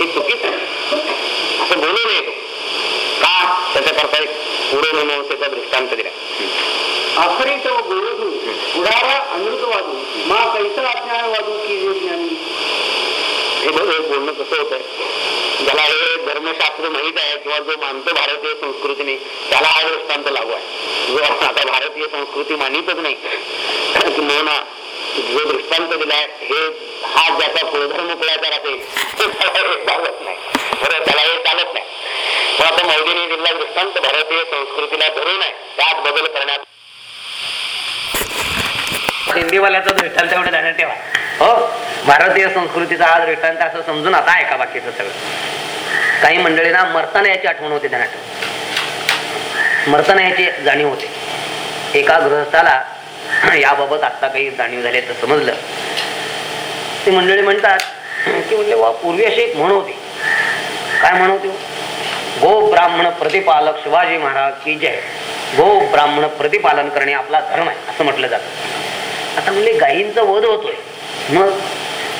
हे चुकीच असं बोलू नये का त्याच्याकरता एक पुढे मीमांसेचा दृष्टांत दिला? आखरी तो गोळधू उडारा अमृत वादू मा कैसा अज्ञान वादू की जे ज्ञानी. हे बघ हे बोलणं कसं होत आहे ज्याला हे धर्मशास्त्र माहीत आहे किंवा जो मानतो भारतीय संस्कृतीने त्याला हा दृष्टांत लागू आहे. जो आता भारतीय संस्कृती मानितच नाही. मोना जो दृष्टांत दिलाय हे हा ज्याचा कुळधर्म कुळाचार असेल त्याला हे चालत नाही. बरं त्याला हे चालत नाही. पण आता मोदीने दिलेला दृष्टांत भारतीय संस्कृतीला धरून आहे. त्यात बदल करण्यात हिंदीवाल्याचा दृष्टांत एवढं जाण्यात ठेवा. हो भारतीय संस्कृतीचा हा दृष्टांत असं समजून आता ऐका बाकीचं सगळं. काही मंडळींना मरताना याची आठवण होते ध्यानात मरताना याची जाणीव होते. एका गृहस्थाला याबाबत आता काही जाणीव झाली तर समजलं. ते मंडळी म्हणतात की म्हणले वा पूर्वी अशी एक म्हण होती. काय म्हण होती? गो ब्राह्मण प्रतिपालक शिवाजी महाराज की जय. गो ब्राह्मण प्रतिपालन करणे आपला धर्म आहे असं म्हटलं जातं. आता म्हणले गायींचा वध होतोय. मग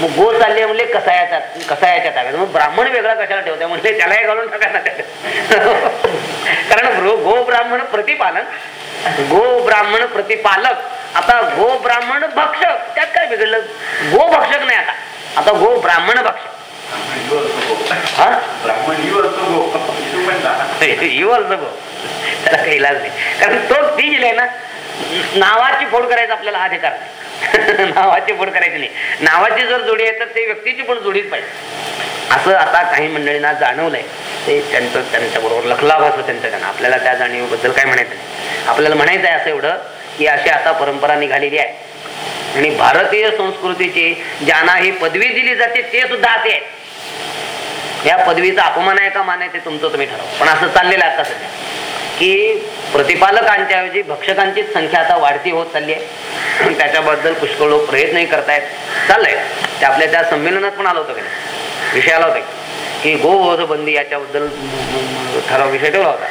मग गो चालले म्हणले कसायाच्या कसायाच्या ताब्यात? मग ब्राह्मण वेगळा कशाला ठेवते म्हणजे त्यालाही घालून टाका ना कारण गो ब्राह्मण प्रतिपालन गो ब्राह्मण प्रतिपालक आता गो ब्राह्मण भक्षक त्यात काय बिघडलं? गो भक्षक नाही आता. आता गो ब्राह्मण भक्षक त्याला काही इलाज नाही. कारण तो ती आहे ना नावाची फोड करायचा आपल्याला अधिकार नाही. नावाची फोड करायची नाही. नावाची जर जोडी आहे तर ते व्यक्तीची पण जोडीच पाहिजे. असं आता काही मंडळींना जाणवलंय. ते त्यांचं त्यांच्या बरोबर लखलाव असं त्यांचं त्यांना आपल्याला त्या जाणीवीबद्दल काय म्हणायचं नाही. आपल्याला म्हणायचं आहे असं एवढं ही अशी आता परंपरा निघालेली आहे. आणि भारतीय संस्कृतीची ज्यांना ही पदवी दिली जाते ते सुद्धा असे आहे या पदवीचा अपमान आहे का मान आहे ते तुमचं तुम्ही ठरवा. पण असं चाललेलं आहे आता सध्या. की प्रतिपालकांच्या ऐवजी भक्षकांचीच संख्या आता वाढती होत चालली आहे. त्याच्याबद्दल पुष्कळ लोक प्रयत्नही करतायत. चाललंय. ते आपल्या त्या संमेलनात पण आलं होतं की विषय आला होता की गोवध बंदी याच्याबद्दल ठराव विषय ठेवला होता.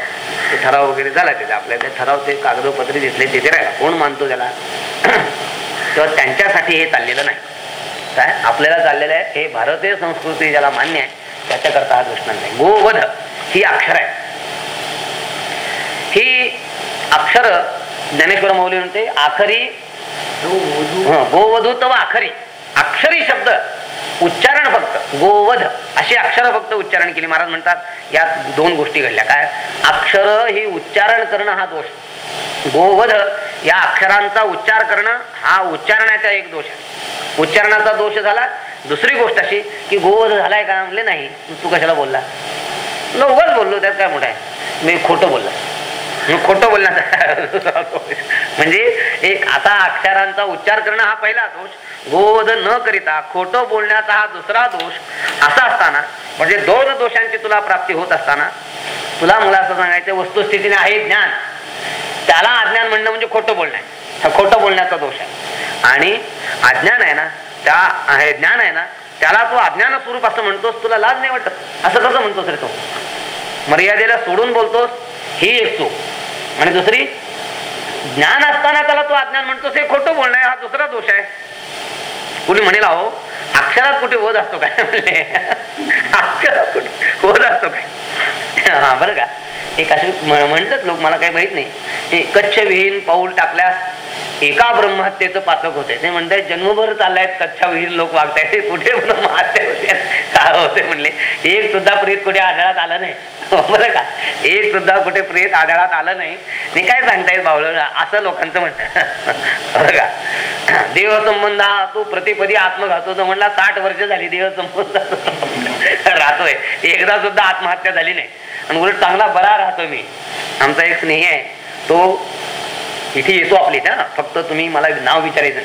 ते ठराव वगैरे झाला तिथे आपल्या ते ठराव ते कागदोपत्री दिसले तिथे राहिला कोण मानतो त्याला? तेव्हा त्यांच्यासाठी हे चाललेलं नाही. काय? आपल्याला चाललेलं आहे हे भारतीय संस्कृती ज्याला मान्य आहे त्याच्याकरता हा दृष्टांत नाही. गोवध ही अक्षर आहे ही अक्षर ज्ञानेश्वर मौली म्हणते आखरी गोवधू तव आखरी. अक्षरी शब्द. उच्चारण फक्त. गोवध. अशी अक्षर फक्त उच्चारण केली. महाराज म्हणतात यात दोन गोष्टी घडल्या. काय? अक्षर ही उच्चारण करणं हा दोष. गोवध या अक्षरांचा उच्चार करणं हा उच्चारणाचा एक दोष आहे. उच्चारणाचा दोष झाला. दुसरी गोष्ट अशी की गोवध झालाय का? म्हणले नाही. तू कशाला बोलला? उगाच बोललो. त्यात काय मोठा आहे? मी खोटं बोलला. खोट खोटं बोलण्याचा म्हणजे एक आता अक्षरांचा उच्चार करणं हा पहिला दोष. गोवध न करिता खोटं बोलण्याचा हा दुसरा दोष. असा असताना म्हणजे दोन दोषांची तुला प्राप्ती होत असताना तुला मला असं सांगायचं वस्तुस्थितीने आहे ज्ञान. त्याला अज्ञान म्हणणं म्हणजे खोटं बोलणं. हा खोटं बोलण्याचा दोष आहे. आणि अज्ञान आहे ना त्या आहे ज्ञान आहे ना त्याला तू अज्ञान स्वरूप असं म्हणतोस तुला लाज नाही वाटत. असं कसं म्हणतोस रे तो? मर्यादेला सोडून बोलतोस ही एक चूक. आणि दुसरी ज्ञान असताना त्याला तो अज्ञान म्हणतोस हे खोटं बोलणं हा दुसरा दोष आहे. कुणी म्हणेल अहो अक्षरात कुठे वध असतो काय? म्हणले. अक्षरात कुठे वध असतो काय? हा बरं का. हे कसे म्हणतात लोक मला काही माहीत नाही. कच्छ विहीन पाऊल टाकल्यास एका ब्रह्महत्येचं पाचक होते. ते म्हणतात जन्मभर चाललायत कच्छा विहीर लोक वागतायत. हो ते कुठे ब्रह्महत्या होते? काय होते म्हणले? एक सुद्धा प्रेत कुठे आढळात आलं नाही. बरं का? एक सुद्धा कुठे प्रेत आढळात आलं नाही. मी काय सांगतायत बावळ असं लोकांचं म्हणत बरं का? देवसंबंध तू प्रतिपदी आत्मघातो म्हणला साठ वर्ष झाली देवसंबंध राहतोय. एकदा सुद्धा आत्महत्या झाली नाही. आणि उलट चांगला बरा राहतो मी. आमचा एक स्नेही आहे. तो इथे येतो आपली ना फक्त तुम्ही मला नाव विचारायचं.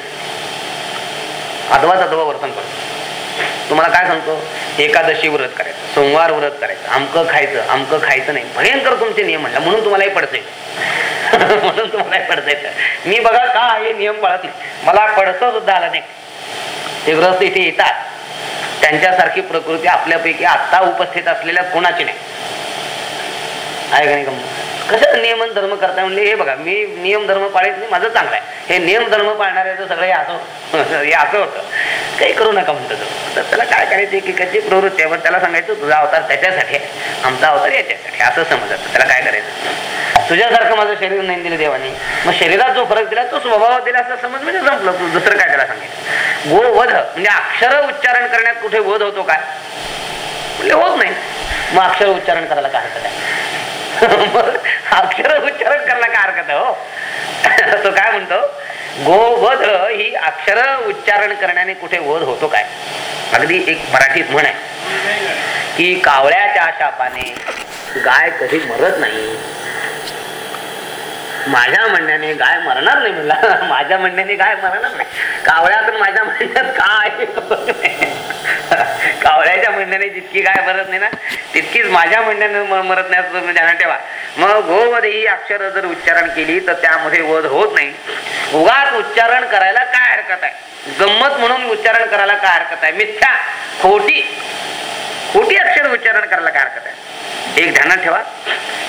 अथवा अथवा वर्तन करतो तुम्हाला काय सांगतो? एकादशी व्रत करायचं सोमवार व्रत करायचं अमकं खायचं अमकं खायचं नाही. भयंकर तुमचे नियम म्हणला म्हणून तुम्हालाही पडतंय. म्हणून तुम्हालाही पडतंय मी बघा का हे नियम पाळत नाही. मला पडसं सुद्धा आलं नाही. ते ग्रस्त इथे येतात. त्यांच्यासारखी प्रकृती आपल्यापैकी आत्ता उपस्थित असलेल्या कोणाची नाही. आहे का नाही कसं नियमन धर्म करता म्हणले हे बघा मी नियम धर्म पाळत नाही माझं चांगलं आहे. हे नियम धर्म पाळणारे सगळं हे असं हे असं होतं. काही करू नका म्हणतो तो. तर त्याला काय करायचं? एकेकाची प्रवृत्ती आहे पण त्याला सांगायचं तुझा अवतार त्याच्यासाठी आहे. आमचा अवतार याच्यासाठी असं समजायचं त्याला काय करायचं? तुझ्यासारखं माझं शरीर नाही दिलं देवाने. मग शरीरात जो फरक दिला तो स्वभाव दिला असं समज म्हणजे संपलं. तू दुसरं काय त्याला सांगायचं? गो वध. म्हणजे अक्षर उच्चारण करण्यात कुठे वध होतो काय म्हणजे होत नाही. मग अक्षर उच्चारण करायला काय हरकत आहे? अक्षर उच्चारण करणं काय हरकत आहे हो? तो काय म्हणतो? गोवध ही अक्षर उच्चारण करण्याने कुठे वध होतो काय? अगदी एक मराठीत म्हण आहे. की कावळ्याच्या शापाने गाय कधी मरत नाही माझ्या म्हणण्याने गाय मरणार नाही म्हणला. माझ्या म्हणण्याने गाय मरणार नाही. कावळ्यातून माझ्या म्हणण्यात काय? कावळ्याच्या म्हणण्याने जितकी गाय मरत नाही ना तितकीच माझ्या म्हणण्याने मरत नाही असं म्हणजे ध्यानात ठेवा. मग गोमध्ये ही अक्षर जर उच्चारण केली तर त्यामध्ये वध होत नाही. उगाच उच्चारण करायला काय हरकत आहे? गंमत म्हणून उच्चारण करायला काय हरकत आहे? मिथ्या खोटी खोटी अक्षर उच्चारण करायला काय हरकत आहे? एक ध्यानात ठेवा.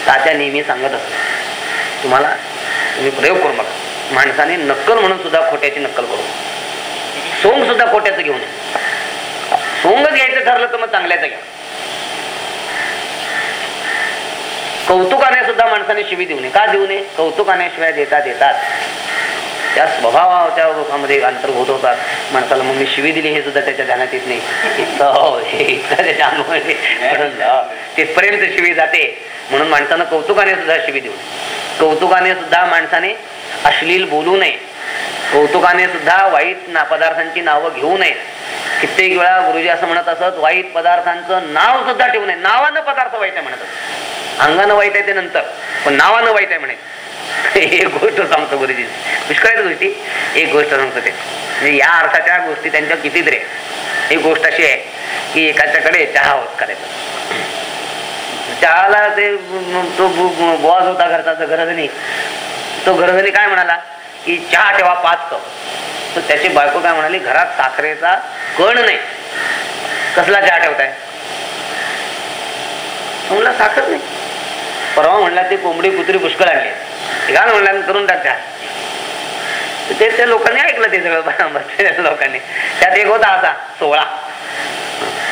तात्या नेहमी सांगत असत तुम्हाला तुम्ही प्रयोग करू बघा माणसाने नक्कल म्हणून सुद्धा खोट्याची नक्कल करू. सोंग सुद्धा खोट्याचं घेऊ नये. सोंगच घ्यायचं ठरलं तर मग चांगल्याचं घ्या. कौतुकाने सुद्धा माणसाने शिवी देऊ नये. का देऊ नये? कौतुकाने शिवाय देता देतात. त्या स्वभावाच्या रूपामध्ये अंतर्भूत होतात. माणसाला मग मी शिवी दिली हे सुद्धा त्याच्या ध्यानात येत नाही. हो, हे त्याच्या तिथपर्यंत शिवी जाते. म्हणून माणसानं कौतुकाने सुद्धा शिवी देऊ नये. कौतुकाने सुद्धा माणसाने अश्लील बोलू नये. कौतुकाने सुद्धा वाईट ना पदार्थांची नावं घेऊ नये. कित्येक वेळा गुरुजी असं म्हणत असत वाईट पदार्थांचं नाव सुद्धा ठेवू नये. नावानं पदार्थ वाईट आहे म्हणत असत. अंगानं वाईट आहे ते नंतर पण नावानं वाईट आहे म्हणे. एक गोष्ट सांगतो गुरुजी. पुष्कळ गोष्टी. एक गोष्ट सांगतो ते. म्हणजे या अर्थाच्या गोष्टी त्यांच्या किती रे एक गोष्ट अशी आहे की एकाच्याकडे चहा होत करायचा. चहाला ते तो बॉस होता घरचा तो गरजनी तो गरजनी काय म्हणाला? की चहा ठेवा पाच कप. तर त्याची बायको काय म्हणाली घरात साखरेचा कण नाही. कसला चहा ठेवताय? म्हणला साखर नाही. परवा म्हणला ती कोंबडी कुत्री पुष्कळ आणली. ठिकाण म्हणला करून टाक चहा. ते त्या लोकांनी ऐकलं ते सगळं लोकांनी. त्यात एक होता असा सोळा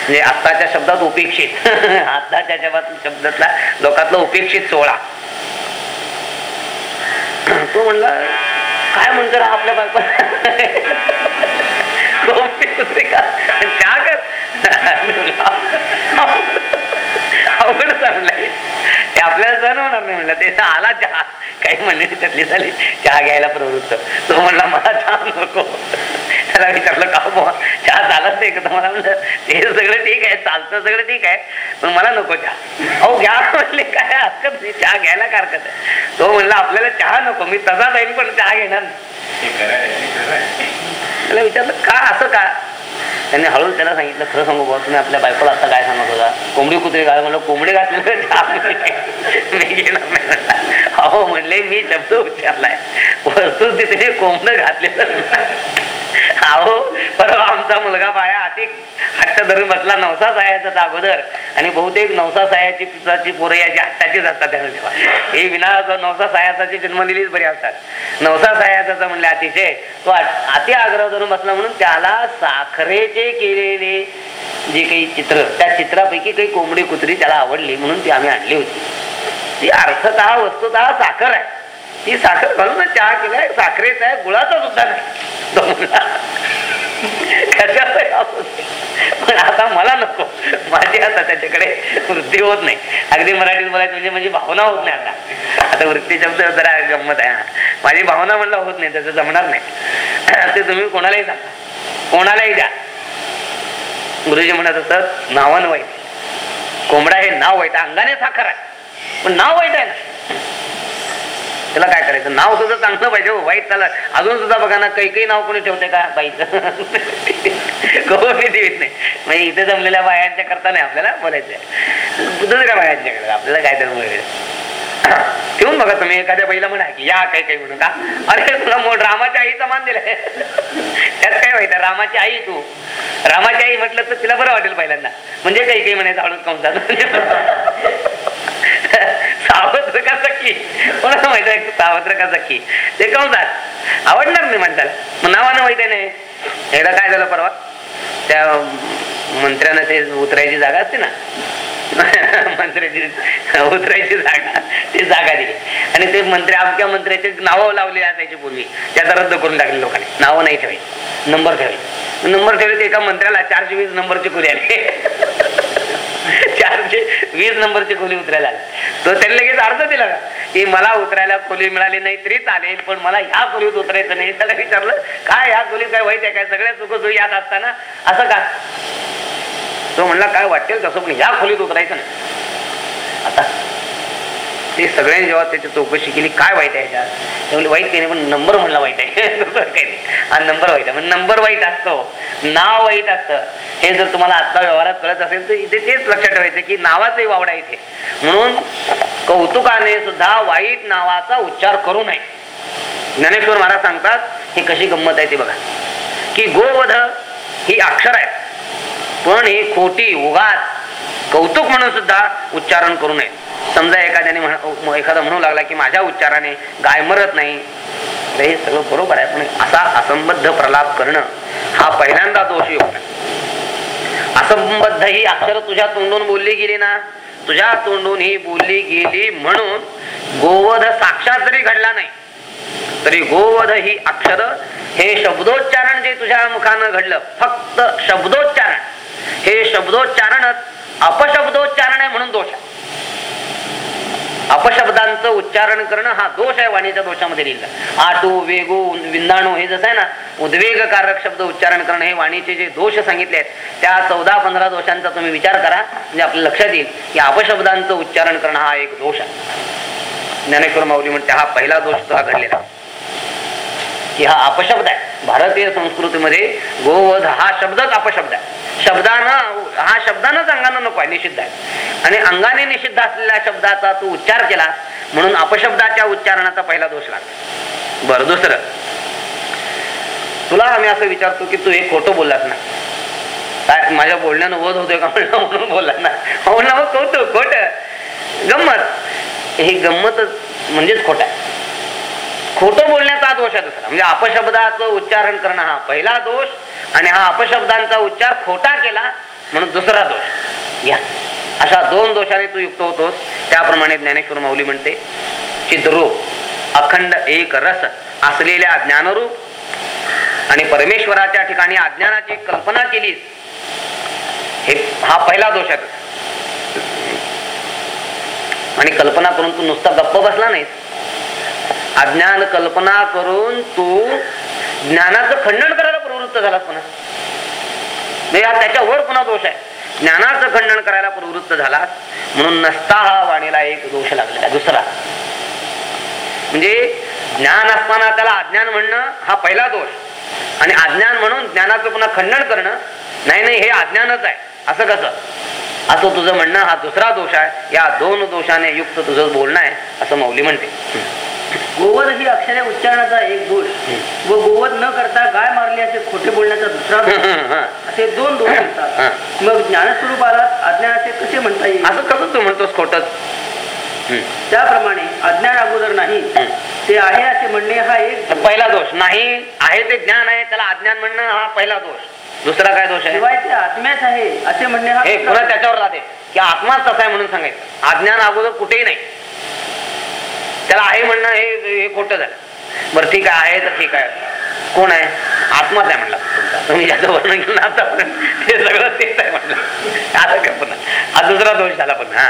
म्हणजे आत्ताच्या शब्दात उपेक्षित. आत्ताच्या शब्दात शब्दातला लोकातला उपेक्षित सोळा तो म्हणला काय म्हणतो आपल्या बायको का? अवघड आपल्याला सण होणार नाही म्हणलं. ते आला चहा. काही म्हणले त्यातली झाली चहा घ्यायला प्रवृत्त. तो म्हणला मला चहा नको. त्याला विचारलं का बुवा? चहा चालत नाही. का मला म्हणलं ते सगळं ठीक आहे चालतं सगळं ठीक आहे पण मला नको चहा. अहो घ्या म्हणले काय हरकत नाही. चहा घ्यायला काय हरकत आहे? तो म्हणला आपल्याला चहा नको मी तसा जाईल पण चहा घेणार नाही. त्याला विचारलं का? असं का? त्यांनी हळूच त्याला सांगितलं खरं सांगू बाबा तुम्ही आपल्या बायकोला आता काय सांगत होता? कोंबडी कुत्रे घाल म्हणलं कोंबडी घातलेलं मी अहो म्हणले मी शब्द उच्चारलाय. वस्तू तिथे कोंबडं घातलेलं अहो परवा आमचा मुलगा बाया अति हट्ट धरून बसला नवसा सायाचा अगोदर. आणि बहुतेक नवसा सायाची पिसाची पोरं याची हट्टाचीच असतात त्यानं तेव्हा. हे विना नवसा सायासाची जन्म दिलीच बरी असतात. नवसा सायाचा म्हणले अतिशय तो अति आग्रह धरून बसला म्हणून त्याला साखरेचे केलेले जे काही चित्र त्या चित्रापैकी काही कोंबडी कुत्री त्याला आवडली म्हणून ती आम्ही आणली होती. ती अर्थतः वस्तुत साखर आहे. ती साखर घालून चहा केलाय साखरेचा आहे गुळाचा सुद्धा नाही. कशाचा पण आता मला नको. माझी आता त्याच्याकडे वृत्ती होत नाही. अगदी मराठीत बोलायचं म्हणजे माझी भावना होत नाही आता. आता वृत्ती शब्द जरा गंमत आहे माझी भावना म्हणलं होत नाही त्याचं जमणार नाही. ते तुम्ही कोणालाही सांगा. कोणालाही द्या. गुरुजी म्हणत असत नावानं वाईट. कोंबडा हे नाव वाईट अंगाने साखर आहे. पण नाव वाईट आहे ना. त्याला काय करायचं? नाव सुद्धा चांगलं पाहिजे हो, वाईट चाललं अजून सुद्धा बघा ना काही काही नाव कोणी ठेवते का बाईचं? कोणी देत नाही. म्हणजे इथे जमलेल्या बायांच्या करता नाही आपल्याला बोलायचं. दुसऱ्या बायांच्याकडे आपल्याला काय तर वेगळं ठेवून बघा तुम्ही एखाद्या बाईला म्हणा की या काही काही म्हणू का? अरे तुला मोठ रामाच्या आईचा मान दिलाय. त्यात काय माहिती रामाची आई तू. रामाची आई म्हटलं तर तिला बरं वाटेल पहिल्यांदा. म्हणजे काही काही म्हणायचं हळूच कंसात सावत्रकाचा की कोणाला माहीत आहे सावत्रकाचा की ते कंसात आवडणार नाही म्हणताला मग नावानं आहे नाही एकदा काय झालं परवा? त्या मंत्र्यानं ते उतरायची जागा असते ना? मंत्र्याची उतरायची जागा. ती जागा दिली. आणि ते मंत्री अमक्या मंत्र्याचे नावं लावलेली असायची पूर्वी. त्याचा रद्द करून टाकले लोकांनी. नावं नाही ठेवायची नंबर ठेवले. नंबर ठेवले ते एका मंत्र्याला चारशे वीस नंबरची कुरी आली. चारशे वीस नंबरची खोली उतरायला तो त्यांनी लगेच अर्ज दिला का की मला उतरायला खोली मिळाली नाही तरी चालेल पण मला ह्या खोलीत उतरायचं नाही. त्याला विचारलं काय ह्या खोलीत काय वाईट आहे काय? सगळ्या सुखसोयी यात असताना असं का? तो म्हणला काय वाटेल तसं पण ह्या खोलीत उतरायचं नाही. आता ते सगळ्यांनी जेव्हा त्याची चौकशी केली काय वाईट आहे त्याच्यात वाईट काही नाही पण नंबर म्हणला वाईट आहे. काही नाही. नंबर वाईट आहे. नंबर वाईट असतो. नाव वाईट असतं. हे जर तुम्हाला आत्ता व्यवहारात कळत असेल तर इथे तेच लक्षात ठेवायचं की नावाचंही वावडा इथे. म्हणून कौतुकाने सुद्धा वाईट नावाचा उच्चार करू नये. ज्ञानेश्वर महाराज सांगतात ही कशी गंमत आहे ती बघा. की गोवध ही अक्षर आहे. पण ही खोटी उगात कौतुक म्हणून सुद्धा उच्चारण करू नये. समजा एखाद्याने एखादा म्हणू लागला की माझ्या उच्चाराने गाय मरत नाही हे सगळं बरोबर आहे पण असा असंबद्ध प्रलाप करणं हा पहिल्यांदा दोष योग असंबद्ध ही अक्षर तुझ्या तोंडून बोलली गेली ना तुझ्या तोंडून ही बोलली गेली म्हणून गोवध साक्षात जरी घडला नाही तरी गोवध ही अक्षर हे शब्दोच्चारण जे तुझ्या मुखानं घडलं फक्त शब्दोच्चारण हे शब्दोच्चारणच अपशब्दोच्चारण आहे म्हणून दोष आहे. अपशब्दांचं उच्चारण करणं हा दोष आहे वाणीच्या दोषामध्ये लिहिलं आटू वेगू विंदाणू हे जसं आहे ना उद्वेगकारक शब्द उच्चारण करणं हे वाणीचे जे दोष सांगितले आहेत त्या चौदा पंधरा दोषांचा तुम्ही विचार करा. म्हणजे आपल्या लक्षात येईल की अपशब्दांचं उच्चारण करणं हा एक दोष आहे. ज्ञानेश्वर माऊली म्हणते हा पहिला दोष तो हा घडलेला की हा अपशब्द आहे. भारतीय संस्कृतीमध्ये गोवध हा शब्दच अपशब्द आहे. शब्दानं हा शब्दानंच अंगानं नको आहे निषिद्ध आहे. आणि अंगाने निषिद्ध असलेल्या शब्दाचा तू उच्चार केला म्हणून अपशब्दाच्या उच्चारणाचा पहिला दोष लागतो. बरं दुसरं. तुला आम्ही असं विचारतो की तू हे खोटं बोललास ना? काय माझ्या बोलण्यानं वध होतोय का म्हणलं म्हणून बोलला ना? म्हणलं मग कौतुक खोट. गंमत. हे गंमतच म्हणजेच खोट आहे. खोटं बोलण्याचा दोष आहे दुसरा. म्हणजे अपशब्दाचं उच्चारण करणं हा पहिला दोष आणि हा अपशब्दांचा उच्चार खोटा केला म्हणून दुसरा दोष. या अशा दोन दोषाने तू युक्त होतोस. त्याप्रमाणे ज्ञानेश्वर माऊली म्हणते चिद्रूप अखंड एक रस असलेल्या ज्ञानरूप आणि परमेश्वराच्या ठिकाणी अज्ञानाची कल्पना केलीस हे हा पहिला दोष आहे. आणि कल्पना करून तू नुसता गप्प बसला नाहीस. अज्ञान कल्पना करून तू ज्ञानाचं खंडन करायला प्रवृत्त झालास पुन्हा. म्हणजे त्याच्यावर पुन्हा दोष आहे. ज्ञानाचं खंडन करायला प्रवृत्त झालास म्हणून नसता हा वाणीला एक दोष लागलेला दुसरा. म्हणजे ज्ञान असताना त्याला अज्ञान म्हणणं हा पहिला दोष. आणि अज्ञान म्हणून ज्ञानाचं पुन्हा खंडन करणं नाही नाही हे अज्ञानच आहे. असं कसं? असं तुझं म्हणणं हा दुसरा दोष आहे. या दोन दोषाने युक्त तुझं बोलणं आहे असं मौली म्हणते. गोवध ही अक्षरे उच्चारणाचा एक दोष. व गोवध न करता गाय मारली असे खोटे बोलण्याचा दुसरा दोष. असे दोन दोष असतात मग ज्ञानस्वरूपाला अज्ञानाचे कसे म्हणता येईल? असं कसं तू म्हणतोस खोटच त्याप्रमाणे अज्ञान अगोदर नाही ते आहे असे म्हणणे हा एक पहिला दोष. नाही आहे ते ज्ञान आहे त्याला अज्ञान म्हणणं हा पहिला दोष. दुसरा काय दोष आहे? शिवाय ते आत्म्याच आहे असे म्हणणे हा हे पुन्हा त्याच्यावर राहते की आत्माच तसा आहे म्हणून सांगायचं. अज्ञान अगोदर कुठेही नाही. त्याला आहे म्हणणं हे हे खोटं झालं. बरं ठीक आहे तर ठीक आहे. कोण आहे? आत्माच आहे म्हणला. तुम्ही ज्याचं वर्णन केलं आता ते सगळं तेच आहे म्हणलं. आता काय पुन्हा हा दुसरा दोष झाला पण हा.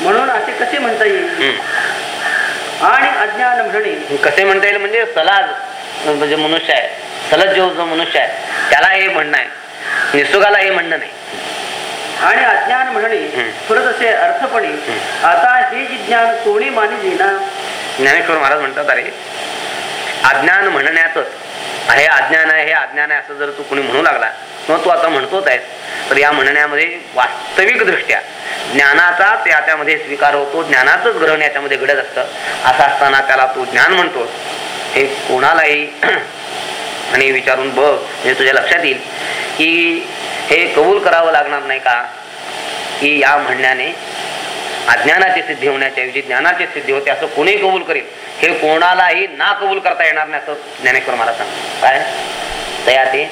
म्हणून असे कसे म्हणता येईल? आणि अज्ञान म्हणणे. कसे म्हणता येईल म्हणजे सलाज म्हणजे मनुष्य आहे. सलज जो जो मनुष्य आहे त्याला हे म्हणणं आहे. निसुगाला हे म्हणणं नाही. आणि अज्ञान म्हणणे परत असे अर्थपणे. आता हे जे ज्ञान कोणी मानी देणार ज्ञानेश्वर महाराज म्हणतात अरे अज्ञान म्हणण्यातच हे अज्ञान आहे हे अज्ञान आहे असं जर तू कोणी म्हणू लागला किंवा तू आता म्हणतोच आहे तर या म्हणण्यामध्ये वास्तविक दृष्ट्या ज्ञानाचा त्या त्यामध्ये स्वीकार होतो ज्ञानाचंच ग्रहण याच्यामध्ये घडत असतं. असं असताना त्याला तू ज्ञान म्हणतोस हे कोणालाही आणि विचारून बघ म्हणजे तुझ्या लक्षात येईल की हे कबूल करावं लागणार नाही का? की या म्हणण्याने अज्ञानाची सिद्धी होण्याच्या ऐवजी ज्ञानाची सिद्धी होते असं कोणी कबूल करेल? हे कोणालाही ना कबूल करता येणार नाही असं ज्ञानेश्वर महाराज सांगतो काय? तया ते?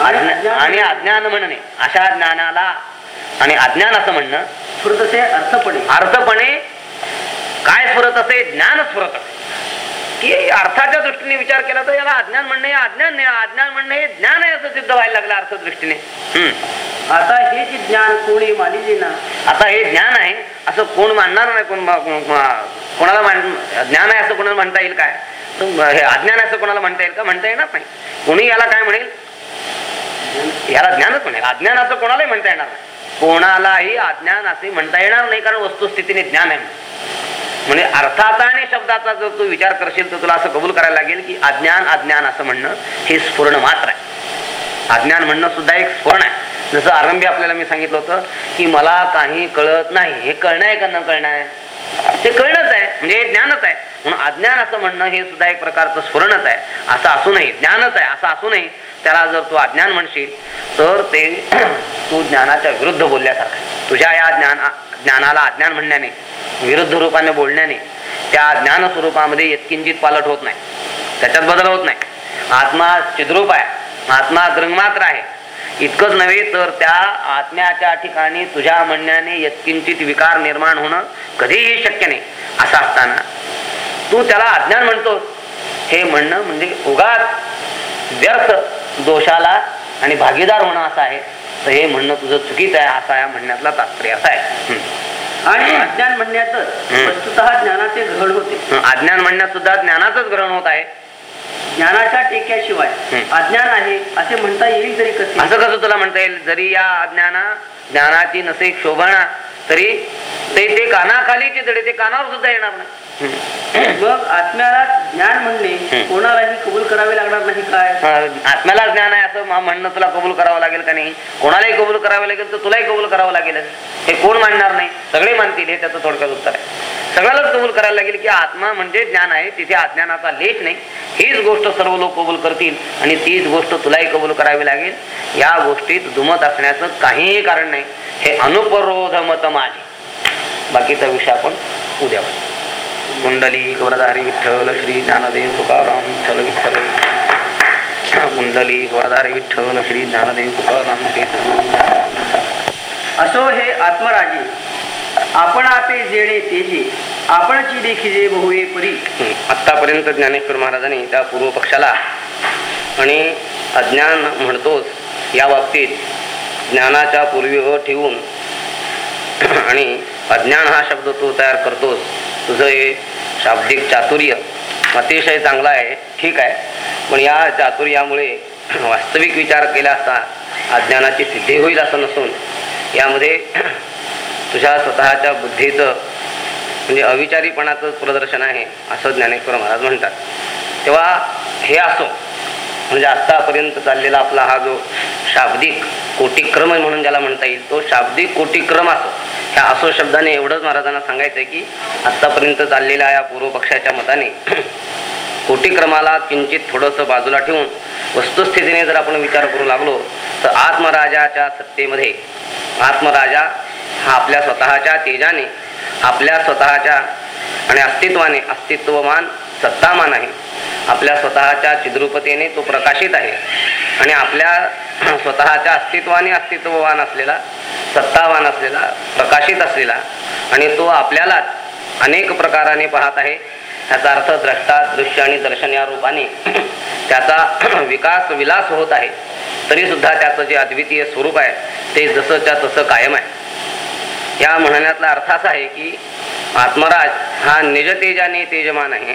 आणि अज्ञान म्हणणे. अशा ज्ञानाला आणि अज्ञान असं म्हणणं स्फुरत असे अर्थपणे? अर्थपणे काय स्फुरत असे? ज्ञान स्फुरत असे. की अर्थाच्या दृष्टीने विचार केला तर याला अज्ञान म्हणणे अज्ञान नाही अज्ञान म्हणणे हे ज्ञान आहे असं सिद्ध व्हायला लागलं अर्थ दृष्टीने आता हे जे ज्ञान कोणी मानिले ना आता हे ज्ञान आहे असं कोण मानणार नाही कोण कोणाला मान ज्ञान आहे असं कोणाला म्हणता येईल काय? हे अज्ञान असं कोणाला म्हणता येईल का? म्हणता येणार नाही. कोणी याला काय म्हणेल? याला ज्ञानच म्हणेल. अज्ञान असं कोणालाही म्हणता येणार नाही. कोणालाही अज्ञान असे म्हणता येणार नाही कारण वस्तुस्थितीने ज्ञान आहे म्हणजे अर्थाचा आणि शब्दाचा जर तू विचार करशील तर तुला असं कबूल करायला लागेल की अज्ञान अज्ञान असं म्हणणं हे स्फुरण मात्र आहे. अज्ञान म्हणणं सुद्धा एक स्फुरण आहे. जसं आरंभी आपल्याला मी सांगितलं होतं की मला काही कळत नाही. हे कळणं आहे का न कळणं आहे? ते कळणंच आहे. म्हणजे हे ज्ञानच आहे. म्हणून अज्ञान असं म्हणणं हे सुद्धा एक प्रकारचं स्फुरणच आहे. असं असू ज्ञानच आहे असं असूनही त्याला जर तू अज्ञान म्हणशील तर ते तू ज्ञानाच्या विरुद्ध बोलल्यासारखं तुझ्या या ज्ञान ज्ञानाला अज्ञान म्हणण्याने विरुद्ध रूपाने बोलण्याने त्या ज्ञान स्वरूपामध्ये यत्किंचित पालट होत नाही. त्याच्यात बदल होत नाही. आत्मा चिद्रूप आहे. आत्मा मात्र आहे. इतकंच नव्हे तर त्या आत्म्याच्या ठिकाणी तुझ्या म्हणण्याने यत्किंचित विकार निर्माण होणं कधीही शक्य नाही असं असताना. तू त्याला अज्ञान म्हणतोस. हे म्हणणं म्हणजे उगाच व्यर्थ दोषाला आणि भागीदार होणं असं आहे. तर हे म्हणणं तुझं चुकीचं आहे असा या म्हणण्यातला तात्पर्य असा आहे. आणि अज्ञान म्हणण्यातच वस्तुत ज्ञानाचे ग्रहण होते. अज्ञान म्हणण्यात सुद्धा ज्ञानाचंच ग्रहण होत आहे. ज्ञानाच्या टेक्याशिवाय अज्ञान आहे असे म्हणता येईल तरी कसे असं कसं तुला म्हणता येईल? जरी या अज्ञाना ज्ञानाची नसे शोभणा तरी ते ते कानाखाली चितडे ते कानावर सुद्धा येणार नाही. मग आत्म्याला ज्ञान म्हणणे कोणालाही कबूल करावे लागणार नाही काय? आत्म्याला ज्ञान आहे असं म्हणणं तुला कबूल करावं लागेल का नाही? कोणालाही कबूल करावं लागेल तर तुलाही कबूल करावं लागेल. हे कोण मांडणार नाही? सगळे मानतील हे त्याचं थोडक्यात उत्तर आहे. सगळ्यालाच कबूल करायला लागेल की आत्मा म्हणजे ज्ञान आहे तिथे अज्ञानाचा लेख नाही. तीच गोष्ट सर्व लोक कबूल करतील आणि तीच गोष्ट तुलाही कबूल करावी लागेल. या गोष्टीत दुमत असण्याचं काहीही कारण नाही. हे अनुपरोध मत माझे बाकीचा विषय आपण उद्या कुंडली वरदारी विठ्ठल श्री ज्ञानदेव तुकाराम विठ्ठल विठ्ठल. कुंडली वरदारी विठ्ठल श्री ज्ञानदेव तुकाराम. असो हे आत्मराजी. आपण आपे जेणे तेजे आपणची देखील बहुये परी. आतापर्यंत ज्ञानेश्वर महाराजांनी त्या पूर्व पक्षाला आणि अज्ञान म्हणतोस या बाबतीत ज्ञानाच्या पूर्वी अ ठेवून आणि अज्ञान हा शब्द तू तयार करतोस तुझं हे शाब्दिक चातुर्य अतिशय चांगला आहे ठीक आहे. पण या चातुर्यामुळे वास्तविक विचार केला असता अज्ञानाची सिद्धी होईल असं नसून यामध्ये तुझ्या स्वतःच्या बुद्धीचं म्हणजे अविचारीपणाचं प्रदर्शन आहे असं ज्ञानेश्वर महाराज म्हणतात. तेव्हा हे असो म्हणजे आत्तापर्यंत चाललेला आपला हा जो शाब्दिक कोटिक्रम म्हणून ज्याला म्हणता येईल तो शाब्दिक कोटिक्रम असो. ह्या असो शब्दाने एवढंच महाराजांना सांगायचं आहे की आत्तापर्यंत चाललेल्या या पूर्व पक्षाच्या मताने कोटिक्रमाला किंचित थोडंसं बाजूला ठेवून वस्तुस्थितीने जर आपण विचार करू लागलो तर आत्मराजाच्या सत्तेमध्ये आत्मराजा हा आपल्या स्वतःच्या तेजाने आपल्या स्वतःच्या आणि अस्तित्वाने अस्तित्वमान सत्तामान आहे. आपल्या स्वतःच्या चिद्रुपतेने तो प्रकाशित आहे. आणि आपल्या स्वतःच्या अस्तित्वाने अस्तित्ववान असलेला सत्तावान असलेला प्रकाशित असलेला आणि तो आपल्यालाच अनेक प्रकाराने पाहत आहे. त्याचा अर्थ द्रष्टा दृश्य आणि दर्शन या रूपाने त्याचा विकास विलास होत आहे. तरी सुद्धा त्याचं जे अद्वितीय स्वरूप आहे ते जसंच्या तसं कायम आहे. या म्हणण्यातला अर्थ असा आहे की आत्मराज हा निज तेजाने तेजमान आहे.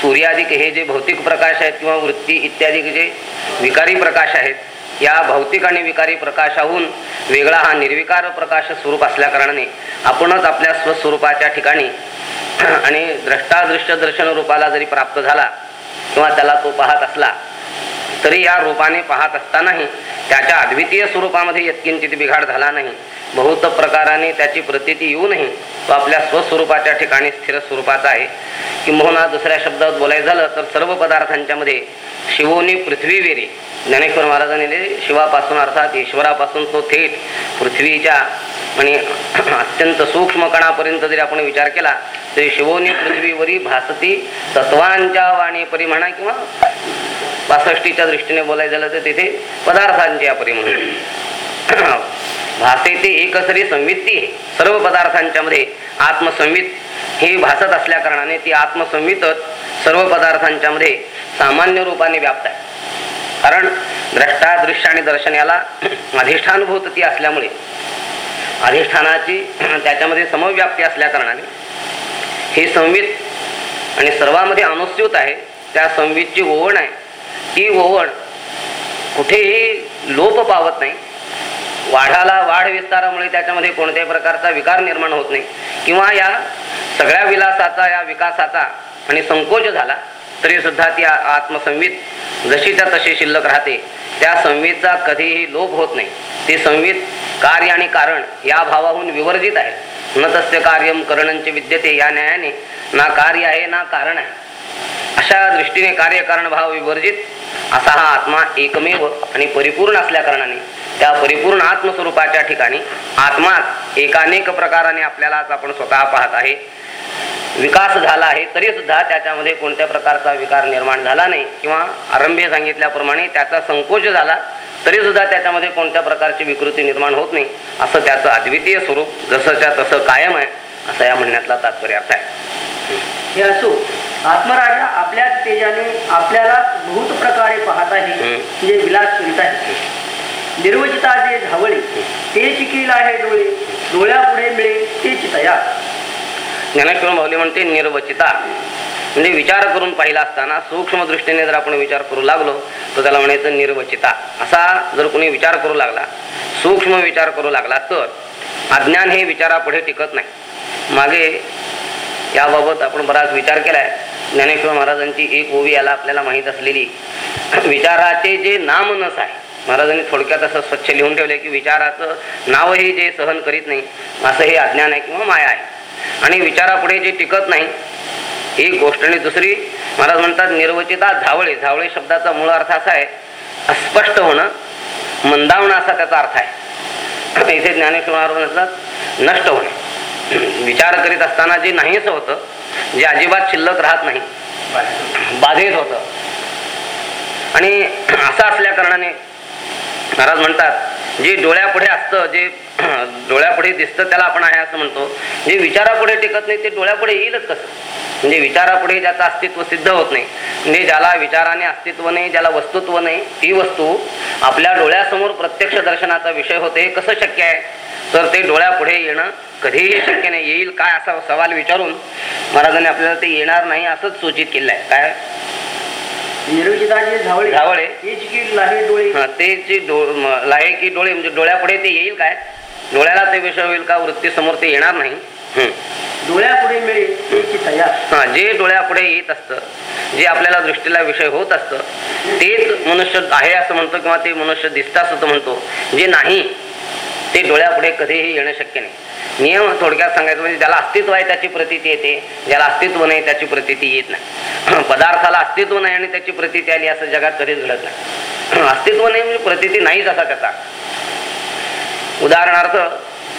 सूर्याधिक हे जे भौतिक प्रकाश आहेत किंवा वृत्ती इत्यादी जे विकारी प्रकाश आहेत या भौतिक आणि विकारी प्रकाशाहून वेगळा हा निर्विकार प्रकाश स्वरूप असल्या कारणाने आपणच आपल्या स्वस्वरूपाच्या ठिकाणी आणि द्रष्टादृश्य दर्शन रूपाला जरी प्राप्त झाला किंवा त्याला तो पाहत असला तरी या रूपाने पाहत असतानाही त्याच्या अद्वितीय स्वरूपामध्ये यत्किंचित बिघाड झाला नाही. बहुत प्रकाराने त्याची प्रतीती येऊ नये. तो आपल्या स्वस्वरूपाच्या ठिकाणी स्थिर स्वरूपाचा आहे. किंबहुना दुसऱ्या शब्दात बोलायचं झालं तर सर्व पदार्थांच्या मध्ये शिवोनी पृथ्वीवेरी ज्ञानेश्वर महाराजांनी शिवापासून अर्थात ईश्वरापासून तो थेट पृथ्वीच्या आणि अत्यंत सूक्ष्म कणापर्यंत जरी आपण विचार केला तरी शिवोनी पृथ्वीवरी भासती तत्वांच्या वाणी परिमाणा किंवा पासष्टीच्या दृष्टीने बोलायचं झालं तर तिथे पदार्थांची अपरी म्हणून. भासे ते एकसरी संवित्ती सर्व पदार्थांच्या मध्ये आत्मसंवित हे भासत असल्या कारणाने ती आत्मसंवितच सर्व पदार्थांच्या मध्ये सामान्य रूपाने व्याप्त आहे. कारण द्रष्टा दृश्य आणि दर्शन याला अधिष्ठानुभूत ती असल्यामुळे अधिष्ठानाची त्याच्यामध्ये समव्याप्ती असल्या कारणाने ही संवित आणि सर्वांमध्ये अनुस्यूत आहे. त्या संवितची ओवण आहे. ती ओवण कुठेही लोप पावत नाही. वाढाला वाढ विस्तारामुळे त्याच्यामध्ये कोणत्याही प्रकारचा विकार निर्माण होत नाही. किंवा या सगळ्या विलासाचा या विकासाचा आणि संकोच झाला तरी सुद्धा ती आत्मसंवित जशीच्या तशी शिल्लक राहते. त्या संवितचा कधीही लोप होत नाही. ती संवित कार्य आणि कारण या भावाहून विवर्जित आहे. न तस्य कार्य करणंचे विद्यते या न्यायाने. ना कार्य आहे ना कारण आहे. अशा दृष्टीने कार्यकारण भाव विवर्जित असा हा आत्मा एकमेव आणि परिपूर्ण असल्या कारणाने त्या परिपूर्ण आत्मस्वरूपाच्या ठिकाणी आत्मा एकानेक प्रकाराने आपल्यालाच आपण स्वतः पाहत आहे. विकास झाला आहे तरी सुद्धा त्याच्यामध्ये कोणत्या प्रकारचा विकार निर्माण झाला नाही किंवा आरंभी सांगितल्याप्रमाणे त्याचा संकोच झाला तरी सुद्धा त्याच्यामध्ये कोणत्या प्रकारची विकृती निर्माण होत नाही असं त्याचं अद्वितीय स्वरूप जसंच्या तसं कायम आहे असं या म्हणण्यातला तात्पर्य अर्थ आहे. हे असो आत्मराजा आपल्या तेजाने आपल्याला बहुत प्रकारे पाहत आहे जे विलास करीत आहे. निर्वचिता जे धावळे ते चिकील आहे डोळे डोळ्यापुढे मिळे ते चितया. ज्ञानेश्वर माऊली म्हणते निर्वचिता. म्हणजे विचार करून पाहिला असताना सूक्ष्म दृष्टीने जर आपण विचार करू लागलो तर त्याला म्हणायचं निर्वचिता. असा जर कोणी विचार करू लागला सूक्ष्म विचार करू लागला तर अज्ञान हे विचारापुढे टिकत नाही. मागे याबाबत आपण बराच विचार केलाय. ज्ञानेश्वर महाराजांची एक ओवी याला आपल्याला माहीत असलेली. विचाराचे जे नामनस आहे. महाराजांनी थोडक्यात असं स्वच्छ लिहून ठेवले की विचाराचं नावही जे सहन करीत नाही असं हे अज्ञान आहे किंवा माया आहे. आणि विचारापुढे जे टिकत नाही एक गोष्ट आणि दुसरी महाराज म्हणतात निर्वचिता झावळे. झावळे शब्दाचा मूळ अर्थ असा आहे अस्पष्ट होणं मंदावणं असा त्याचा अर्थ आहे. इथे ज्ञानेश्वर महाराज म्हणतात नष्ट होणे. विचार करीत असताना जे नाहीच होतं जे अजिबात शिल्लक राहत नाही बाधित होत. आणि असं असल्या कारणाने महाराज म्हणतात जे डोळ्यापुढे असतं जे डोळ्यापुढे दिसतं त्याला आपण आहे असं म्हणतो. जे विचारापुढे टिकत नाही ते डोळ्यापुढे येईलच कसं? म्हणजे विचारापुढे ज्याचं अस्तित्व सिद्ध होत नाही म्हणजे ज्याला विचाराने अस्तित्व नाही ज्याला वस्तुत्व नाही ती वस्तू आपल्या डोळ्यासमोर प्रत्यक्ष दर्शनाचा विषय होते हे कसं शक्य आहे? तर ते डोळ्यापुढे येणं कधीही शक्य नाही. येईल काय असा सवाल विचारून महाराजांनी आपल्याला ते येणार नाही असंच सूचित केलं आहे काय? निर्विचिताचे झावळे. झावळे. हे चिकील आहे डोळे? ते जे लाहे की डोळे म्हणजे डोळ्यापुढे ते येईल काय? डोळ्याला ते विषय होईल का? वृत्ती समोर ते येणार नाही. डोळ्यापुढे मिळेल हा जे डोळ्यापुढे येत असतं जे आपल्याला दृष्टीला विषय होत असतं तेच मनुष्य आहे असं म्हणतो किंवा ते मनुष्य दिसतं असं म्हणतो. जे नाही ते डोळ्यापुढे कधीही येणं शक्य नाही. नियम थोडक्यात सांगायचं म्हणजे ज्याला अस्तित्व आहे त्याची प्रतीती येते ज्याला अस्तित्व नाही त्याची प्रतीती येत नाही. पदार्थाला अस्तित्व नाही आणि त्याची प्रतीती आली असं जगात कधीच घडत नाही. अस्तित्व नाही म्हणजे प्रतीती नाहीच असा त्याचा. उदाहरणार्थ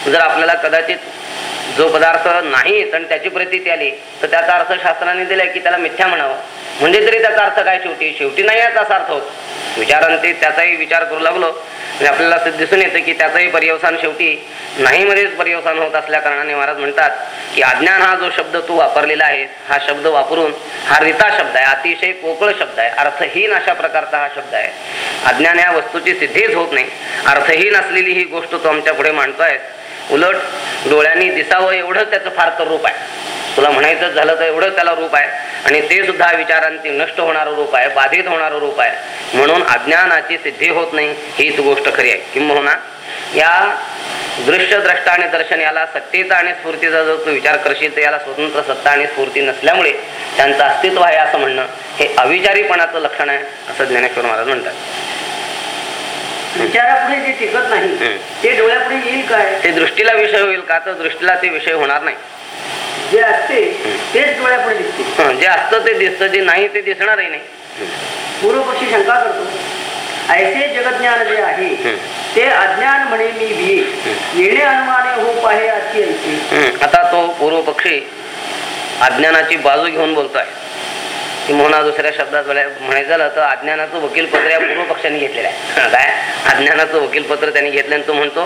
जर आपल्याला कदाचित जो पदार्थ नाही आणि त्याची प्रतीती आली तर त्याचा अर्थ शास्त्राने दिलाय की त्याला मिथ्या म्हणावं. म्हणजे तरी त्याचा अर्थ काय शेवटी? शेवटी नाही याचा अर्थ होत. विचारांते त्याचाही विचार करू लागलो म्हणजे आपल्याला असं दिसून येतं की त्याचंही पर्यवसान शेवटी नाही मध्येच पर्यवसान होत असल्या कारणाने महाराज म्हणतात की अज्ञान हा जो शब्द तू वापरलेला आहे हा शब्द वापरून हा रिता शब्द आहे अतिशय पोकळ शब्द आहे अर्थहीन अशा प्रकारचा हा शब्द आहे. अज्ञान या वस्तूची सिद्धीच होत नाही. अर्थहीन असलेली ही गोष्ट तू आमच्या पुढे मांडतोय उलट डोळ्यांनी दिसावं एवढं त्याचं फार तर रूप आहे. तुला म्हणायचं झालं तर एवढं त्याला रूप आहे. आणि ते सुद्धा विचारांची नष्ट होणारं रूप आहे बाधित होणारं रूप आहे. म्हणून अज्ञानाची सिद्धी होत नाही हीच गोष्ट खरी आहे. किंबहुना या दृश्य द्रष्टा आणि दर्शन याला सत्तेचा आणि स्फूर्तीचा जर तू विचार करशील तर याला स्वतंत्र सत्ता आणि स्फूर्ती नसल्यामुळे त्यांचं अस्तित्व आहे असं म्हणणं हे अविचारीपणाचं लक्षण आहे असं ज्ञानेश्वर महाराज म्हणतात. विचारापुढे जे टिकत नाही ते डोळ्यापुढे येईल काय? ते दृष्टीला विषय होईल का? तर दृष्टीला ते विषय होणार नाही. जे असते तेच डोळ्यापुढे दिसते. जे असतं ते दिसतं जे नाही ते दिसणारही नाही. पूर्व पक्षी शंका करतो. ऐसे जगज्ञान जे आहे ते अज्ञान म्हणे मी भी येणे अनुमाने हो पाहे अति ऐसे. आता तो पूर्व पक्षी अज्ञानाची बाजू घेऊन बोलतोय. मोहना दुसऱ्या शब्दात म्हणायचं झालं तर अज्ञानाचं वकीलपत्र या पूर्व पक्षाने घेतलेलं आहे. काय? अज्ञानाचं वकीलपत्र त्यांनी घेतलं आणि तो म्हणतो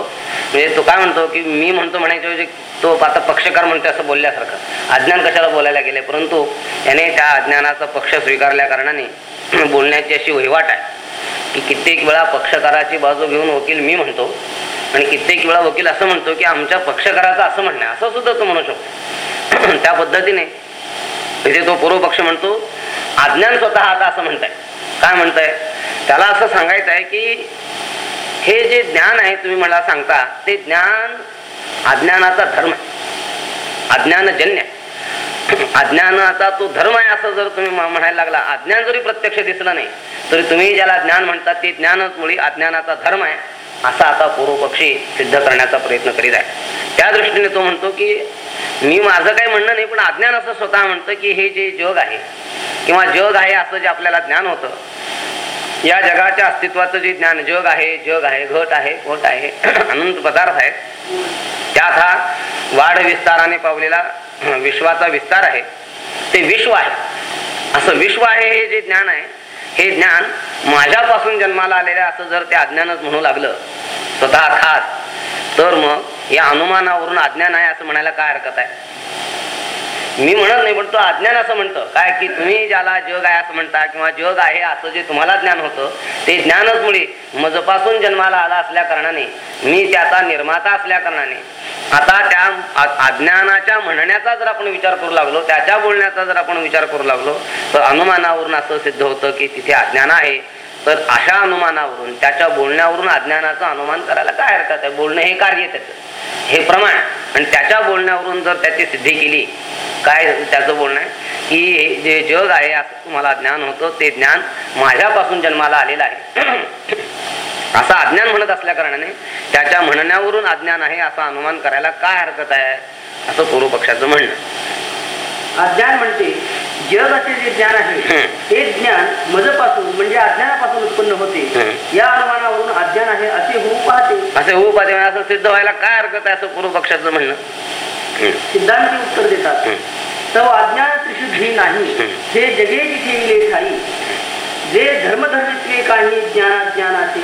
म्हणजे तो काय म्हणतो की मी म्हणतो म्हणायच्या तो आता पक्षकार म्हणतो असं बोलल्यासारखं. अज्ञान कशाला बोलायला गेले? परंतु याने त्या अज्ञानाचा पक्ष स्वीकारल्या कारणाने बोलण्याची अशी वहिवाट आहे की कित्येक वेळा पक्षकाराची बाजू घेऊन वकील मी म्हणतो आणि कित्येक वेळा वकील असं म्हणतो की आमच्या पक्षकाराचं असं म्हणणं असं सुद्धा तो म्हणू शकतो. त्या पद्धतीने इथे तो पूर्व पक्ष म्हणतो अज्ञान स्वतः आता असं म्हणताय. काय म्हणताय? त्याला असं सांगायचं आहे की हे जे ज्ञान आहे तुम्ही मला सांगता ते ज्ञान अज्ञानाचा धर्म आहे. अज्ञानजन्य अज्ञानाचा तो धर्म आहे असं जर तुम्ही म्हणायला लागला अज्ञान जरी प्रत्यक्ष दिसलं नाही तरी तुम्ही ज्याला ज्ञान म्हणतात ते ज्ञानच मुळी अज्ञानाचा धर्म आहे. असा आता पूर्वपक्षी सिद्ध करण्याचा प्रयत्न करीत आहे. त्या दृष्टीने तो म्हणतो की मी माझं काही म्हणणं नाही पण अज्ञान असं स्वतः म्हणतं की हे जे जग आहे किंवा जग आहे असं जे आपल्याला ज्ञान होतं या जगाच्या अस्तित्वाचं जे ज्ञान जग आहे जग आहे घट आहे घट आहे अनंत पदार्थ आहे त्यात हा वाढ विस्ताराने पावलेला विश्वाचा विस्तार आहे. ते विश्व आहे. असं विश्व आहे हे जे ज्ञान आहे हे ज्ञान माझ्यापासून जन्माला आलेलं असं जर ते अज्ञानच म्हणू लागलं स्वतः खास तर मग या अनुमानावरून अज्ञान आहे असं म्हणायला काय हरकत आहे? मी म्हणत नाही पण तो अज्ञान असं म्हणतं. काय की तुम्ही ज्याला जग आहे असं म्हणता किंवा जग आहे असं जे तुम्हाला ज्ञान होतं ते ज्ञानच मुळे मजपासून जन्माला आला असल्या कारणाने मी त्याचा निर्माता असल्या कारणाने. आता त्या अज्ञानाच्या म्हणण्याचा जर आपण विचार करू लागलो त्याच्या बोलण्याचा जर आपण विचार करू लागलो तर अनुमानावरून असं सिद्ध होतं की तिथे अज्ञान आहे. तर अशा अनुमानावरून त्याच्या बोलण्यावरून अज्ञानाचं अनुमान करायला काय हरकत आहे? बोलणं हे कार्य त्याचं. हे प्रमाण आणि त्याच्या बोलण्यावरून जर त्याची सिद्धी केली काय त्याचं बोलणं आहे? की जे जग आहे असं तुम्हाला ज्ञान होतं ते ज्ञान माझ्यापासून जन्माला आलेलं आहे. असं अज्ञान म्हणत असल्या कारणाने त्याच्या म्हणण्यावरून अज्ञान आहे असं अनुमान करायला काय हरकत आहे? असं पूर्व पक्षाचं म्हणणं. अज्ञान म्हणते. जग असे जे ज्ञान आहे ते ज्ञान मजपासून म्हणजे अज्ञानापासून उत्पन्न होते. या अनुमानावरून अज्ञान आहे असे होऊ पाहते. असे होऊ पाहते असं सिद्ध व्हायला काय हरकत आहे असं पूर्व पक्षाचं म्हणणं. सिद्धांती उत्तर देतात. तर अज्ञान त्रिशुद्धी नाही. हे. जगे जिथे ठाई. जे धर्मधर्मित्वे काही ज्ञान ज्ञानाचे.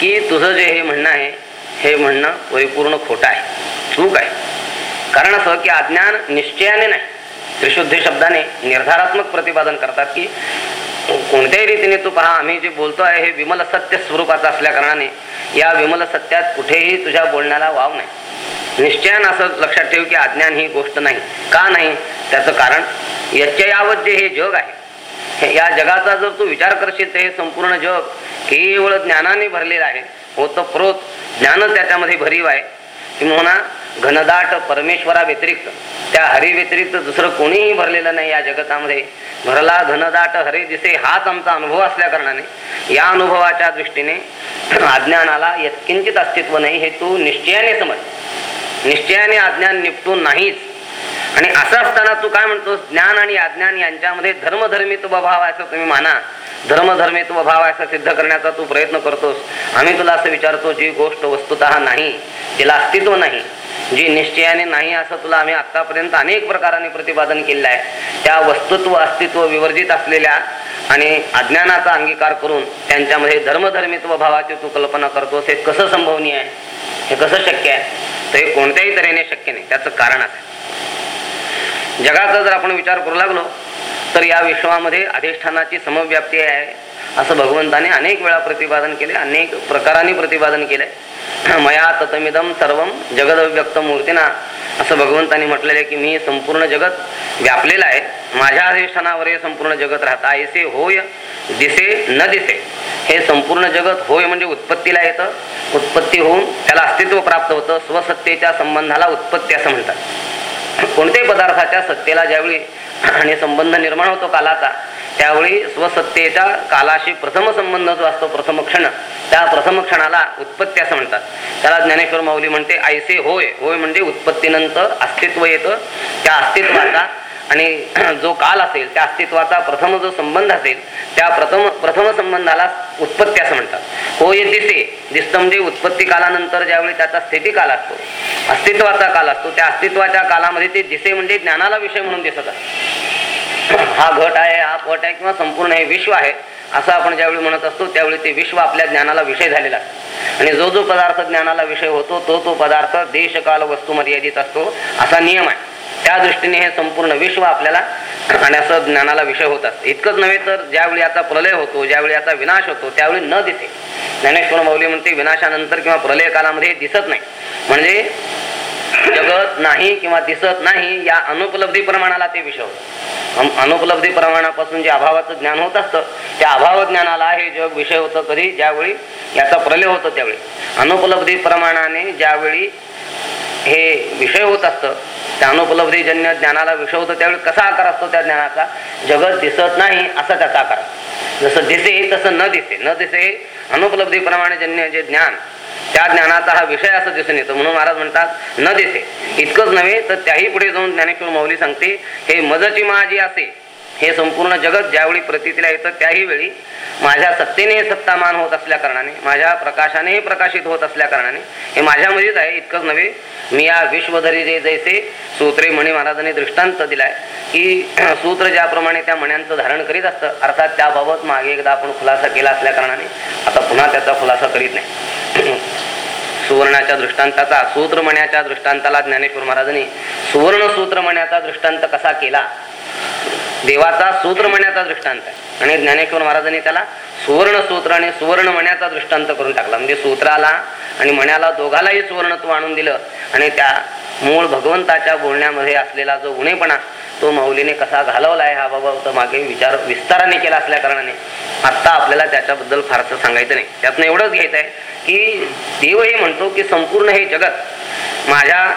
की तुझं जे हे म्हणणं आहे हे म्हणणं परिपूर्ण खोट आहे चूक आहे. कारण असं की अज्ञान निश्चयाने नाही. त्रिशुद्धी शब्दाने निर्धारात्मक प्रतिपादन करतात की कोणत्याही रीतीने तू पहा आम्ही जे बोलतो आहे हे विमल सत्य स्वरूपाचं असल्या कारणाने या विमल सत्यात कुठेही तुझ्या बोलण्याला वाव नाही. निश्चयानं असं लक्षात ठेव की अज्ञान ही गोष्ट नाही. का नाही? त्याचं कारण याच्या जे हे जग आहे. या जगाचा जर तू विचार करशील तर हे संपूर्ण जग केवळ ज्ञानाने भरलेलं आहे. होतं प्रोत ज्ञान त्याच्यामध्ये भरीव आहे. किंवा घनदाट परमेश्वरा व्यतिरिक्त त्या हरी व्यतिरिक्त दुसरं कोणीही भरलेलं नाही या जगतामध्ये. भरला घनदाट हरे दिसे हाच आमचा अनुभव असल्या कारणाने. या अनुभवाच्या दृष्टीने अज्ञानाला यत्किंचित अस्तित्व नाही हे तू निश्चयाने समज. निश्चयाने अज्ञान निपटून नाहीच. आणि असं असताना तू काय म्हणतोस? ज्ञान आणि अज्ञान यांच्यामध्ये धर्मधर्मित्व भाव असं तुम्ही माना. धर्मधर्मित्व भाव असं सिद्ध करण्याचा तू प्रयत्न करतोस. आम्ही तुला असं विचारतो जी गोष्ट वस्तुत नाही तिला अस्तित्व नाही जी निश्चयाने नाही असं तुला आम्ही आतापर्यंत अनेक प्रकाराने प्रतिपादन केलेलं आहे त्या वस्तुत्व अस्तित्व विवर्जित असलेल्या आणि अज्ञानाचा अंगीकार करून त्यांच्यामध्ये धर्मधर्मित्व भावाची तू कल्पना करतोस हे कसं संभवनीय आहे? हे कसं शक्य आहे? तर हे कोणत्याही तऱ्हेने शक्य नाही. त्याचं कारण आहे. जगाचा जर आपण विचार करू लागलो तर या विश्वामध्ये अधिष्ठानाची समव्याप्ती आहे असं भगवंताने अनेक वेळा प्रतिपादन केले अनेक प्रकाराने प्रतिपादन केले. मया ततमिदम सर्व जगद व्यक्त मूर्तीना असं भगवंतानी म्हटलेलं आहे की मी संपूर्ण जगत व्यापलेलं आहे. माझ्या अधिष्ठानावर हे संपूर्ण जगत राहत. ऐसे होय दिसे न दिसे. हे संपूर्ण जगत होय म्हणजे उत्पत्तीला येतं. उत्पत्ती होऊन त्याला अस्तित्व प्राप्त होतं. स्वसत्तेच्या संबंधाला उत्पत्ती असं म्हणतात. कोणत्याही पदार्थाच्या सत्तेला ज्यावेळी आणि संबंध निर्माण होतो कालाचा त्यावेळी स्वसत्तेच्या कालाशी प्रथम संबंध जो असतो प्रथम क्षण त्या प्रथम क्षणाला उत्पत्ती असं म्हणतात. त्याला ज्ञानेश्वर माऊली म्हणते आयसे होय. होय म्हणजे उत्पत्तीनंतर अस्तित्व येतं. त्या अस्तित्वाचा आणि जो काल असेल त्या अस्तित्वाचा प्रथम जो संबंध असेल त्या प्रथम प्रथम संबंधाला उत्पत्ती असं म्हणतात. होय दिसे दिसतं. म्हणजे उत्पत्ती कालानंतर ज्यावेळी त्याचा स्थिती काल असतो. अस्तित्वाचा काल असतो. त्या अस्तित्वाच्या कालामध्ये ते दिसे म्हणजे ज्ञानाला विषय म्हणून दिसत हा घट आहे हा पट आहे किंवा संपूर्ण हे विश्व आहे असं आपण ज्यावेळी म्हणत असतो त्यावेळी ते विश्व आपल्या ज्ञानाला विषय झालेला असतो. आणि जो जो पदार्थ ज्ञानाला विषय होतो तो तो पदार्थ देशकाल वस्तू मर्यादित असतो असा नियम आहे. त्या दृष्टीने हे संपूर्ण विश्व आपल्याला आणि असं ज्ञानाला विषय होत असतं इतकंच नव्हे तर ज्यावेळी आता प्रलय होतो ज्यावेळी आता विनाश होतो त्यावेळी न दिसे. ज्ञानेश्वर माऊली म्हणते विनाशानंतर किंवा प्रलय कालामध्ये दिसत नाही. म्हणजे जगत नाही किंवा दिसत नाही या अनुपलब्धी प्रमाणाला ते विषय अनुपलब्धी प्रमाणापासून जे अभावाचं ज्ञान होत असतं त्या अभाव ज्ञानाला हे जग विषय होतं कधी? ज्यावेळी याचा प्रलय होतो त्यावेळी. अनुपलब्धी प्रमाणाने ज्यावेळी हे विषय होत असतं त्या अनुपलब्धीजन्य ज्ञानाला विषय होतो त्यावेळी कसा आकार असतो त्या ज्ञानाचा? जगत दिसत नाही असा त्याचा आकार. जसं दिसे तसं न दिसे. न दिसे अनुपलब्धीप्रमाणे जन्य जे ज्ञान त्या ज्ञानाचा हा विषय असं दिसून येतो. म्हणून महाराज म्हणतात न दिसे इतकंच नव्हे तर त्याही पुढे जाऊन ज्ञानेश्वर माऊली सांगते हे मजची माझी असे हे संपूर्ण जगत ज्यावेळी प्रतीला येतं त्याही वेळी माझ्या सत्तेने हे सत्तामान होत असल्या कारणाने माझ्या प्रकाशाने प्रकाशित होत असल्या कारणाने हे माझ्यामध्येच आहे इतकंच नव्हे. मी या विश्वधरी जे जैसे सूत्रे मणी महाराजांनी दृष्टांत दिलाय की सूत्र ज्याप्रमाणे त्या मण्यांचं धारण करीत असतं अर्थात त्याबाबत मागे एकदा आपण खुलासा केला असल्या कारणाने आता पुन्हा त्याचा खुलासा करीत नाही. सुवर्णाच्या दृष्टांताचा सूत्रमण्याच्या दृष्टांताला ज्ञानेश्वर महाराजांनी सुवर्ण सूत्रमण्याचा दृष्टांत कसा केला देवाचा सूत्र म्हणण्याचा दृष्टांत आहे. आणि ज्ञानेश्वर महाराजांनी त्याला सुवर्ण सूत्र आणि सुवर्ण मण्याचा दृष्टांत करून टाकला. म्हणजे सूत्राला आणि मण्याला दोघालाही सुवर्णत्व आणून दिलं. आणि त्या मूळ भगवंताच्या बोलण्यामध्ये असलेला जो गुणेपणा तो माऊलीने कसा घालवला आहे हा बाबा मागे विचार विस्ताराने केला असल्या कारणाने. आत्ता आपल्याला त्याच्याबद्दल फारसं सांगायचं नाही. त्यातनं एवढंच घ्यायचं आहे की देव हे म्हणतो की संपूर्ण हे जगत माझ्या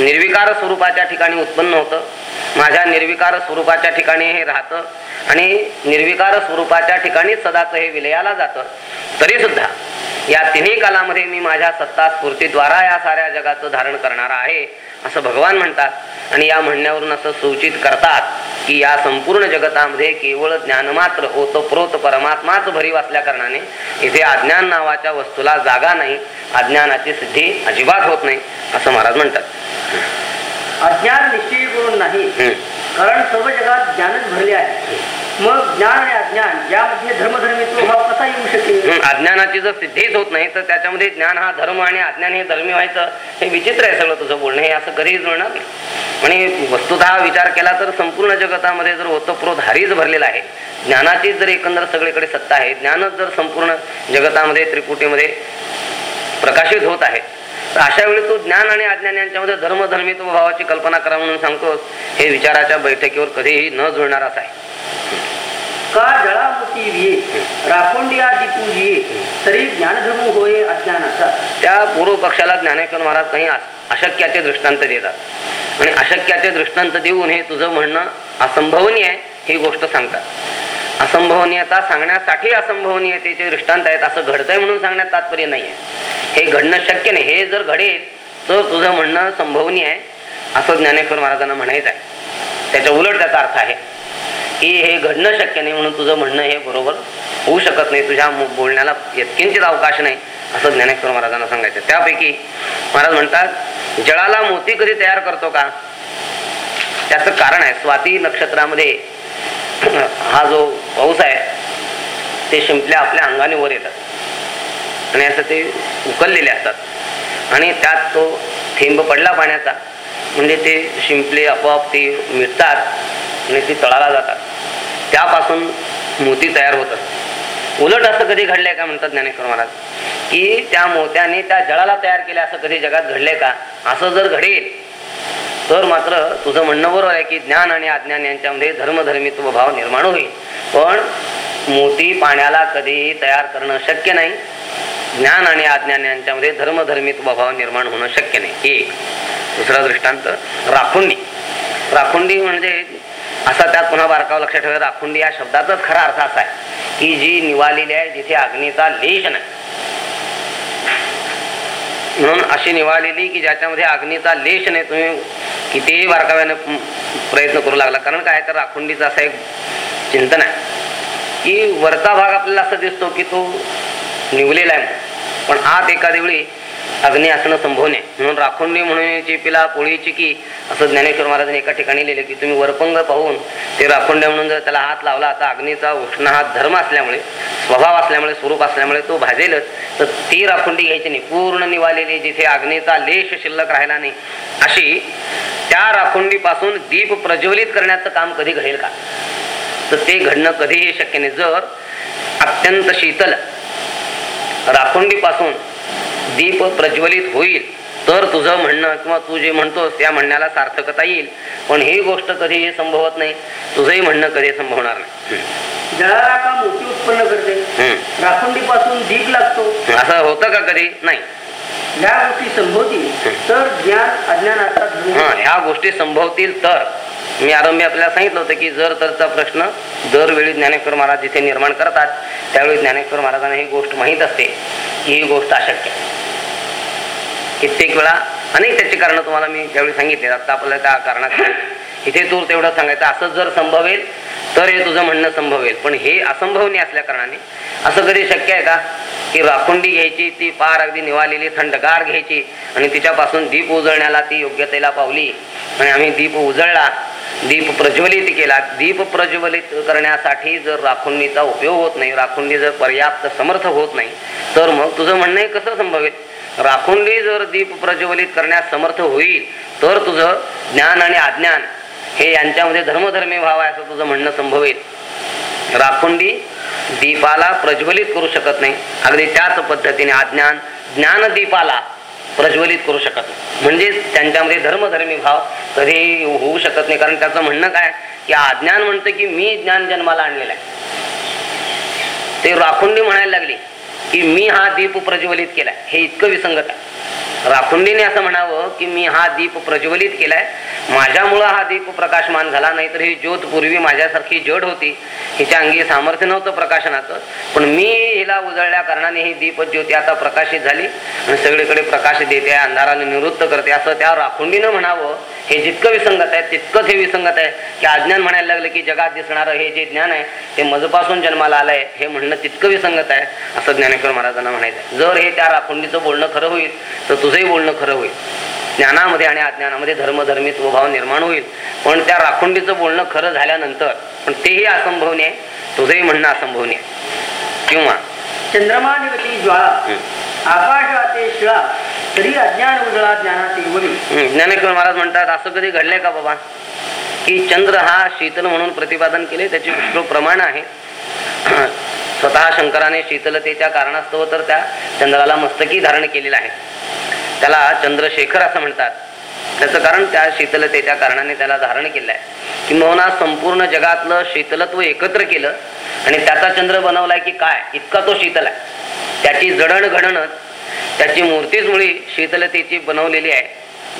निर्विकार स्वरूपाच्या ठिकाणी उत्पन्न होतं. माझ्या निर्विकार स्वरूपाच्या ठिकाणी हे राहतं आणि निर्विकार स्वरूपाच्या ठिकाणी सदाच हे विलयाला जातं. तरी सुद्धा या तिन्ही कालामध्ये मी माझ्या सत्ता स्फूर्तीद्वारा या साऱ्या जगाचं धारण करणार आहे. असं भगवान म्हणतात. आणि या म्हणण्यावरून असं सूचित करतात की या संपूर्ण जगतामध्ये केवळ ज्ञान मात्र ओतप्रोत परमात्माच भरी वाचल्या कारणाने इथे अज्ञान नावाच्या वस्तूला जागा नाही अज्ञानाची सिद्धी अजिबात होत नाही असं महाराज म्हणतात. अज्ञान निश्चय करून नाही. कारण सर्व जगात ज्ञानच भरले आहे. मग ज्ञान आणि अज्ञान. यामध्ये धर्मधर्मित्व भाव कसा येऊ शकेल? अज्ञानाची जर सिद्धीच होत नाही तर त्याच्यामध्ये ज्ञान हा धर्म आणि अज्ञान हे धर्मी व्हायचं हे विचित्र आहे सगळं तुझं बोलणं. हे असं कधीच मिळणार नाही. आणि वस्तुत विचार केला तर संपूर्ण जगतामध्ये जर ओतप्रोत हारीच भरलेला आहे ज्ञानाची जर एकंदर सगळीकडे सत्ता आहे ज्ञानच जर संपूर्ण जगतामध्ये त्रिकुटीमध्ये प्रकाशित होत आहे तर अशा वेळी तू ज्ञान आणि अज्ञान यांच्यामध्ये धर्मधर्मित्व भावाची कल्पना करा म्हणून सांगतोस हे विचाराच्या बैठकीवर कधीही न जुळणारच आहे. का जळामुखी विये राखोंडिया दिपूजिये तरी ज्ञानधर्म होय अज्ञानाचा. त्या पूर्व पक्षाला ज्ञानेश्वर महाराज काही अशक्याचे दृष्टांत देतात. आणि अशक्याचे दृष्टांत देऊन हे तुझं म्हणणं असंभवनीय आहे ही गोष्ट सांगतात. असंभवनीयता सांगण्यासाठी असंभवनीयतेचे दृष्टांत आहेत असं घडतंय म्हणून सांगण्यात तात्पर्य नाहीये. हे घडणं शक्य नाही. हे जर घडेल तर तुझं म्हणणं संभवनीय आहे असं ज्ञानेश्वर महाराजांना म्हणायचं आहे त्याच्या उलट त्याचा अर्थ आहे की हे घडणं शक्य नाही म्हणून तुझं म्हणणं हे बरोबर होऊ शकत नाही. तुझ्या बोलण्याला यत्किंचित अवकाश नाही असं ज्ञानेश्वर महाराजांना सांगायचं. त्यापैकी महाराज म्हणतात जळाला मोती कधी तयार करतो का? त्याचं कारण आहे स्वाती नक्षत्रामध्ये हा जो पाऊस आहे ते शिंपल्या आपल्या अंगाने वर येतात. आणि असं ते उकललेले असतात. आणि त्यात तो थेंब पडला पाण्याचा म्हणजे ते शिंपले आपोआप ते मिळतात आणि ती तळाला जातात. त्यापासून मोती तयार होत उलट असं कधी घडलंय का म्हणतात ज्ञानेश्वर महाराज? की त्या मोत्याने त्या जळाला तयार केले असं कधी जगात घडलंय का? असं जर घडेल तर मात्र तुझं म्हणणं बरोबर आहे की ज्ञान आणि अज्ञान यांच्यामध्ये धर्मधर्मित्व भाव निर्माण होईल. पण मोती पाण्याला कधीही तयार करणं शक्य नाही. ज्ञान आणि अज्ञान यांच्यामध्ये धर्मधर्मित्व भाव निर्माण होणं शक्य नाही. एक. दुसरा दृष्टांत राखुंडी. राखुंडी म्हणजे असा त्यात पुन्हा बारकाव लक्षात ठेवा राखुंडी या शब्दाचाच खरा अर्थ असा आहे की जी निवालेली आहे जिथे अग्नीचा लेश नाही. म्हणून अशी निवालेली की ज्याच्यामध्ये अग्नीचा लेश नाही तुम्ही कितीही बारकाव्याने प्रयत्न करू लागला. कारण काय तर राखुंडीचा असं एक चिंतन आहे की वरचा भाग आपल्याला असं दिसतो की तो निवलेला आहे पण आत एखाद्या वेळी अग्नी असणं संभवणे म्हणून राखुंडी म्हणून पिला पोळीची की असं ज्ञानेश्वर महाराजांनी एका ठिकाणी लिहिले की तुम्ही वरपंग पाहून ते राखोंड्या म्हणून जर त्याला हात लावला आता अग्नीचा उष्ण हा धर्म असल्यामुळे स्वभाव असल्यामुळे स्वरूप असल्यामुळे तो भाजेलच तर ती राखुंडी घ्यायची नाही. पूर्ण निवालेली जिथे अग्नीचा लेश शिल्लक राहिला नाही अशी त्या राखुंडीपासून दीप प्रज्वलित करण्याचं काम कधी घडेल का? तर ते घडणं कधीही शक्य नाही. जर अत्यंत शीतल राखुंडीपासून दीप प्रज्वलित होईल तर तुझं म्हणणं किंवा तू जे म्हणतोस त्या म्हणण्याला सार्थकता येईल. पण ही गोष्ट कधीही संभवत नाही. तुझंही म्हणणं कधी संभवणार नाही. मोती उत्पन्न करते. राखुंडी पासून दीप लागतो. असं होतं का कधी? नाही. या गोष्टी संभवतील तर ज्ञान हा ह्या गोष्टी संभवतील तर. मी आरंभी आपल्याला सांगितलं होतं की जर तरचा प्रश्न दरवेळी ज्ञानेश्वर महाराज जिथे निर्माण करतात त्यावेळी ज्ञानेश्वर महाराजांना ही गोष्ट माहीत असते की ही गोष्ट अशक्य. कित्येक वेळा अनेक त्याची कारण तुम्हाला मी त्यावेळी सांगितले आता आपल्याला त्या कारणात इथे तू तेवढं सांगायचं असं जर संभवेल तर हे तुझं म्हणणं संभवेल पण हे असंभवनी असल्या कारणाने असं कधी शक्य आहे का? की राखुंडी घ्यायची ती पार अगदी निवालेली थंडगार घ्यायची आणि तिच्यापासून दीप उजळण्याला ती योग्यतेला पावली आणि आम्ही दीप उजळला दीप प्रज्वलित केला. दीप प्रज्वलित करण्यासाठी जर राखुंडीचा उपयोग होत नाही राखुंडी जर पर्याप्त समर्थ होत नाही तर मग तुझं म्हणणं हे कसं संभवेल राखुंडी जर दीप प्रज्वलित करण्यास समर्थ होईल तर तुझं ज्ञान आणि अज्ञान हे यांच्यामध्ये धर्मधर्मी भाव आहे असं तुझं म्हणणं संभवेल राखुंडी दीपाला प्रज्वलित करू शकत नाही. अगदी त्याच पद्धतीने अज्ञान ज्ञान दीपाला प्रज्वलित करू शकत नाही. म्हणजेच त्यांच्यामध्ये धर्मधर्मी भाव कधी होऊ शकत नाही. कारण त्याचं म्हणणं काय? की अज्ञान म्हणतं की मी ज्ञान जन्माला आणलेला आहे. ते राखुंडी म्हणायला लागली. की मी हा दीप प्रज्वलित केलाय. हे इतकं विसंगत आहे. राखुंडीने असं म्हणावं की मी हा दीप प्रज्वलित केलाय. माझ्यामुळं हा दीप प्रकाशमान झाला नाही तर ही ज्योत पूर्वी माझ्यासारखी जड होती. हिच्या अंगी सामर्थ्य नव्हतं प्रकाशनाचं. पण मी हिला उजळल्या कारणाने ही दीप ज्योती आता प्रकाशित झाली आणि सगळीकडे प्रकाश देते अंधाराला निवृत्त करते. असं त्या राखुंडीनं म्हणावं. हे जितकं विसंगत आहे तितकंच हे विसंगत आहे. की अज्ञान म्हणायला लागलं की जगात दिसणारं हे जे ज्ञान आहे ते मजपासून जन्माला आलंय हे म्हणणं तितकं विसंगत आहे असं ज्ञान ज्ञानेश्वर महाराजांना म्हणायचं जर हे त्या राखुंडीचं बोलणं खरं होईल तर तुझंही बोलणं खरं होईल. ज्ञानामध्ये आणि अज्ञानामध्ये धर्मधर्मी स्वभाव निर्माण होईल. पण त्या राखुंडीचं बोलणं खरं झाल्यानंतर पण तेही असंभवनीय तुझंही म्हणणं असंभवनीय किंवा? चंद्रमा ज्वाळा शिळा तरी अज्ञान उजळा हम्म, ज्ञानेश्वर महाराज म्हणतात असं कधी घडलंय का बाबा? की चंद्र हा शीतल म्हणून प्रतिपादन केले त्याचे प्रमाण आहे. स्वतः शंकराने शीतलतेच्या कारणास्तव तर त्या चंद्राला मस्तकी धारण केलेलं आहे. त्याला चंद्रशेखर असं म्हणतात. त्याचं कारण त्या शीतलतेच्या कारणाने त्याला धारण केलं आहे किंबहुना संपूर्ण जगातलं शीतलत्व एकत्र केलं आणि त्याचा चंद्र बनवलाय की काय? इतका तो शीतल आहे. त्याची जडणघडणच त्याची मूर्तीच मुळी शीतलतेची बनवलेली आहे.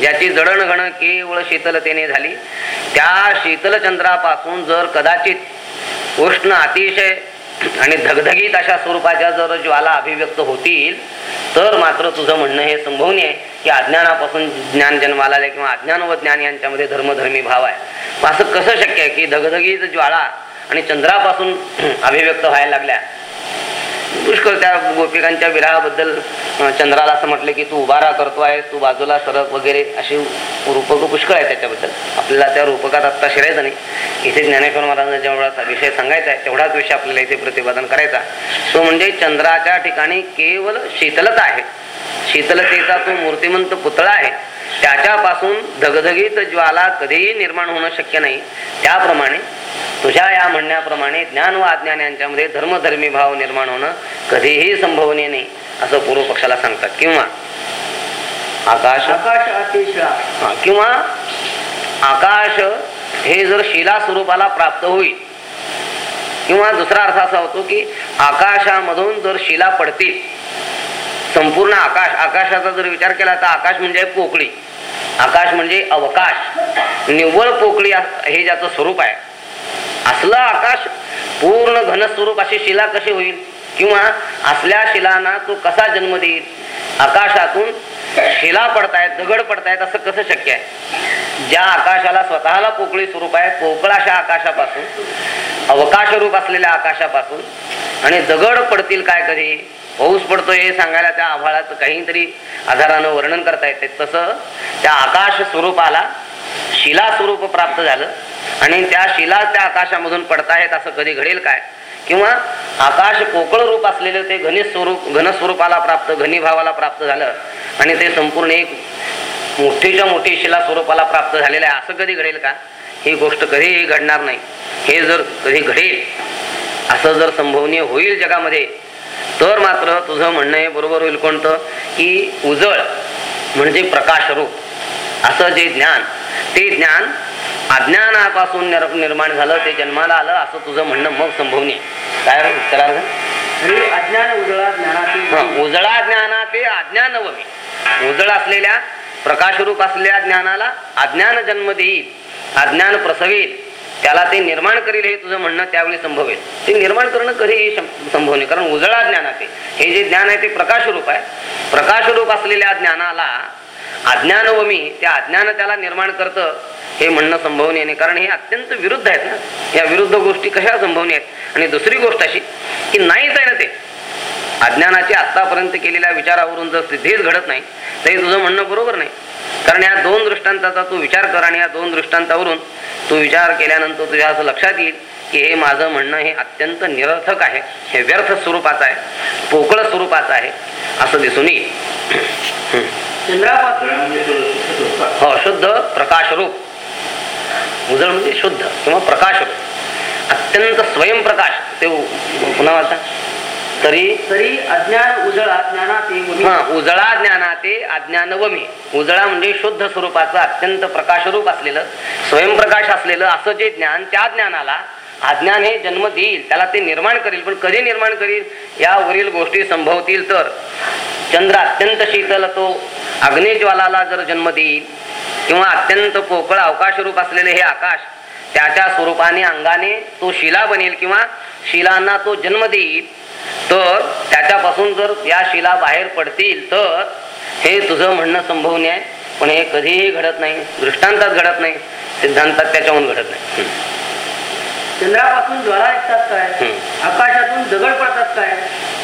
ज्याची जडणघडण केवळ शीतलतेने झाली त्या शीतलचंद्रापासून जर कदाचित उष्ण अतिशय आणि धगधगीत अशा स्वरूपाच्या जर ज्वाला अभिव्यक्त होतील तर मात्र तुझं म्हणणं हे संभवनीय आहे की अज्ञानापासून ज्ञान जन्माला आले किंवा अज्ञान व ज्ञान यांच्यामध्ये धर्मधर्मी भाव आहे. असं कसं शक्य आहे की धगधगीत ज्वाळा आणि चंद्रापासून अभिव्यक्त व्हायला लागल्या पुष्कळ त्या गोपिकांच्या विराहाबद्दल चंद्राला असं म्हटलं की तू उभारा करतो आहे तू बाजूला सरक वगैरे अशी रूपक पुष्कळ आहे त्याच्याबद्दल. आपल्याला त्या रूपकात आत्ता शिरायचं नाही. इथे ज्ञानेश्वर महाराजांना जेवढा विषय सांगायचा आहे तेवढाच विषय आपल्याला इथे प्रतिपादन करायचा तो म्हणजे चंद्राच्या ठिकाणी केवळ शीतलता आहे. शीतलतेचा तो मूर्तिमंत पुतळा आहे. त्याच्यापासून धगधगीत ज्वाला कधीही निर्माण होणं शक्य नाही. त्याप्रमाणे तुझ्या या म्हणण्याप्रमाणे ज्ञान व अज्ञान यांच्यामध्ये धर्मधर्मी भाव निर्माण होणं कधीही संभवनीय नाही असं पूर्व पक्षाला सांगतात. किंवा आकाश आकाश किंवा आकाश हे जर शिला स्वरूपाला प्राप्त होईल किंवा दुसरा अर्थ असा होतो की आकाशामधून जर शिला पडतील संपूर्ण आकाश आकाशाचा जर विचार केला तर आकाश म्हणजे पोकळी. आकाश म्हणजे अवकाश. निव्वळ पोकळी हे ज्याचं स्वरूप आहे. असलं आकाश पूर्ण घनस्वरूप अशी शिला कशी होईल? किंवा असल्या शिलांना तो कसा जन्म देईल? आकाशातून शिला पडतायत दगड पडतायत असं कसं शक्य आहे? ज्या आकाशाला स्वतःला पोकळी स्वरूप आहे पोकळाशा आकाशापासून अवकाश रूप असलेल्या आकाशापासून आणि दगड पडतील काय कधी? पाऊस पडतोय हे सांगायला त्या आभाळाचं काहीतरी आधारानं वर्णन करता येते तसं त्या आकाश स्वरूपाला शिला स्वरूप प्राप्त झालं. आणि त्या शिला त्या आकाशामधून पडतायत असं कधी घडेल काय? किंवा आकाश पोकळ रूप असलेलं ते घनी स्वरूप घनस्वरूपाला प्राप्त घनीभावाला प्राप्त झालं. आणि ते संपूर्ण एक मोठीच्या मोठी शिला स्वरूपाला प्राप्त झालेलं आहे. असं कधी घडेल का? ही गोष्ट कधीही घडणार नाही. हे जर कधी घडेल असं जर संभवनीय होईल जगामध्ये तर मात्र तुझं म्हणणं हे बरोबर होईल. कोणतं? की उजळ म्हणजे प्रकाशरूप. असं जे ज्ञान ते ज्ञान अज्ञानापासून निर्माण झालं ते जन्माला आलं असं तुझं म्हणणं मग संभवनीय काय अज्ञान उजळा ज्ञानाचे उजळा ज्ञाना ते अज्ञान वमी उजळ असलेल्या प्रकाशरूप असलेल्या ज्ञानाला अज्ञान जन्म देईल अज्ञान प्रसवेल. त्याला ते निर्माण करील हे तुझं म्हणणं त्यावेळी संभवेल. ते निर्माण करणं कधीही संभव नाही कारण उजळा ज्ञानाचे. हे जे ज्ञान आहे ते प्रकाशरूप आहे. प्रकाशरूप असलेल्या ज्ञानाला आज्ञान व मी त्या अज्ञान त्याला निर्माण करतं हे म्हणणं संभवनीय नाही कारण हे अत्यंत विरुद्ध आहेत ना. या विरुद्ध गोष्टी कशा संभवनीय आहेत आणि दुसरी गोष्ट अशी की नाहीच आहे ना ते. अज्ञानाची आतापर्यंत केलेल्या विचारावरून जर सिद्धीच घडत नाही तरी तुझं म्हणणं बरोबर नाही. कारण या दोन दृष्टांताचा तू विचार कर आणि या दोन दृष्टांतावरून तू विचार केल्यानंतर तुझ्या असं लक्षात येईल की हे माझं म्हणणं हे अत्यंत निरर्थक आहे. हे व्यर्थ स्वरूपाचं आहे. पोकळ स्वरूपाचं आहे. असं दिसून येईल. हो शुद्ध प्रकाशरूप. उजळ म्हणजे शुद्ध किंवा प्रकाशरूप. अत्यंत स्वयंप्रकाश ते पुन्हा वाचा. तरी तरी अज्ञान उजळा ज्ञानाते हा उजळा ज्ञानाते अज्ञान वमी. उजळा म्हणजे शुद्ध स्वरूपाचं अत्यंत प्रकाशरूप असलेलं स्वयंप्रकाश असलेलं असं जे ज्ञान त्या ज्ञानाला अज्ञान हे जन्म देईल त्याला ते निर्माण करील पण कधी निर्माण करील यावरील गोष्टी संभवतील तर. चंद्र अत्यंत शीतल तो अग्निज्वालाला जर जन्म देईल किंवा अत्यंत पोकळ अवकाशरूप असलेले हे आकाश त्याच्या स्वरूपाने अंगाने तो शिला बनेल किंवा शिलांना तो जन्म देईल तर त्याच्यापासून जर या शिला बाहेर पडतील तर हे तुझं म्हणणं संभवनीय आहे. पण हे कधीही घडत नाही. दृष्टांतात घडत नाही. सिद्धांतात त्याच्याहून घडत नाही. चंद्रापासून ज्वाला निघतात काय? आकाशातून दगड पडतात काय?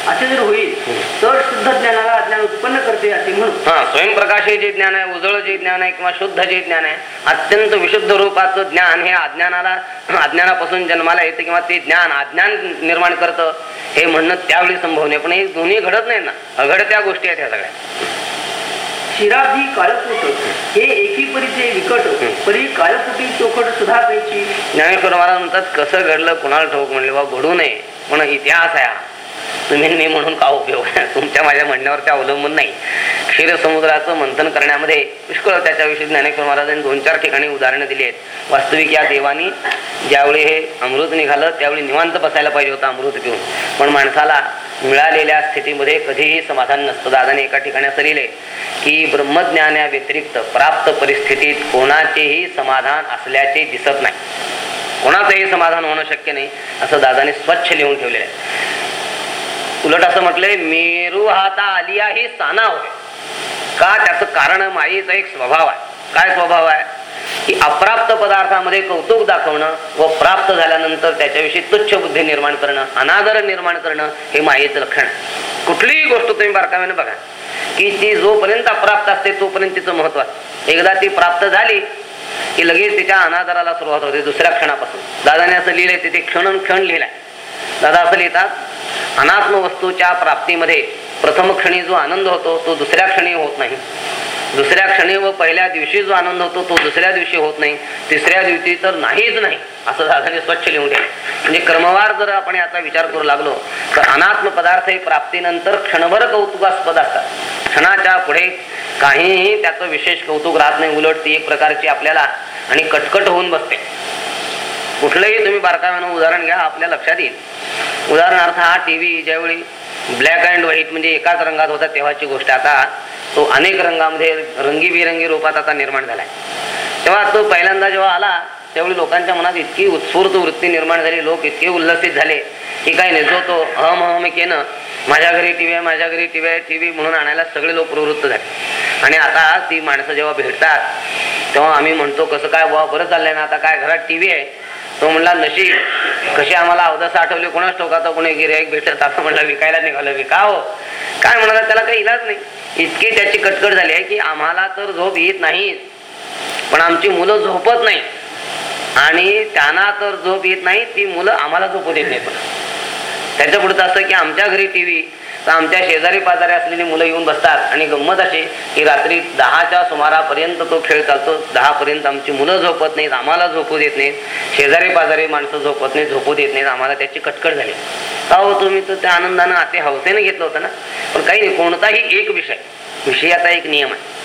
असे जर होईल तर शुद्ध ज्ञानाला अज्ञान उत्पन्न करते असे म्हणून. हा स्वयंप्रकाश हे जे ज्ञान आहे उजळ जे ज्ञान आहे किंवा शुद्ध जे ज्ञान आहे अत्यंत विशुद्ध रूपाचं ज्ञान हे अज्ञानाला अज्ञानापासून जन्माला येते किंवा ते ज्ञान अज्ञान निर्माण करतं हे म्हणणं त्यावेळी संभव नाही. पण हे दोन्ही घडत नाही ना. अघडत्या गोष्टी आहेत ह्या सगळ्या. शिराधी काळपूट हे एकी परीचे विकट परी काळपुटी चोखट सुद्धा पैची ज्ञानेश्वर महाराज म्हणतात कसं घडलं कुणाला ठोक म्हणले बा घडू नये. पण इतिहास आहे तुम्ही मी म्हणून का उपयोग? तुमच्या माझ्या म्हणण्यावर ते अवलंबून नाही. क्षीर समुद्राचं मंथन करण्यामध्ये पुष्कळ त्याच्याविषयी ज्ञानेश्वर महाराजांनी दोन चार ठिकाणी उदाहरणं दिली आहेत. वास्तविक या देवानी ज्यावेळी हे अमृत निघालं त्यावेळी निवांत बसायला पाहिजे होतं अमृत पिऊन. पण माणसाला मिळालेल्या स्थितीमध्ये कधीही समाधान नसतं. दादाने एका ठिकाणी असं लिहिले की ब्रह्मज्ञाना व्यतिरिक्त प्राप्त परिस्थितीत कोणाचेही समाधान असल्याचे दिसत नाही. कोणाचंही समाधान होणं शक्य नाही असं दादाने स्वच्छ लिहून ठेवलेलं आहे. उलट असं म्हटलंय मेरू हाता आलिया ही साना होय का? त्याचं कारण माईचा एक स्वभाव आहे. काय स्वभाव आहे? की अप्राप्त पदार्थामध्ये कौतुक दाखवणं व प्राप्त झाल्यानंतर त्याच्याविषयी तुच्छ बुद्धी निर्माण करणं अनादर निर्माण करणं हे मायेचं लक्षण आहे. कुठलीही गोष्ट तुम्ही बारकाव्याने बघा की ती जोपर्यंत अप्राप्त असते तोपर्यंत तिचं महत्त्व एकदा ती प्राप्त झाली की लगेच तिच्या अनादराला सुरुवात होते दुसऱ्या क्षणापासून. दादाने असं लिहिलंय तिथे क्षण क्षण लिहिलाय. दादा असं लिहितात अनात्म वस्तूच्या प्राप्तीमध्ये प्रथम क्षणी जो आनंद होतो तो दुसऱ्या क्षणी होत नाही. दुसऱ्या क्षणी व पहिल्या दिवशी जो आनंद होतो तो दुसऱ्या दिवशी होत नाही. तिसऱ्या दिवशी तर नाहीच नाही. असं दादाने स्वच्छ लिहून ठेवलं. म्हणजे क्रमवार जर आपण याचा विचार करू लागलो तर अनात्म पदार्थ हे प्राप्तीनंतर क्षणभर कौतुकास्पद असतात. क्षणाच्या पुढे काहीही त्याचं विशेष कौतुक राहत नाही उलट ती एक प्रकारची आपल्याला आणि कटकट होऊन बसते. कुठलंही तुम्ही बारकाव्यानं उदाहरण घ्या आपल्या लक्षात येईल. उदाहरणार्थ हा टीव्ही ज्यावेळी ब्लॅक अँड व्हाईट म्हणजे एकाच रंगात होता तेव्हाची गोष्ट. आता तो अनेक रंगामध्ये रंगीबिरंगी रूपात आता निर्माण झालाय. तेव्हा तो पहिल्यांदा जेव्हा आला त्यावेळी लोकांच्या मनात इतकी उत्स्फूर्त वृत्ती निर्माण झाली लोक इतके उल्लसित झाले की काय नाही जो तो अहम अहम केनं माझ्या घरी टीव्ही आहे माझ्या घरी टीव्ही आहे टीव्ही म्हणून आणायला सगळे लोक प्रवृत्त झाले. आणि आता ती माणसं जेव्हा भेटतात तेव्हा आम्ही म्हणतो कसं काय वा बरं चाललंय ना आता काय घरात टीव्ही आहे तो म्हणला नशीब कशी आम्हाला अवदास आठवली कोणाच टोकाचा कोणी गिरायक भेटत आता म्हणला विकायला निघालं विका हो? काय म्हणाला त्याला काही इलाज नाही. इतकी त्याची कटकट झाली आहे की आम्हाला तर झोप येत नाही पण आमची मुलं झोपत नाही आणि त्यांना तर झोप येत नाही ती मुलं आम्हाला झोपू देत नाही पण त्याच्या पुढचं असं की आमच्या घरी टीव्ही तर आमच्या शेजारी पाजारी असलेली मुलं येऊन बसतात आणि गंमत अशी की रात्री दहाच्या सुमारापर्यंत तो खेळ चालतो. दहापर्यंत आमची मुलं झोपत नाहीत आम्हाला झोपू देत नाहीत. शेजारी पाजारी माणसं झोपत नाहीत झोपू देत नाहीत. आम्हाला त्याची कटकट झाली. अहो तुम्ही तर त्या आनंदानं अति हौसेनं घेतलं होतं ना? पण काही नाही कोणताही एक विषय विषयाचा एक नियम आहे.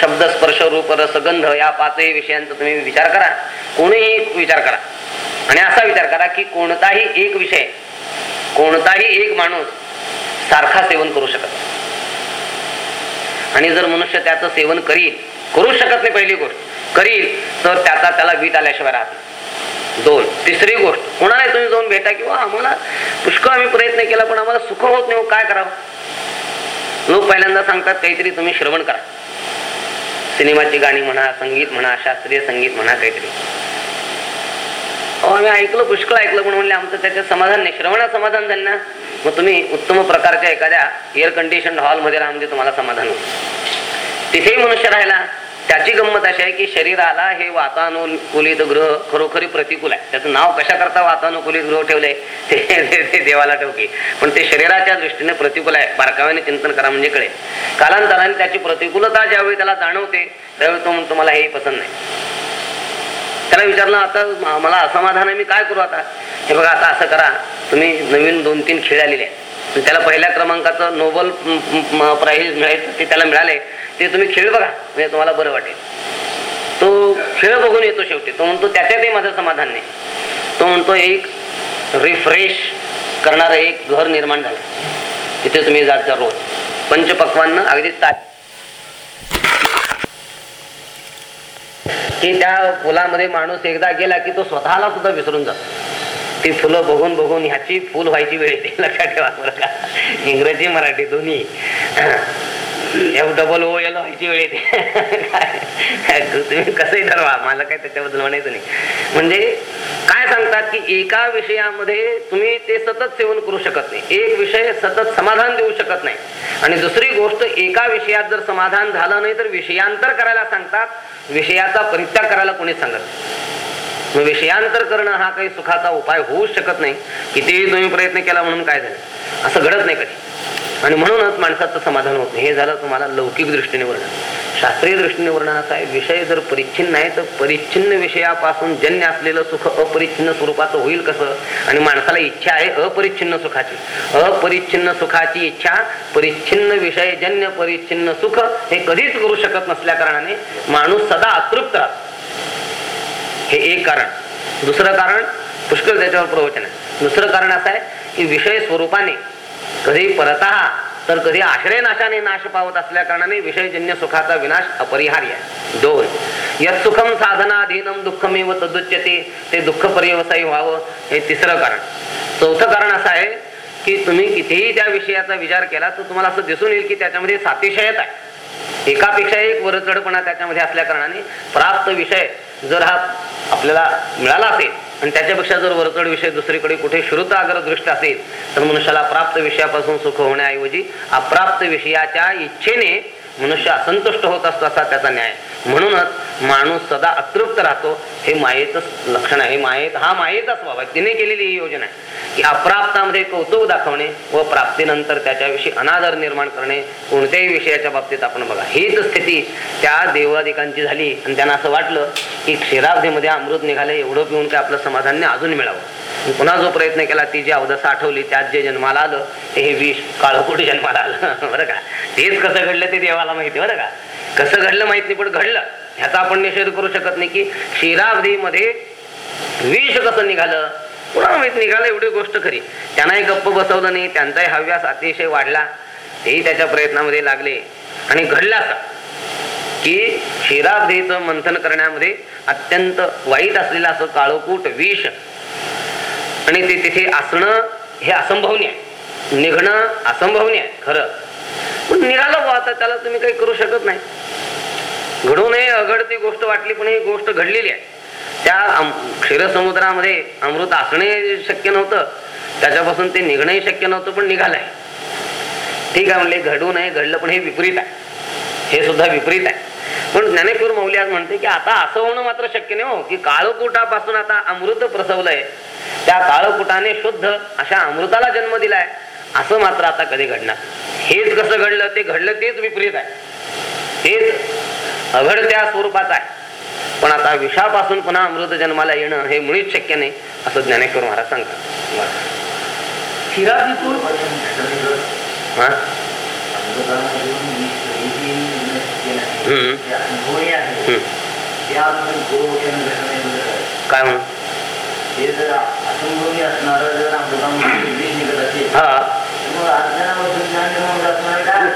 शब्द स्पर्श रूप रसगंध या पाचही विषयांचा तुम्ही विचार करा. कोणीही विचार करा. आणि असा विचार करा की कोणताही एक विषय कोणताही एक माणूस सारखा सेवन करू शकत आणि जर मनुष्य त्याचं सेवन करील करू शकत नाही पहिली गोष्ट करील तर त्याचा त्याला वीट आल्याशिवाय राहत दोन तिसरी गोष्ट कोणाला तुम्ही जाऊन भेटा किंवा आम्हाला पुष्कळ आम्ही प्रयत्न केला पण आम्हाला सुख होत नाही हो, काय करावं? लोक पहिल्यांदा सांगतात काहीतरी तुम्ही श्रवण करा. सिनेमाची गाणी म्हणा संगीत म्हणा शास्त्रीय संगीत म्हणा काहीतरी. आम्ही ऐकलं पुष्कळ ऐकलं पण म्हणले आमचं त्याच्यात समाधान नाही. श्रवणात समाधान झालं ना मग तुम्ही उत्तम प्रकारच्या एखाद्या एअर कंडिशन हॉलमध्ये राहा म्हणजे तुम्हाला समाधान होईल. तिथेही मनुष्य राहिला त्याची गंमत अशी आहे की शरीराला हे वातानुकूलित ग्रह खरोखरी प्रतिकूल आहे. त्याचं नाव कशा करता वातानुकूलित ग्रह ठेवले ते देवाला ठेवके. पण ते शरीराच्या दृष्टीने प्रतिकूल आहे. बारकाव्याने चिंतन करा म्हणजे कळे कालांतराने त्याची प्रतिकूलता ज्यावेळी त्याला जाणवते त्यावेळी तो म्हणतो मला हेही पसंत नाही. त्याला विचारलं आता मला असमाधान आहे मी काय करू आता? हे बघा आता असं करा तुम्ही नवीन दोन तीन खेळ आलेले आहेत. त्याला पहिल्या क्रमांकाचं नोबल प्राईज मिळायचं ते त्याला मिळाले ते तुम्ही खेळ बघा म्हणजे तुम्हाला बरं वाटेल. तो खेळ बघून येतो शेवटी. तो म्हणतो त्याच्यातही माझं समाधान नाही. तो म्हणतो एक रिफ्रेश करणारं एक घर निर्माण झालं. तिथे तुम्ही जात जा रोज. पंचपक्वांना अगदी ताट की त्या फुलामध्ये माणूस एकदा गेला की तो स्वतःला सुद्धा विसरून जातो. ती फुलं बघून बघून ह्याची फुल व्हायची वेळ येते. लक्षात ठेवा बरं का इंग्रजी मराठी दोन्ही. एफ डबल ओ एल व्हायची वेळ येते. तुम्ही कसंही ठरवा मला काय त्याच्याबद्दल म्हणायचं नाही. म्हणजे काय सांगतात की एका विषयामध्ये तुम्ही ते सतत सेवन करू शकत नाही. एक विषय सतत समाधान देऊ शकत नाही. आणि दुसरी गोष्ट एका विषयात जर समाधान झालं नाही तर विषयांतर करायला सांगतात. विषयाचा परित्याग करायला कोणी सांगत मग विषयांतर करणं हा काही सुखाचा उपाय होऊच शकत नाही. कितीही तुम्ही प्रयत्न केला म्हणून काय झालं? असं घडत नाही कधी. आणि म्हणूनच माणसाचं समाधान होत नाही. हे झालं तुम्हाला लौकिक दृष्टीने वर्णन. शास्त्रीय दृष्टीने वर्णन असा आहे विषय जर परिच्छिन्न आहे तर परिच्छिन्न विषयापासून जन्य असलेलं सुख अपरिच्छिन्न स्वरूपाचं होईल कसं? आणि माणसाला इच्छा आहे अपरिच्छिन्न सुखाची. अपरिच्छिन्न सुखाची इच्छा परिच्छिन्न विषय जन्य परिच्छिन्न सुख हे कधीच करू शकत नसल्या कारणाने माणूस सदा अतृप्त राहतो. हे एक कारण. दुसरं कारण पुष्कळ त्याच्यावर प्रवचन आहे. दुसरं कारण असं आहे की विषय स्वरूपाने कधी परत तर कधी आश्रय नाशाने नाश पावत असल्या कारणाने विषयजन्य सुखाचा विनाश अपरिहार्य आहे. दोन यत सुखम साधनाधीनम दुःखमेव तदुच्यते ते दुःख पर्यवसायी व्हावं हे तिसरं कारण. चौथं कारण असं आहे की तुम्ही कितीही त्या विषयाचा विचार केला तर तुम्हाला असं दिसून येईल की त्याच्यामध्ये सातिशयत आहे. एकापेक्षा एक वरचढपणा त्याच्यामध्ये असल्या कारणाने प्राप्त विषय जर हा आपल्याला मिळाला असेल आणि त्याच्यापेक्षा जर वरचढ विषय दुसरीकडे कुठे श्रुत दृष्ट असेल तर मनुष्याला प्राप्त विषयापासून सुख होण्याऐवजी अप्राप्त विषयाच्या इच्छेने मनुष्य असंतुष्ट होत असतो असा त्याचा न्याय. म्हणूनच माणूस सदा अतृप्त राहतो हे मायेच लक्षण आहे. मायेत हा मायेचा स्वभाव आहे. तिने केलेली ही योजना आहे. की अप्राप्तामध्ये कौतुक दाखवणे व प्राप्तीनंतर त्याच्याविषयी अनादर निर्माण करणे कोणत्याही विषयाच्या बाबतीत आपण बघा. हीच स्थिती त्या देवादिकांची झाली. आणि त्यांना असं वाटलं की क्षीराब्धीमध्ये अमृत निघाले एवढं पिऊन काय आपलं समाधान अजून मिळावं. पुन्हा जो प्रयत्न केला ती जी अवदसा आठवली त्यात जे जन्माला आलं ते हे विष काळकुट जन्माला आलं. बरं का? तेच कसं घडलं ते देवाला? माहिती बरं का? कसं घडलं माहीत नाही पण घडलं. ह्याचा आपण निषेध करू शकत नाही की क्षीरावधीमध्ये विष कसं निघालं? पुन्हा माहीत निघालं एवढी गोष्ट खरी. त्यांनाही गप्प बसवलं नाही त्यांचाही हव्यास अतिशय वाढला. तेही त्याच्या प्रयत्नामध्ये लागले. आणि घडला असं की क्षीरावधीचं मंथन करण्यामध्ये अत्यंत वाईट असलेलं असं काळोकूट विष आणि ते तिथे असणं हे असंभवनीय निघणं असंभवनीय खरं. पण निघालं आता त्याला तुम्ही काही करू शकत नाही. घडू नये अघडती गोष्ट वाटली पण ही गोष्ट घडलेली आहे. त्या क्षीरसमुद्रामध्ये अमृत असणे शक्य नव्हतं. त्याच्यापासून ते निघणंही शक्य नव्हतं पण निघालंय. ठीक आहे म्हणले घडू नये घडलं पण हे विपरीत आहे. हे सुद्धा विपरीत आहे. पण ज्ञानेश्वर मौली आज म्हणते की आता असं होणं मात्र शक्य नाही हो की काळकुटापासून आता अमृत प्रसवलंय. त्या काळकुटाने शुद्ध अशा अमृताला जन्म दिलाय. असं मात्र आता कधी घडणार. हे कसं घडलं ते घडलं तेच विपरीत आहे. तेच अघडत्या स्वरूपाचं आहे. पण आता विषापासून पुन्हा अमृत जन्माला येणं हे मुळीच शक्य नाही असं ज्ञानेश्वर महाराज सांगतात. हा. काय म्हणून? हा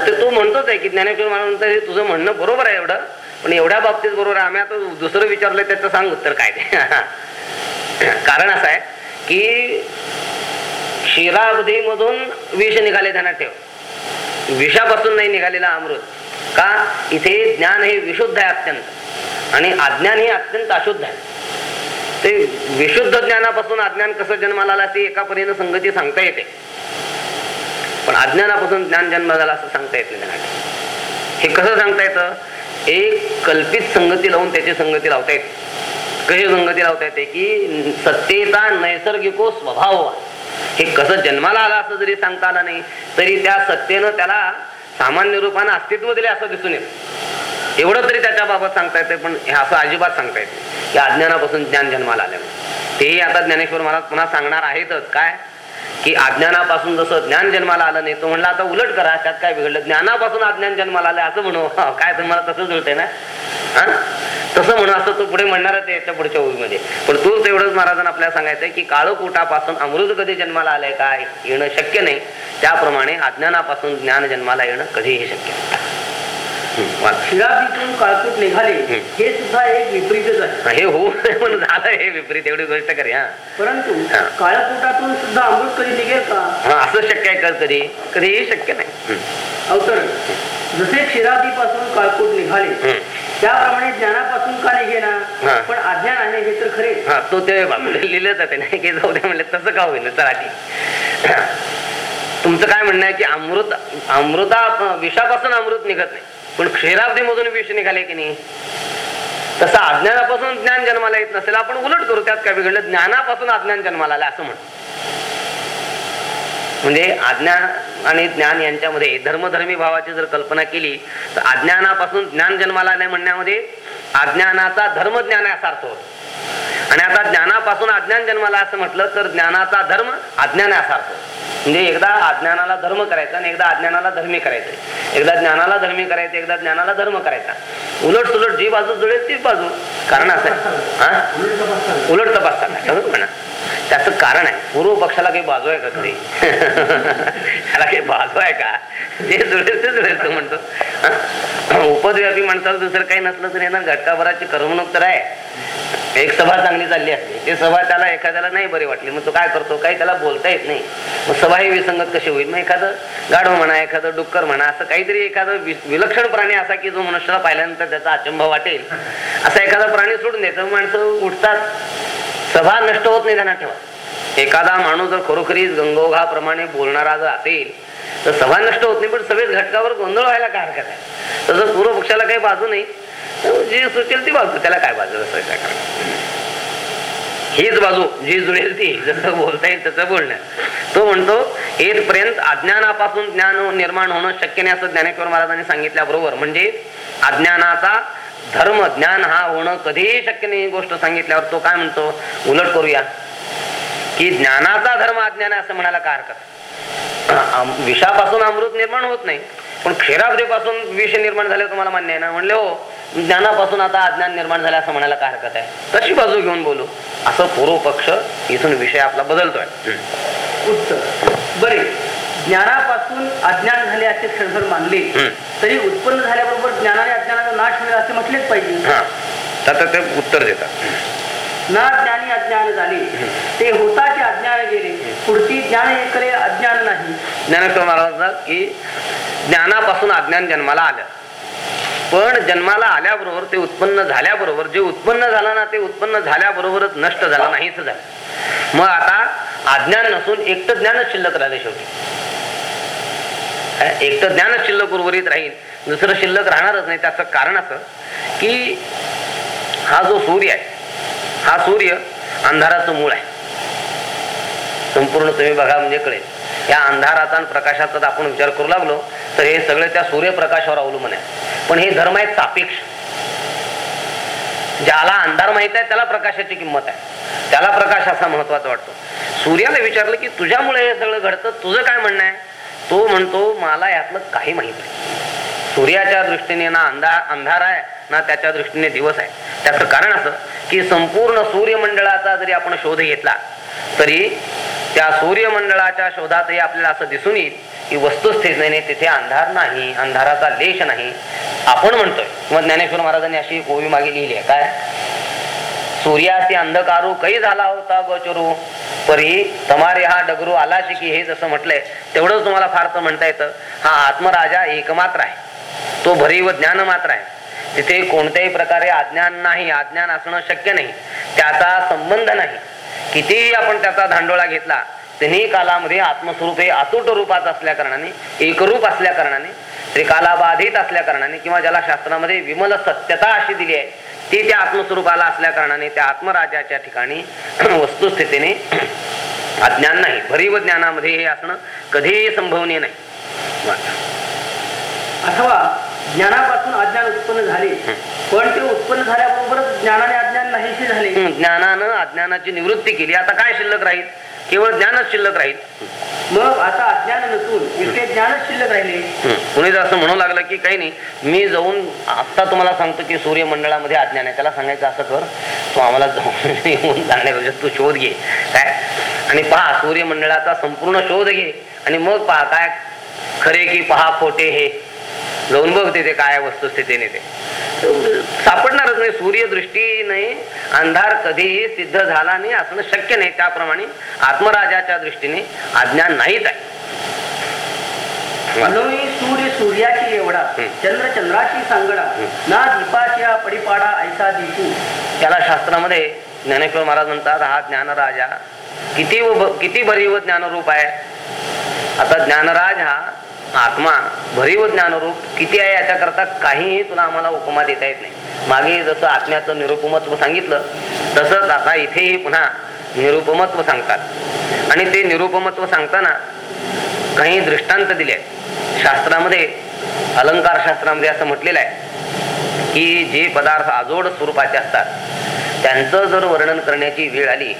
तर तू म्हणतोच आहे की ज्ञानेश्वर महाराज हे तुझं म्हणणं बरोबर आहे एवढं. पण एवढ्या बाबतीत बरोबर आहे. आम्ही आता दुसरं विचारलंय त्याचं सांग उत्तर काय ते. कारण असं आहे की क्षीरावधीमधून विष निघाले ध्यानात ठेव. विषापासून नाही निघालेला अमृत. का? इथे ज्ञान हे विशुद्ध आहे अत्यंत. आणि अज्ञान हे अत्यंत अशुद्ध आहे. ते विशुद्ध ज्ञानापासून अज्ञान कसं जन्माला आला ती एका परीनं संगती सांगता येते. पण अज्ञानापासून ज्ञान जन्म झाला असं सांगता येत नाही हे कसं सांगता येतं? एक कल्पित संगती लावून त्याची संगती लावता येते. कशी संगती लावता येते की सत्तेचा नैसर्गिको स्वभाव हे कसं जन्माला आला असं जरी सांगता आलं नाही तरी त्या सत्तेनं त्याला सामान्य रूपानं अस्तित्व दिले असं दिसून येत. एवढं तरी त्याच्या बाबत सांगता येते पण हे असं अजिबात सांगता येते की अज्ञानापासून ज्ञान जन्माला आलं तेही आता ज्ञानेश्वर महाराज पुन्हा सांगणार आहेतच. काय? की अज्ञानापासून जसं ज्ञान जन्माला आलं नाही तो म्हणला आता उलट करा त्यात काय बिघडलं? ज्ञानापासून अज्ञान जन्माला आलं असं म्हणू. काय तुम्हाला तसंच जुळतंय ना? हा? तसं म्हणू असं तो पुढे म्हणणार याच्या पुढच्या ओळीमध्ये. पण तूच एवढंच महाराजांना आपल्याला सांगायचंय की काळोकुटापासून अमृत कधी जन्माला आलंय काय? येणं शक्य नाही. त्याप्रमाणे अज्ञानापासून ज्ञान जन्माला येणं कधीही शक्य नाही. काळकूट निघाले हे सुद्धा एक विपरीतच आहे. हे म्हणून झालं हे विपरीत एवढी गोष्ट करी हा. परंतु हा. काळाकुटातून सुद्धा अमृत कधी निघेल का? हा, असं शक्य आहे का कधी? कधीही शक्य नाही. हम्म, अवतरण जसे क्षीरादीपासून काळकूट निघाले. त्याप्रमाणे ज्ञानापासून का हा. निघेना पण अज्ञान आहे हे तर खरे. हा तो ते लिहिलं जाते नाही की जाऊ दे म्हणले तसं का होईल चला तुमचं काय म्हणणं आहे की अमृत अमृता विषापासून अमृत निघत नाही. पण क्षेराब्दीमधून विष निघाले की नाही? तसं अज्ञानापासून ज्ञान जन्माला येत नसेल आपण उलट करू त्यात काय बिघडलं? ज्ञानापासून अज्ञान जन्माला आलं असं म्हण. म्हणजे अज्ञान आणि ज्ञान यांच्यामध्ये धर्मधर्मी भावाची जर कल्पना केली तर अज्ञानापासून ज्ञान जन्माला आल्या म्हणण्यामध्ये अज्ञानाचा धर्म ज्ञान असा अर्थ होतो. आणि आता ज्ञानापासून अज्ञान जन्माला असं म्हटलं तर ज्ञानाचा धर्म अज्ञान असा म्हणजे एकदा अज्ञानाला धर्म करायचा आणि एकदा अज्ञानाला धर्मी करायचं. एकदा ज्ञानाला धर्मी करायचं एकदा ज्ञानाला धर्म करायचा. उलट सुलट जी बाजू जुळेल तीच बाजू. कारण असं आहे. उलट तपासताना म्हणा. त्याचं कारण आहे. पूर्व पक्षाला काही बाजू आहे का कधी? त्याला काही बाजू आहे का? जे जुळेल ते जुळेल तो म्हणतो. उपद्व्यापी माणसाला दुसरं काही नसलं तरी येणार घटकाभराची करमणूक तर आहे. एक सभा चांगली चालली असते ते सभा त्याला एखाद्याला नाही बरी वाटली. मग तो काय करतो? काही त्याला बोलता येत नाही. मग सभा ही विसंगत कशी होईल? मग एखादं गाढव म्हणा एखादं डुक्कर म्हणा असं काहीतरी एखादं वि- विलक्षण प्राणी असा की जो मनुष्याला पाहिल्यानंतर त्याचा अचंभ वाटेल. असा एखादा प्राणी सोडून द्यायचं. माणसं उठतात. सभा नष्ट होत नाही त्यांना ठेवा. एखादा माणूस जर खरोखरीच गंगोघाप्रमाणे बोलणारा जर असेल तर सभा नष्ट होत नाही पण सभेत घटकावर गोंधळ व्हायला काय हरकत आहे? तसं पूर्व पक्षाला काही बाजू नाही. जी सुचेल ती बाजू त्याला काय बाजू असं काय हीच बाजू जी जुळेल ती. जसं बोलता येईल तसं बोलणं. तो म्हणतो येथपर्यंत अज्ञानापासून ज्ञान निर्माण होणं शक्य नाही असं ज्ञानेश्वर महाराजांनी सांगितल्याबरोबर. म्हणजे अज्ञानाचा धर्म ज्ञान हा होणं कधीही शक्य नाही गोष्ट सांगितल्यावर तो काय म्हणतो? उलट करूया. की ज्ञानाचा धर्म अज्ञान असं म्हणायला काय हरकत? विषापासून अमृत निर्माण होत नाही. पण क्षीराब्रीपासून विष निर्माण झाले तुम्हाला मान्य आहे ना? म्हणले हो. ज्ञानापासून आता अज्ञान निर्माण झाले असं म्हणायला काय हरकत आहे? तशी बाजू घेऊन बोलू? असं पूर्व पक्ष इथून विषय आपला बदलतोय. उत्तर. बरे. ज्ञानापासून अज्ञान झाले असे क्षणभर मानले. तरी उत्पन्न झाल्याबरोबर ज्ञानाने अज्ञानाचा नाश होईल असे म्हटलेच पाहिजे. तर ते उत्तर देतात. ना ज्ञानी अज्ञान झाले ते होताचे अज्ञान गेले. पुढची ज्ञान एकले अज्ञान नाही. ज्ञानेश्वर महाराज की ज्ञानापासून अज्ञान जन्माला आलं. पण जन्माला आल्याबरोबर ते उत्पन्न झाल्याबरोबर जे उत्पन्न झालं ना ते उत्पन्न झाल्याबरोबरच नष्ट झालं नाहीच झालं. मग आता अज्ञान नसून एकटं ज्ञानच शिल्लक राहिले शेवटी. एकटं ज्ञानच शिल्लक उर्वरित राहील. दुसरं शिल्लक राहणारच नाही. त्याचं कारण असं की हा जो सूर्य आहे हा सूर्य अंधाराचं मूळ आहे. संपूर्ण तुम्ही बघा म्हणजे कळेल. या अंधाराचा आणि प्रकाशाचा आपण विचार करू लागलो तर हे सगळे त्या सूर्यप्रकाशावर अवलंबून आहे. पण हे धर्म आहेत सापेक्ष. ज्याला अंधार माहीत आहे त्याला प्रकाशाची किंमत आहे. त्याला प्रकाश असा महत्त्वाचा वाटतो. सूर्याला विचारलं की तुझ्यामुळे हे सगळं घडतं? तुझं काय म्हणणं आहे? तो म्हणतो मला यातलं काही माहीत नाही. सूर्याच्या दृष्टीने ना अंधार अंधार आहे ना त्याच्या दृष्टीने दिवस आहे. त्याचं कारण असं की संपूर्ण सूर्यमंडळाचा जरी आपण शोध घेतला तरी त्या सूर्यमंडळाच्या शोधातही आपल्याला असं दिसून येईल की वस्तुस्थितीने तिथे अंधार नाही अंधाराचा लेश नाही. आपण म्हणतोय. किंवा ज्ञानेश्वर महाराजांनी अशी गोवी मागे लिहिली आहे. काय? सूर्यासी अंधकारू काही झाला होता गोचरू. परी तमारे हा डगरू आला शिकी. हे जसं म्हटलंय तेवढंच तुम्हाला फारसं म्हणता येतं. हा आत्मराजा एकमात्र आहे. तो भरीव ज्ञान मात्र आहे. तिथे कोणत्याही प्रकारे अज्ञान नाही. अज्ञान असणं शक्य नाही. त्याचा संबंध नाही. कितीही आपण त्याचा धांडोळा घेतला तिन्ही कालामध्ये आत्मस्वरूप हे अतुट रूपात असल्या कारणाने एकरूप असल्या कारणाने त्रिकालाबाधित असल्या कारणाने किंवा ज्याला शास्त्रामध्ये विमल सत्यता अशी दिली आहे ती त्या आत्मस्वरूपाला असल्या कारणाने त्या आत्मराजाच्या ठिकाणी वस्तुस्थितीने अज्ञान नाही. भरीव ज्ञानामध्ये हे असणं कधीही संभवनीय नाही. अथवा ज्ञानापासून अज्ञान उत्पन्न झाले. पण ते उत्पन्न झाल्याबरोबरच ज्ञानाने अज्ञान नाहीसे झाले. ज्ञानानं अज्ञानाची निवृत्ती केली. आता काय शिल्लक राहील? केवळ ज्ञानच शिल्लक राहील? मग आता अज्ञान नसून इतके ज्ञानच शिल्लक राहिले. कुणी असं म्हणू लागलं की काही नाही मी जाऊन आता तुम्हाला सांगतो की सूर्यमंडळामध्ये अज्ञान आहे. त्याला सांगायचं असं कर तू आम्हाला जाऊन येऊन जाण्यापेक्षा तू शोध घे. काय? आणि पहा सूर्यमंडळाचा संपूर्ण शोध घे. आणि मग पहा काय? खरे की पहा खोटे हे. जाऊन बघ तिथे काय वस्तुस्थितीने ते. सापडणारच नाही सूर्यदृष्टीने अंधार कधीही सिद्ध झाला नाही असणं शक्य नाही. त्याप्रमाणे आत्मराजाच्या दृष्टीने अज्ञान नाहीच आहे. सूर्य सूर्याची एवढा चंद्र चंद्राची सांगडा ना दीपाची पडिपाडा ऐसा दिसू. त्याला शास्त्रामध्ये ज्ञानेश्वर महाराज म्हणतात हा ज्ञानराजा किती किती भरीव ज्ञानरूप आहे. आता ज्ञानराज हा आत्मा भरीव ज्ञानरूप किती आहे याच्याकरता काहीही तुला आम्हाला उपमा देता येत नाही. मागे जसं आत्म्याचं निरुपमत्व सांगितलं तसंच आता इथेही पुन्हा निरुपमत्व सांगतात. आणि ते निरुपमत्व सांगताना काही दृष्टांत दिले शास्त्रामध्ये अलंकार शास्त्रामध्ये असं म्हटलेलं आहे की जे पदार्थ आजोड स्वरूपाचे असतात त्यांचं जर वर्णन करण्याची वेळ आली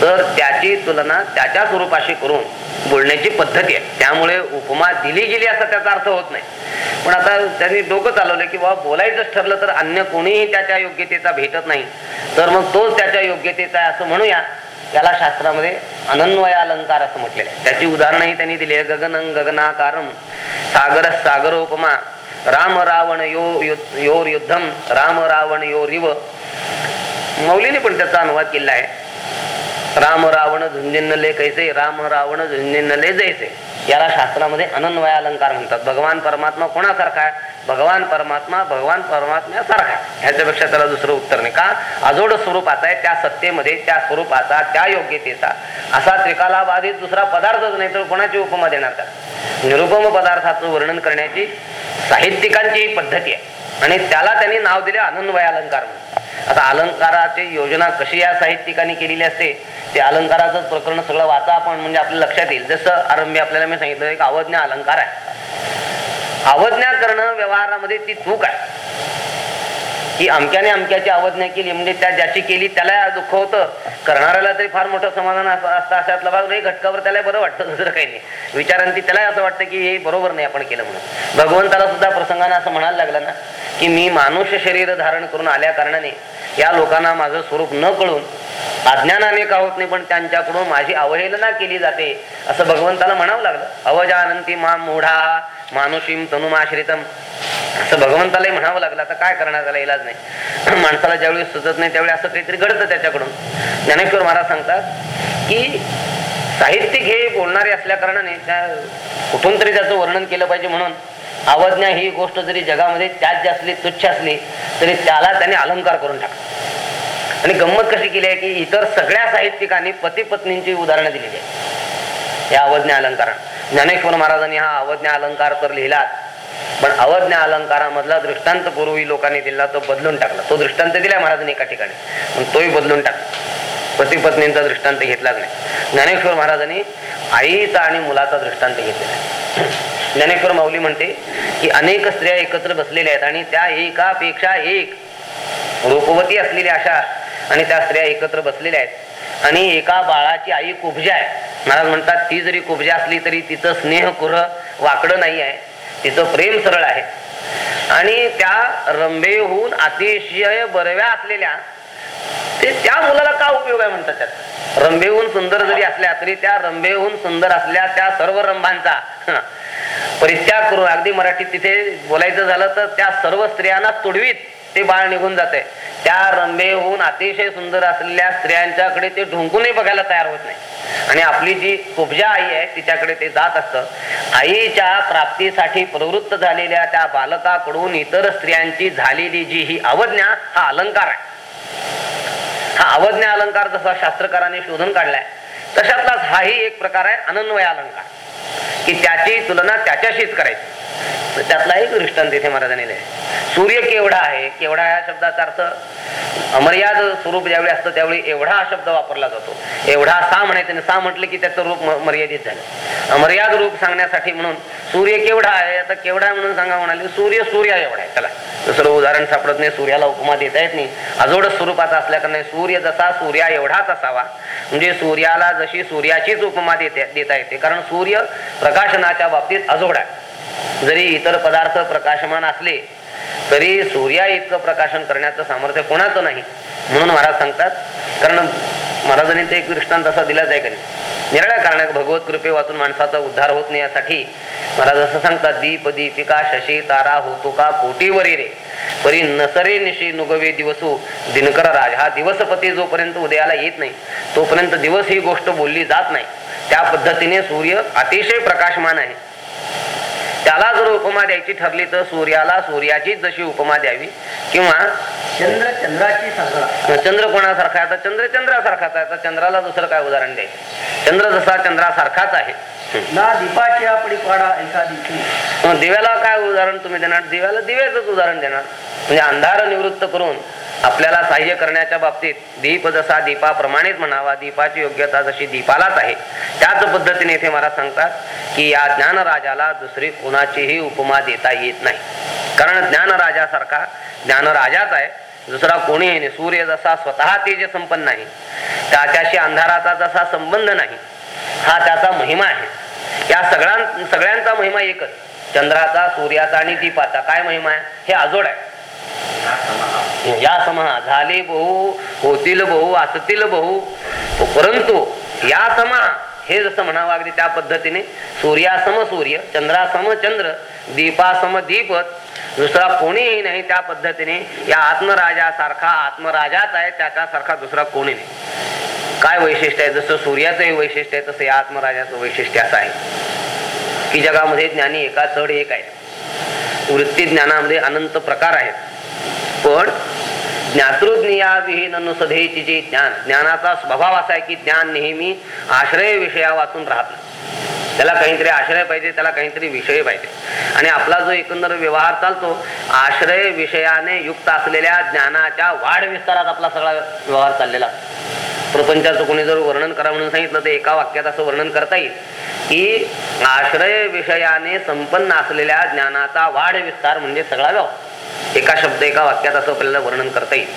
तर त्याची तुलना त्याच्या स्वरूपाशी करून बोलण्याची पद्धती आहे. त्यामुळे उपमा दिली गेली असा त्याचा अर्थ होत नाही. पण आता त्यांनी डोकं चालवलं की बाबा बोलायचंच ठरलं तर अन्य कोणीही त्याच्या योग्यतेचा भेटत नाही. तर मग तोच त्याच्या योग्यतेचा आहे असं म्हणूया. त्याला शास्त्रामध्ये अनन्वय अलंकार असं म्हटलेलं आहे. त्याची उदाहरणही त्यांनी दिली आहे. गगन गगनाकारम सागर सागरोपमा राम रावण यो योर युद्धम राम रावण यो रिव मौलीने पण त्याचा अनुवाद केला आहे. राम रावण झुंजिनले कैसे राम रावण झुंजिनले जैसे. याला शास्त्रामध्ये अनन्वय अलंकार म्हणतात. भगवान परमात्मा कोणासारखा आहे? भगवान परमात्मा भगवान परमात्म्यासारखा आहे. ह्याच्यापेक्षा त्याला दुसरं उत्तर नाही. का? अजोड स्वरूपाचा आहे त्या सत्तेमध्ये त्या स्वरूपाचा त्या योग्यतेचा. असा त्रिकाला बाधित दुसरा पदार्थच नाही तर कोणाची उपमा देणार का निरुपम पदार्थाचं वर्णन करण्याची साहित्यिकांची पद्धती आहे. आणि त्याला त्यांनी नाव दिले अनन्वय अलंकार म्हणून. आता अलंकाराची योजना कशी या साहित्यिकांनी केलेली असते ते अलंकाराचं प्रकरण सगळं वाचा आपण म्हणजे आपल्या लक्षात येईल. जसं आरंभी आपल्याला मी सांगितलं एक अवज्ञा अलंकार आहे. अवज्ञा करणं व्यवहारामध्ये ती चूक आहे. की अमक्याने अमक्याची अवज्ञा केली म्हणजे त्या ज्याची केली त्याला दुःख होतं. करणाऱ्याला तरी फार मोठं समाधान असतं अशातला भाग नाही घटकावर त्याला बरं वाटतं दुसरं काही नाही. विचारांती त्याला असं वाटतं की हे बरोबर नाही आपण केलं म्हणून. भगवंताला सुद्धा प्रसंगाने असं म्हणायला लागलं ना की मी मानुष्य शरीर धारण करून आल्या कारणाने या लोकांना माझं स्वरूप न कळून अज्ञानाने का होत नाही पण त्यांच्याकडून माझी अवहेलना केली जाते. असं भगवंताला म्हणावं लागलं. अवजानंती मा मोढा मानुषीम तनुमाश्रितम. असं भगवंतालाही म्हणावं लागलं. आता काय करणार त्याला इलाज नाही. माणसाला ज्यावेळी सुचत नाही त्यावेळी असं काहीतरी घडतं त्याच्याकडून. ज्ञानेश्वर महाराज सांगतात की साहित्यिक हे बोलणारे असल्या कारणाने त्या कुठून तरी त्याचं वर्णन केलं पाहिजे म्हणून. अवज्ञा ही गोष्ट जरी जगामध्ये त्याच असली तुच्छ असली तरी त्याला त्याने अलंकार करून टाकला. आणि गंमत कशी केली आहे की इतर सगळ्या साहित्यिकांनी पती पत्नींची उदाहरणं दिलेली आहे या अवज्ञा अलंकारा ज्ञानेश्वर महाराजांनी हा अवज्ञा अलंकार तर लिहिलाच पण अवज्ञा अलंकारामधला दृष्टांत पूर्वी लोकांनी दिला तो बदलून टाकला. तो दृष्टांत दिलाय महाराजांनी एका ठिकाणी पण तोही बदलून टाकला. पती पत्नींचा दृष्टांत घेतलाच नाही. ज्ञानेश्वर महाराजांनी आईचा आणि मुलाचा दृष्टांत घेतलेला आहे. ज्ञानेश्वर माऊली म्हणते की अनेक स्त्रिया एकत्र बसलेल्या आहेत आणि त्या एकापेक्षा एक रूपवती असलेल्या अशा आणि त्या स्त्रिया एकत्र बसलेल्या आहेत. आणि एका बाळाची आई कुबजा आहे. महाराज म्हणतात ती जरी कुबजा असली तरी तिचं स्नेह कुर वाकडं नाही आहे. तिचं प्रेम सरळ आहे. आणि त्या रंभेहून अतिशय बरव्या असलेल्या ते त्या मुलाला का उपयोग आहे म्हणतात त्यात? रंभेहून सुंदर जरी असल्या तरी त्या रंभेहून सुंदर असल्या त्या सर्व रंभांचा परित्याग करून अगदी मराठीत तिथे बोलायचं झालं तर त्या सर्व स्त्रियांना तुडवीत ते बाळ निघून जाते त्या रंभेहून अतिशय सुंदर असलेल्या स्त्रियांच्याकडे ते ढुंकूनही बघायला तयार होत नाही. आणि आपली जी कुबजा आई आहे तिच्याकडे ते जात असतं. आईच्या प्राप्तीसाठी प्रवृत्त झालेल्या त्या बालकाकडून इतर स्त्रियांची झालेली जी ही अवज्ञा हा अलंकार आहे. हा अवज्ञा अलंकार जसा शास्त्रकाराने शोधून काढलाय तशातलाच हाही एक प्रकार आहे अनन्वय अलंकार. की त्याची तुलना त्याच्याशीच करायची. त्यातला एक दृष्टांत इथे महाराजांनी सूर्य केवढा आहे केवढा या शब्दाचा अर्थ? अमर्याद स्वरूप ज्यावेळी असतं त्यावेळी एवढा हा शब्द वापरला जातो. एवढा सा म्हणायचं सा म्हटलं की त्याचं रूप मर्यादित झालं. अमर्याद रूप सांगण्यासाठी म्हणून सूर्य केवढा आहे आता केवढा म्हणून सांगा म्हणाले सूर्य सूर्य एवढा आहे. त्याला दुसरं उदाहरण सापडत नाही सूर्याला उपमा देता येत नाही. अजोड स्वरूपाचा असल्याकारणे सूर्य जसा सूर्या एवढाच असावा. म्हणजे सूर्याला जशी सूर्याचीच उपमा देते देता येते. कारण सूर्य प्रकाशनाच्या बाबतीत अजोड आहे. जरी इतर पदार्थ प्रकाशमान असले तरी सूर्या इतकं प्रकाशन करण्याचं सामर्थ्य कोणाचं नाही म्हणून महाराज सांगतात. कारण महाराजांनी ते एक दृष्टांत असा दिलाच आहे का निराळ्या कारणात भगवत कृपे वाचून माणसाचा उद्धार होत नाही यासाठी महाराज असं सांगतात दीप दीपिका शशी तारा होतो का कोटीवरी रे. परी नसरे निशी नुगवे दिवसू दिनकर राज. हा दिवसपती जोपर्यंत उदयाला येत नाही तोपर्यंत दिवस ही गोष्ट बोलली जात नाही. त्या पद्धतीने सूर्य अतिशय प्रकाशमान आहे. त्याला जर उपमा द्यायची ठरली तर सूर्याला सूर्याचीच जशी उपमा द्यावी किंवा चंद्र चंद्राची चंद्र कोणासारखा आहे? चंद्र चंद्रासारखाच आहे. आता चंद्राला दुसरं काय उदाहरण द्यायचं? चंद्र जसा चंद्रासारखाच आहे. ना दीपाची आपली पाडा एका दिवशी. दिव्याला काय उदाहरण तुम्ही देणार? दिव्याला दिव्याच उदाहरण देणार. म्हणजे अंधार निवृत्त करून आपल्याला सहाय्य करण्याच्या बाबतीत दीप जसा दीपाप्रमाणेच म्हणावा दीपाची योग्यता जशी दीपालाच आहे त्याच पद्धतीने इथे मला सांगतात की या ज्ञानराजाला दुसरी कोणाचीही उपमा देता येत नाही. कारण ज्ञानराजासारखा ज्ञानराजाच आहे दुसरा कोणीही नाही. सूर्य जसा स्वतः तेज संपन्न नाही त्याच्याशी अंधाराचा जसा संबंध नाही हा त्याचा महिमा आहे. या सगळ्यां सगळ्यांचा महिमा एकच चंद्राचा सूर्याचा आणि दीपाचा. काय महिमा आहे? हे आजोड आहे. या समहा. झाले बहु होतील बहु असतील बहु. हो, परंतु या समा हे जसं म्हणावं अगदी त्या पद्धतीने सूर्यासम सूर्य चंद्रासम चंद्र दीपासम दीपत दुसरा कोणीही नाही त्या पद्धतीने या आत्मराजासारखा आत्मराजाच आहे त्याच्यासारखा दुसरा कोणी नाही. काय वैशिष्ट्य आहे? जसं सूर्याचं हे वैशिष्ट्य आहे तसं या आत्मराजाचं वैशिष्ट्य असं आहे. की जगामध्ये ज्ञानी एका चढ एक आहे वृत्ती ज्ञानामध्ये अनंत प्रकार आहेत. पण ज्ञातृज्ञाविहीन सधेची जे ज्ञान ज्ञानाचा स्वभाव असा आहे की ज्ञान नेहमी आश्रय विषया वाचून राहत त्याला काहीतरी आश्रय पाहिजे त्याला काहीतरी विषय पाहिजे. आणि आपला जो एकंदर व्यवहार चालतो आश्रय विषयाने युक्त असलेल्या ज्ञानाच्या वाढ विस्तारात आपला सगळा व्यवहार चाललेला प्रपंचाचं कोणी जर वर्णन करा म्हणून सांगितलं तर एका वाक्यात असं वर्णन करता येईल की आश्रय विषयाने संपन्न असलेल्या ज्ञानाचा वाढ विस्तार म्हणजे सगळा व्यवहार. एका शब्द एका वाक्यात असं आपल्याला वर्णन करता येईल.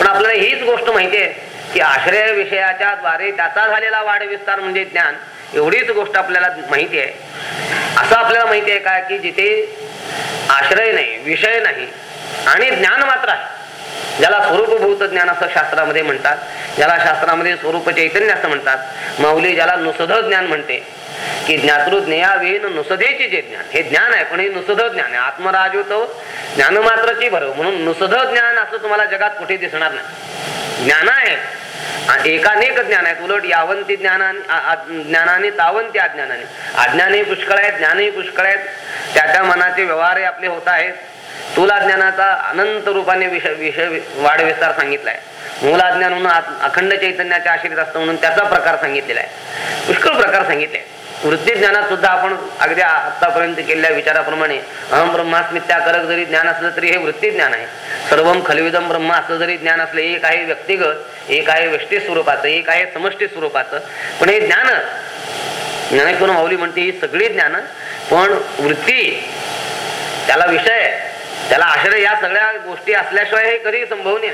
पण आपल्याला हीच गोष्ट माहिती आहे की आश्रय विषयाच्या द्वारे त्याचा झालेला वाढ विस्तार म्हणजे ज्ञान एवढीच गोष्ट आपल्याला माहिती आहे. असं आपल्याला माहिती आहे का? की जिथे आश्रय नाही विषय नाही आणि ज्ञान मात्र आहे. ज्याला स्वरूपभूत ज्ञान असं शास्त्रामध्ये म्हणतात ज्याला शास्त्रामध्ये स्वरूप चैतन्य असं म्हणतात माऊली ज्याला नुसध ज्ञान म्हणते की ज्ञातृज्ञयाविहीन नुसधेचे जे ज्ञान हे ज्ञान आहे पण हे नुसध ज्ञान आहे. आत्मराज होतो ज्ञानमात्राची भरव म्हणून नुसध ज्ञान असं तुम्हाला जगात कुठे दिसणार नाही. ज्ञान आहे. एकानेक ज्ञान आहेत. उलट यावंती ज्ञानाने ज्ञानाने तावंती अज्ञानाने. अज्ञानही पुष्कळ आहेत ज्ञानही पुष्कळ आहेत. त्या त्या मनाचे व्यवहारही आपले होत आहेत. तुला ज्ञानाचा अनंत रूपाने विषय विषय वाढ विस्तार सांगितलाय. मूलाज्ञान म्हणून अखंड चैतन्याच्या आश्रित असतं म्हणून त्याचा प्रकार सांगितलेला आहे पुष्कळ प्रकार सांगितले. वृत्ती ज्ञानात सुद्धा आपण अगदी आतापर्यंत केलेल्या विचाराप्रमाणे अहम ब्रह्मास्मित्याकरक जरी ज्ञान असलं तरी हे वृत्ती ज्ञान आहे. सर्वम खलविदम ब्रह्मा असं जरी ज्ञान असलं एक आहे व्यक्तिगत एक आहे व्यष्टी स्वरूपाचं एक आहे समष्टी स्वरूपाचं. पण हे ज्ञान ज्ञानेश्वर माऊली म्हणते ही सगळी ज्ञान पण वृत्ती त्याला विषय त्याला आश्रय या सगळ्या गोष्टी असल्याशिवाय हे कधी संभवनीय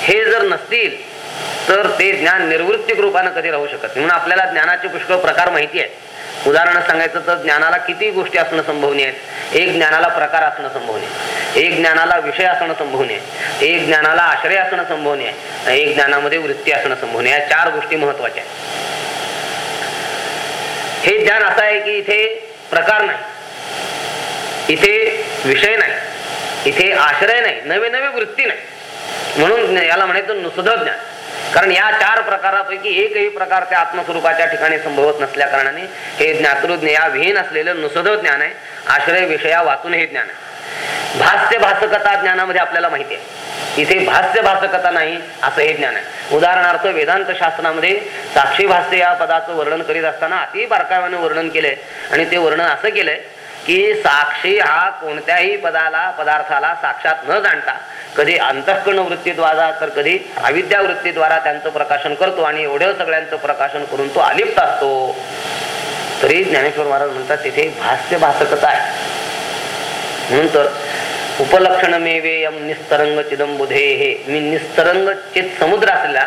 हे जर नसतील तर ते ज्ञान निर्वृत्तिक रूपानं कधी राहू शकत म्हणून आपल्याला ज्ञानाचे पुष्कळ प्रकार माहिती आहेत. उदाहरण सांगायचं तर ज्ञानाला किती गोष्टी असणं संभवनीय आहेत. एक ज्ञानाला प्रकार असणं संभवनीय एक ज्ञानाला विषय असणं संभवनीय एक ज्ञानाला आश्रय असणं संभवनीय एक ज्ञानामध्ये वृत्ती असणं संभवनीय या चार गोष्टी महत्त्वाच्या हे ज्ञान असं आहे की इथे प्रकार नाही. इथे विषय नाही. इथे आश्रय नाही नवे नवे वृत्ती नाही. म्हणून याला म्हणायचं नुसद ज्ञान. कारण या चार प्रकारापैकी एकही प्रकार त्या आत्मस्वरूपाच्या ठिकाणी संभवत नसल्या कारणाने हे ज्ञातृज्ञ या विहीन असलेलं नुसद ज्ञान आहे. आश्रय विषया वाचून हे ज्ञान आहे. भास्य भासकता ज्ञानामध्ये आपल्याला माहिती आहे. इथे भाष्य भासकता नाही असं हे ज्ञान आहे. उदाहरणार्थ वेदांत शास्त्रामध्ये साक्षी भाष्य या पदाचं वर्णन करीत असताना अति बारकाव्याने वर्णन केलंय. आणि ते वर्णन असं केलंय की साक्षी हा कोणत्याही पदाला पदार्थाला साक्षात न जाणता कधी अंतःकरण वृत्तीद्वारा तर कधी अविद्या वृत्तीद्वारा त्यांचं प्रकाशन करतो आणि एवढं सगळ्यांचं प्रकाशन करून तो अलिप्त असतो. तरी ज्ञानेश्वर महाराज म्हणतात तिथे भास्य भासकता आहे. म्हणून तर उपलक्षण मेवेयम निस्तरंग चिदंबुधे हे मी निस्तरंग चित समुद्र असलेला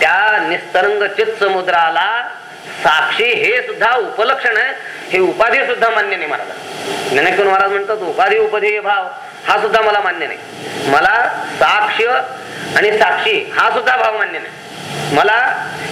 त्या निस्तरंग चित समुद्राला साक्षी हे सुद्धा उपलक्षण आहे. हे उपाधी सुद्धा मान्य नाही महाराज ज्ञानेश्वर महाराज म्हणतात उपाधी उपधेय भाव. हा सुद्धा मला मान्य नाही. मला साक्ष आणि साक्षी हा सुद्धा भाव मान्य नाही. मला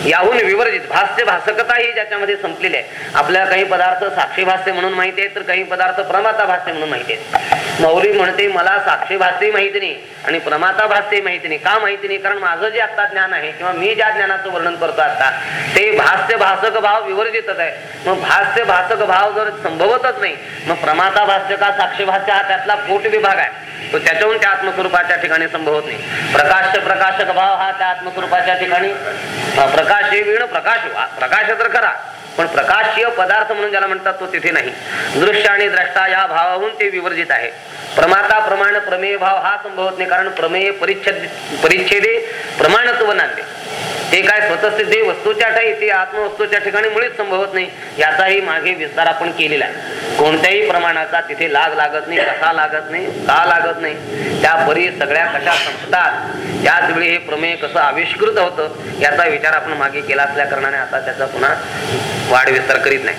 याहून विवर्जित भास्य भासकता ही ज्याच्यामध्ये संपलेली आहे. आपल्याला काही पदार्थ साक्षी भास्य म्हणून माहिती आहेत तर काही पदार्थ प्रमाता भास्य म्हणून माहिती आहे मौली म्हणते मला साक्षी भास्य माहिती नाही आणि प्रमाता भाष्य माहिती नाही. का माहिती नाही? कारण माझं जे आता ज्ञान आहे किंवा मी ज्या ज्ञानाचं वर्णन करतो आता ते भास्य भासक भाव विवर्जितच आहे. मग भास्य भासक भाव जर संभवतच नाही मग प्रमाता भास्य का साक्षी भास्य हा त्यातला पोट विभाग आहे? तो त्याच्याहून त्या आत्मस्वरूपाच्या ठिकाणी संभवत नाही. प्रकाश प्रकाशक भाव हा त्या आत्मस्वरूपाच्या ठिकाणी. प्रकाश विण प्रकाश प्रकाश तर करा. पण प्रकाशीय पदार्थ म्हणून ज्याला म्हणतात तो तिथे नाही. दृश्य आणि द्रष्टा या भावाहून ते विवर्जित आहे. प्रमाता प्रमाण प्रमेय भाव हा संभवत नाही. कारण प्रमेय परिच्छेद परिच्छेदे प्रमाणत्व नांदे. ते काय स्वतःसिद्धी वस्तूच्या ठाई ते आत्मवस्तूच्या ठिकाणी मुळीच संभवत नाही. याचाही मागे विस्तार आपण केलेला आहे. कोणत्याही प्रमाणाचा तिथे लाग लागत नाही कसा लागत नाही का लागत नाही त्या परी सगळ्या कशा संपतात त्याच वेळी हे प्रमेय कसं आविष्कृत होतं याचा विचार आपण मागे केला असल्या कारणाने आता त्याचा पुन्हा वाढ विस्तार करीत नाही.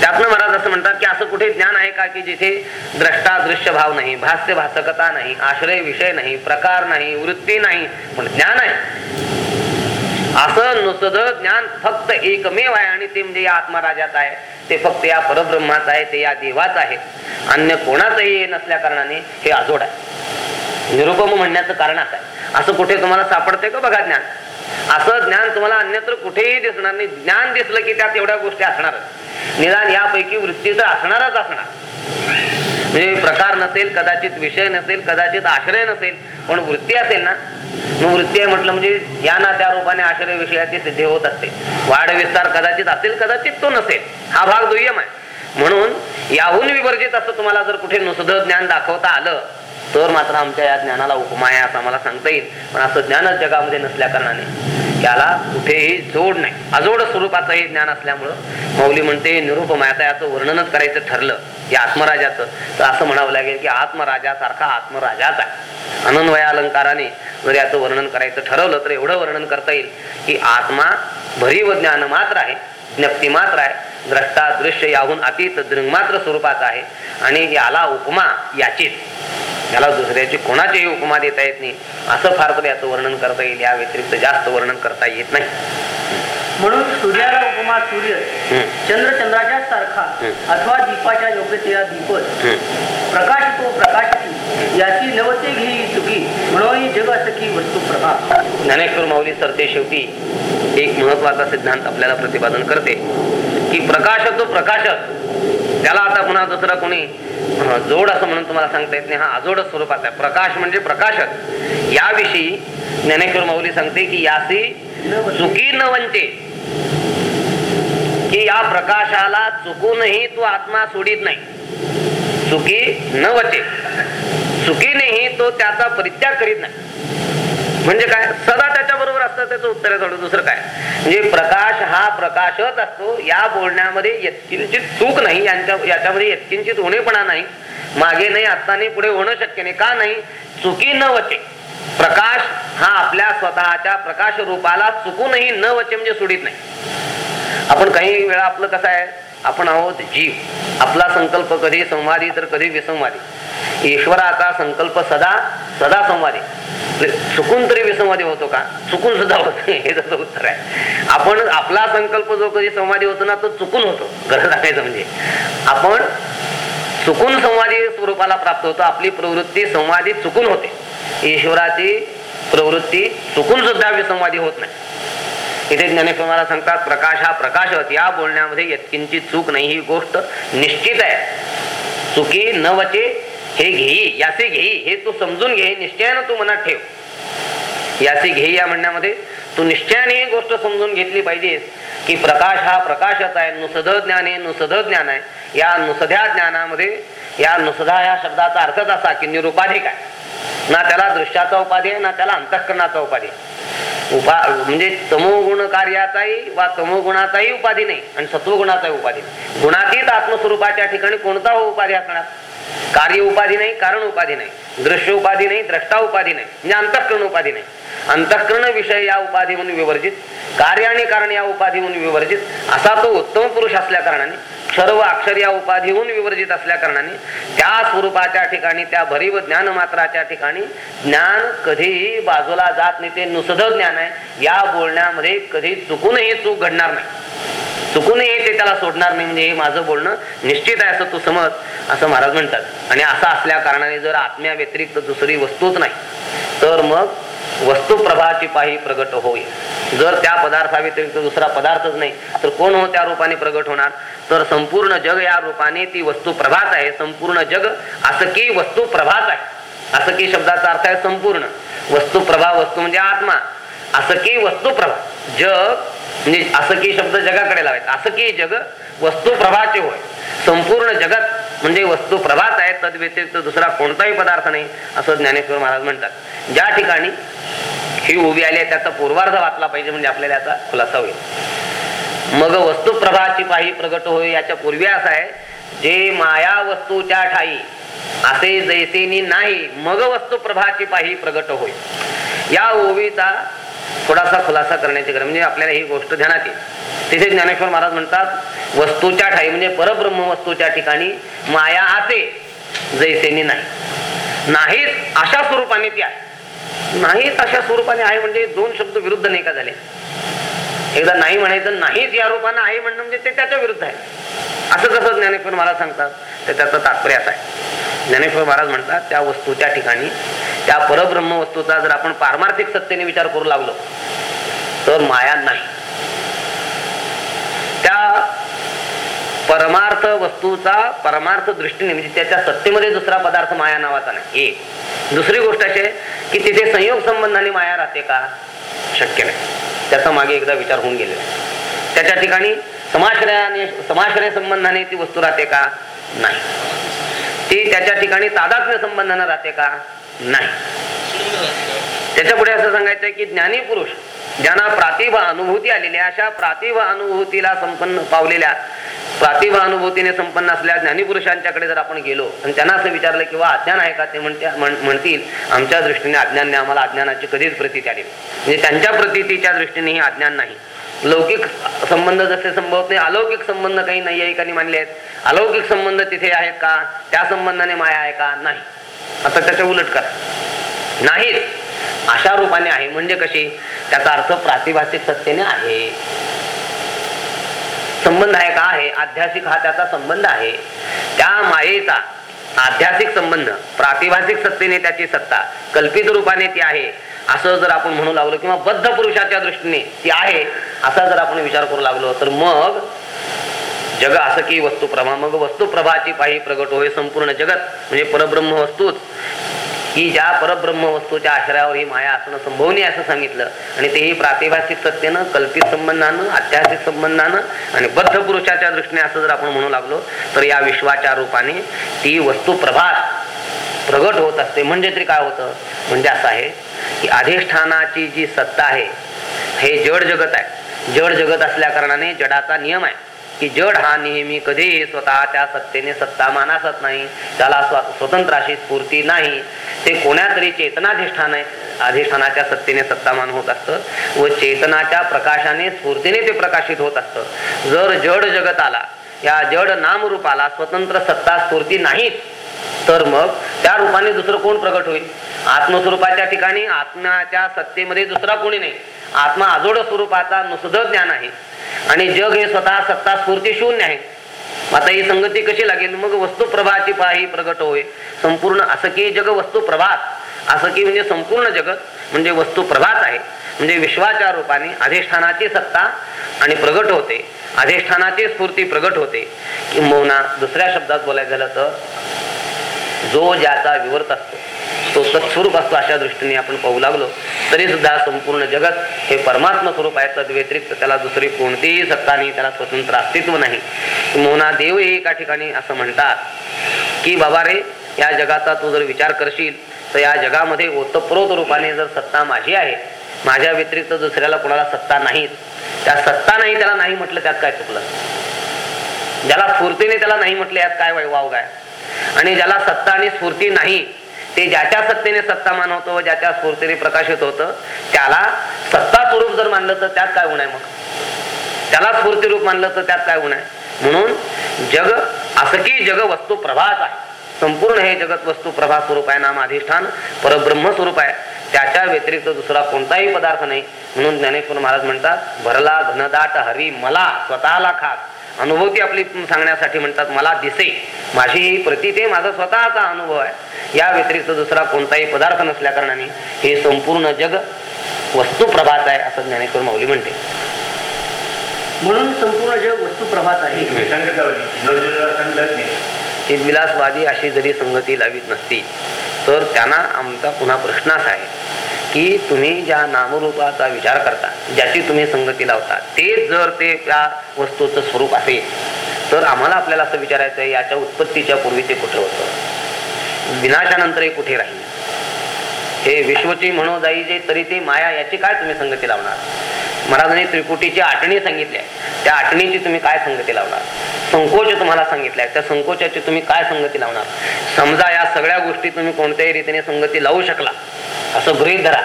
त्यातनं महाराज असं म्हणतात की असं कुठे ज्ञान आहे का की जिथे द्रष्टा दृश्य भाव नाही भास्य भासकता नाही आश्रय विषय नाही प्रकार नाही वृत्ती नाही पण ज्ञान आहे. असं नुसतं ज्ञान फक्त एकमेव आहे आणि ते म्हणजे या आत्मराजात आहे. ते फक्त या परब्रह्माचं आहे ते या देवाच आहे. अन्य कोणाचंही नसल्या कारणाने हे अजोड आहे. निरुपम म्हणण्याचं कारण असं आहे. असं कुठे तुम्हाला सापडते का बघा ज्ञान? असं ज्ञान तुम्हाला अन्यत्र कुठेही दिसणार नाही. ज्ञान दिसलं की त्यात एवढ्या गोष्टी असणारच. निदान यापैकी वृत्ती तर असणारच असणार. म्हणजे प्रकार नसेल कदाचित विषय नसेल कदाचित आश्रय नसेल पण वृत्ती असेल ना मग वृत्ती आहे म्हटलं म्हणजे या ना त्या रूपाने आश्रय विषयाची सिद्धी होत असते. वाढ विस्तार कदाचित असेल कदाचित तो नसेल. हा भाग दुय्यम आहे. म्हणून याहून विवर्जित असं तुम्हाला जर कुठे नुसतं ज्ञान दाखवता आलं तर मात्र आमच्या या ज्ञानाला उपमा आहे असं मला सांगता येईल. पण असं ज्ञानच जगामध्ये नसल्या कारणाने त्याला कुठेही जोड नाही. अजोड स्वरूपाचं हे ज्ञान असल्यामुळं मौली म्हणते निरुपमायता याचं वर्णनच करायचं ठरलं या आत्मराजाचं. तर असं म्हणावं लागेल की आत्मराजासारखा आत्मराजाच आहे. अनन्वया अलंकाराने जर याचं वर्णन करायचं ठरवलं तर एवढं वर्णन करता येईल की आत्मा भरीव ज्ञान मात्र आहे. ज्ञप्ती मात्र आहे. द्रष्टा दृश्य याहून अतीत दृंगमात्र स्वरूपाचा आहे. आणि याला उपमा याचीच याला दुसऱ्याची कोणाचीही उपमा देता येत नाही. असं फार तर याचं वर्णन करता येईल. या व्यतिरिक्त जास्त वर्णन करता येत नाही. म्हणून सूर्याला उपमा सूर्य चंद्र चंद्राच्या सारखा अथवा दीपाच्या योग्यतेला दीपच प्रकाश तो प्रकाश याची नवते घेई चुकी म्हणून जग असकी वस्तू प्रभा. ज्ञानेश्वर माऊली सरते शेवटी एक महत्त्वाचा सिद्धांत आपल्याला प्रतिपादन करते की प्रकाश तो प्रकाशक. त्याला आता पुन्हा दुसरा कोणी जोड असं म्हणून तुम्हाला सांगता येत नाही. हा अजोड स्वरूपात आहे. प्रकाश म्हणजे प्रकाशक. याविषयी ज्ञानेश्वर माऊली सांगते की यासी चुकी न वंचे. की या प्रकाशाला चुकूनही तो आत्मा सोडित नाही. चुकी न वचे. चुकीनेही तो त्याचा परित्याग करीत नाही. म्हणजे काय? सदा त्याच्या बरोबर असतं त्याचं उत्तर आहे थोडं. दुसरं काय? म्हणजे प्रकाश हा प्रकाशच असतो. या बोलण्यामध्ये यत्किंचित चूक नाही. यांच्या याच्यामध्ये यत्किंचित होणेपणा नाही. मागे नाही आता नाही पुढे होणं शक्य नाही. का नाही? चुकी न वचे. प्रकाश हा आपल्या स्वतःच्या प्रकाश रूपाला चुकूनही न वचे म्हणजे सोडित नाही. आपण काही वेळा आपलं कसं आहे? आपण आहोत जीव. आपला संकल्प कधी संवादी तर कधी विसंवादी. ईश्वराचा संकल्प सदा सदा संवादी. म्हणजे चुकून तरी विसंवादी होतो का? चुकून सुद्धा होतो हे त्याचं उत्तर आहे. आपण आपला संकल्प जो कधी संवादी होतो ना तो चुकून होतो. गरज सांगायचं म्हणजे. आपण चुकून संवादी स्वरूपाला प्राप्त होतो. आपली प्रवृत्ती संवादी चुकून होते. ईश्वराची प्रवृत्ती चुकून सुद्धा विसंवादी होत नाही. इथे ज्ञानेश्वर सांगतात प्रकाश हा प्रकाशवत या बोलण्यामध्ये यत्किंची चूक नाही ही गोष्ट निश्चित आहे. चुकी न वचे हे घेई याचे घेई हे तू समजून घे निश्चयानं तू मनात ठेव. याचे घेई या म्हणण्यामध्ये तू निश्चयाने ही गोष्ट समजून घेतली पाहिजेस की प्रकाश हा प्रकाशच आहे नुसद ज्ञान हे नुसद ज्ञान आहे. या नुसध्या ज्ञानामध्ये या नुसदा या शब्दाचा अर्थच असा की निरुपाधिक आहे. ना त्याला दृश्याचा उपाधी आहे ना त्याला अंतःकरणाचा उपाधी आहे. उपा म्हणजे तमोगुण कार्याचाही वा तमोगुणाचाही उपाधी नाही आणि सत्वगुणाचाही उपाधी नाही. गुणातीत आत्मस्वरूपाच्या ठिकाणी कोणता हो उपाधी असणार? कार्य उपाधी नाही कारण उपाधी नाही. दृश्य उपाधी नाही द्रष्टा उपाधी नाही. म्हणजे अंतःकरण उपाधी नाही. अंतःकरण विषय या उपाधी म्हणून विवर्जित कार्य आणि कारण या उपाधी म्हणून विवर्जित असा तो उत्तम पुरुष असल्या कारणाने सर्व अक्षर या उपाधीहून विवर्जित असल्या कारणाने त्या स्वरूपाच्या ठिकाणी त्या भरीव ज्ञान मात्राच्या ठिकाणी ज्ञान कधीही बाजूला जात नाही ते नुसद ज्ञान आहे या बोलण्यामध्ये कधी चुकूनही चूक घडणार नाही. चुकूनही ते त्याला सोडणार नाही म्हणजे हे माझं बोलणं निश्चित आहे असं तू समज असं महाराज म्हणतात. आणि असं असल्या कारणाने जर आत्म्या व्यतिरिक्त दुसरी वस्तूच नाही तर मग वस्तुप्रभाची पाही प्रगट होईल. जर त्या पदार्थाव्यतिरिक्त दुसरा पदार्थच नाही तर कोण हो त्या रूपाने प्रगट होणार? तर संपूर्ण जग या रूपाने ती वस्तू प्रभात आहे. संपूर्ण जग असं की वस्तू प्रभात आहे. असं की शब्दाचा अर्थ आहे संपूर्ण. वस्तू प्रभा वस्तू म्हणजे आत्मा. असं की वस्तुप्रभा जग म्हणजे असं की शब्द जगाकडे लावायचा असं की जग वस्तुप्रभाचे होय. संपूर्ण जगत म्हणजे वस्तू प्रभात आहे तद व्यतिरिक्त दुसरा कोणताही पदार्थ नाही असं ज्ञानेश्वर महाराज म्हणतात. ज्या ठिकाणी ही उभी आली आहे त्याचा पूर्वार्ध वाचला पाहिजे म्हणजे आपल्याला याचा खुलासा होईल. मग वस्तू प्रभाची पाही प्रगट होय याच्या पूर्वी असं आहे जे माया वस्तूच्या ठाई असे जैसेनी नाही मग वस्तू प्रभाची पाही प्रगट होय. या ओवीचा थोडासा खुलासा करण्याची गरज म्हणजे आपल्याला ही गोष्ट ध्यानात येईल. तिथे ज्ञानेश्वर महाराज म्हणतात वस्तूच्या ठाई म्हणजे परब्रह्म वस्तूच्या ठिकाणी माया असे जैसेनी नाही. नाहीत अशा स्वरूपाने ती आहे. नाहीत अशा स्वरूपाने आहे म्हणजे दोन शब्द विरुद्ध नाही का झाले? एकदा नाही म्हणायचं नाहीच या रूपानं आहे म्हणणं म्हणजे ते त्याच्या विरुद्ध आहे. असं कसं ज्ञानेश्वर महाराज सांगतात? तर त्याचं तात्पर्य असं आहे. ज्ञानेश्वर महाराज म्हणतात त्या वस्तू त्या ठिकाणी त्या परब्रह्म वस्तूचा जर आपण पारमार्थिक सत्तेने विचार करू लागलो तर माया नाही. त्या परमार्थ वस्तूचा परमार्थ दृष्टीने म्हणजे त्याच्या सत्तेमध्ये दुसरा पदार्थ माया नावाचा नाही. एक. दुसरी गोष्ट अशी की तिथे संयोग संबंधाने माया राहते का? शक्य नाही. त्याचा मागे एकदा विचार होऊन गेलेला त्याच्या ठिकाणी समाश्रयाने समाश्रय संबंधाने ती वस्तू राहते का? नाही. ती त्याच्या ठिकाणी तादात्म्य संबंधाने राहते का? नाही. त्याच्या पुढे असं सांगायचंय की ज्ञानी पुरुष ज्यांना प्रातिभ अनुभूती आलेल्या अशा प्रातिभा अनुभूतीला संपन्न पावलेल्या प्रातिभा अनुभूतीने संपन्न असल्या ज्ञानी पुरुषांच्याकडे जर आपण गेलो आणि त्यांना असं विचारलं किंवा अज्ञान आहे का? ते म्हणत्या म्हणतील आमच्या दृष्टीने अज्ञानने आम्हाला अज्ञानाची कधीच प्रतीती आली म्हणजे त्यांच्या प्रतीतीच्या दृष्टीने हे अज्ञान नाही. लौकिक संबंध जसे संभवत नाही अलौकिक संबंध काही नैयायिकांनी मानले आहेत. अलौकिक संबंध तिथे आहेत का? त्या संबंधाने माया आहे का? नाही. आता त्याच्या उलट करा. नाहीत अशा रूपाने आहे. म्हणजे कशी? त्याचा अर्थ प्रातिभाषिक सत्तेने आहे. संबंध आहे का आहे. आध्यासिक हा त्याचा संबंध आहे. त्या मायेचा आध्यासिक संबंध प्रातिभाषिक सत्तेने त्याची सत्ता कल्पित रूपाने ती आहे. असं जर आपण म्हणू लागलो किंवा बद्ध पुरुषाच्या दृष्टीने ती आहे असा जर आपण विचार करू लागलो तर मग जग असं की वस्तुप्रभा. मग वस्तुप्रभाची पायी प्रगट होय संपूर्ण जगत म्हणजे परब्रह्म वस्तूच. की ज्या परब्रह्म वस्तूच्या आश्रयावर ही माया असणं संभवनी असं सांगितलं. आणि तेही प्रातिभाषिक सत्तेनं कल्पित संबंधानं ऐतिहासिक संबंधानं आणि बद्ध पुरुषाच्या दृष्टीने असं जर आपण म्हणू लागलो तर या विश्वाच्या रूपाने ती वस्तू प्रभात प्रगट होत असते. म्हणजे तरी काय होतं? म्हणजे असं आहे की अधिष्ठानाची जी सत्ता आहे हे जड जगत आहे. जड जगत असल्या कारणाने जडाचा नियम आहे. की जड हा नेहमी कधीही स्वतः त्या सत्तेने सत्ता मानासत नाही त्याला स्वतंत्र अशी स्फूर्ती नाही ते कोण्या तरी चेतनाधिष्ठान अधिष्ठानाच्या सत्तेने सत्तामान होत असतं व चेतनाच्या प्रकाशाने स्फूर्तीने ते प्रकाशित होत असतं. जर जड जगत आला या जड नामरूपाला स्वतंत्र सत्ता स्फूर्ती नाहीत तर मग त्या रूपाने दुसरं कोण प्रकट होईल? आत्मस्वरूपाच्या ठिकाणी आत्म्याच्या सत्तेमध्ये दुसरा कोणी नाही. आत्मा अजोड स्वरूपाचा नुसद ज्ञान आहे. आणि जग हे स्वतः सत्ता स्फूर्ती शून्य आहे. आता ही संगती कशी लागेल? मग वस्तू प्रभाची पाही प्रगट होय. संपूर्ण असं की जग वस्तू प्रभात असं की म्हणजे संपूर्ण जगत. म्हणजे वस्तू प्रभात आहे. म्हणजे विश्वाच्या रूपाने अधिष्ठानाची सत्ता आणि प्रगट होते. अधिष्ठानाची स्फूर्ती प्रगट होते. किंबहुना दुसऱ्या शब्दात बोलायचं झालं तर जो ज्याचा विवर्त असतो तो सत्स्वरूप असतो अशा दृष्टीने आपण पाहू लागलो. तरी सुद्धा संपूर्ण जगत हे परमात्मा स्वरूप आहे. तद व्यतिरिक्त त्याला दुसरी कोणतीही सत्ता नाही त्याला स्वतंत्र अस्तित्व नाही. मोना देव एका ठिकाणी असं म्हणतात. की बाबा रे या जगाचा तू जर विचार करशील तर या जगामध्ये ओतप्रोत रूपाने जर सत्ता माझी आहे माझ्या व्यतिरिक्त दुसऱ्याला कोणाला सत्ता नाही त्या सत्ता नाही त्याला नाही म्हटलं त्यात काय चुकलं. ज्याला स्फूर्तीने त्याला नाही म्हटलं यात काय वाव काय आणि ज्याला सत्ता आणि स्फूर्ती नाही ते ज्याच्या सत्तेने सत्ता मानवतो व ज्याच्या स्फूर्तीने प्रकाशित होतं त्याला सत्ता स्वरूप जर मानलं तर त्यात काय आहे मग? त्याला स्फूर्ती रूप मानलं तर त्यात काय आहे? म्हणून जग असं की जग वस्तू प्रभात आहे. संपूर्ण हे जगत वस्तू प्रभा स्वरूप आहे नाम अधिष्ठान परब्रह्म स्वरूप आहे. त्याच्या व्यतिरिक्त दुसरा कोणताही पदार्थ नाही. म्हणून ज्ञानेश्वर महाराज म्हणतात भरला घनदाट हरी मला स्वतःला खास. अनुभूती आपली सांगण्यासाठी म्हणतात मला दिसे. माझी ही प्रती माझा स्वतःचा अनुभव आहे. या व्यतिरिक्त दुसरा कोणताही पदार्थ नसल्या कारणाने हे संपूर्ण जग वस्तू प्रभात आहे असं ज्ञानेश्वर माऊली म्हणते. म्हणून संपूर्ण जग वस्तू प्रभात आहे. विलासवादी अशी जरी संगती लावित नसती तर त्यांना आमचा पुन्हा प्रश्न असा आहे की तुम्ही ज्या नामरूपाचा विचार करता ज्याची तुम्ही संगती लावता ते जर ते त्या वस्तूचं स्वरूप असेल तर आम्हाला आपल्याला असं विचारायचं आहे याच्या उत्पत्तीच्या पूर्वी ते कुठे होतं? विनाशानंतर कुठे राहील? हे विश्वची म्हणून जाई जे तरी ते माया याची काय तुम्ही संगती लावणार? महाराजांनी त्रिकुटीची आटणी सांगितली त्या आटणीची तुम्ही काय संगती लावणार? संकोच तुम्हाला सांगितलाय त्या संकोचाची तुम्ही काय संगती लावणार? समजा या सगळ्या गोष्टी तुम्ही कोणत्याही रीतीने संगती लावू शकला. असं गृहित धरा.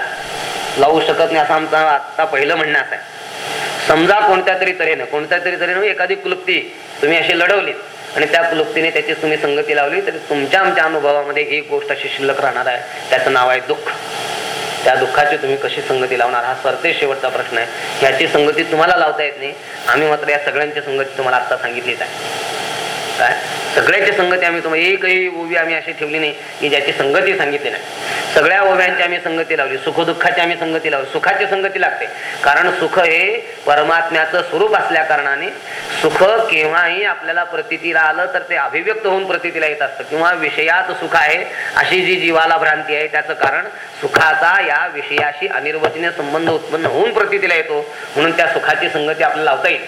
लावू शकत नाही असं आमचं आता पहिलं म्हणण्यास आहे. समजा कोणत्या तरी तऱ्हेनं कोणत्या तरी तऱ्हेनं एखादी कुलुप्ती तुम्ही अशी लढवलीत आणि त्या कुलुप्तीने त्याची तुम्ही संगती लावली तरी तुमच्या आमच्या अनुभवामध्ये एक गोष्ट अशी शिल्लक राहणार आहे. त्याचं नाव आहे दुःख. त्या दुःखाची तुम्ही कशी संगती लावणार? हा सरते शेवटचा प्रश्न आहे. ह्याची संगती तुम्हाला लावता येत नाही. आम्ही मात्र या सगळ्यांची संगती तुम्हाला आता सांगितलीच आहे. काय सगळ्याची संगती आम्ही तुम्हाला एकही ओवी आम्ही अशी ठेवली नाही की ज्याची संगती सांगितली नाही. सगळ्या ओव्यांची आम्ही संगती लावली सुख दुःखाची आम्ही संगती लावली. सुखाची संगती लागते. कारण सुख हे परमात्म्याचं स्वरूप असल्या कारणाने सुख केव्हाही आपल्याला प्रतितीला आलं तर ते अभिव्यक्त होऊन प्रतितीला येत असतं. किंवा विषयात सुख आहे अशी जी जीवाला भ्रांती आहे त्याचं कारण सुखाचा या विषयाशी अनिर्वचनीय संबंध उत्पन्न होऊन प्रतितीला येतो. म्हणून त्या सुखाची संगती आपल्याला लावता येईल.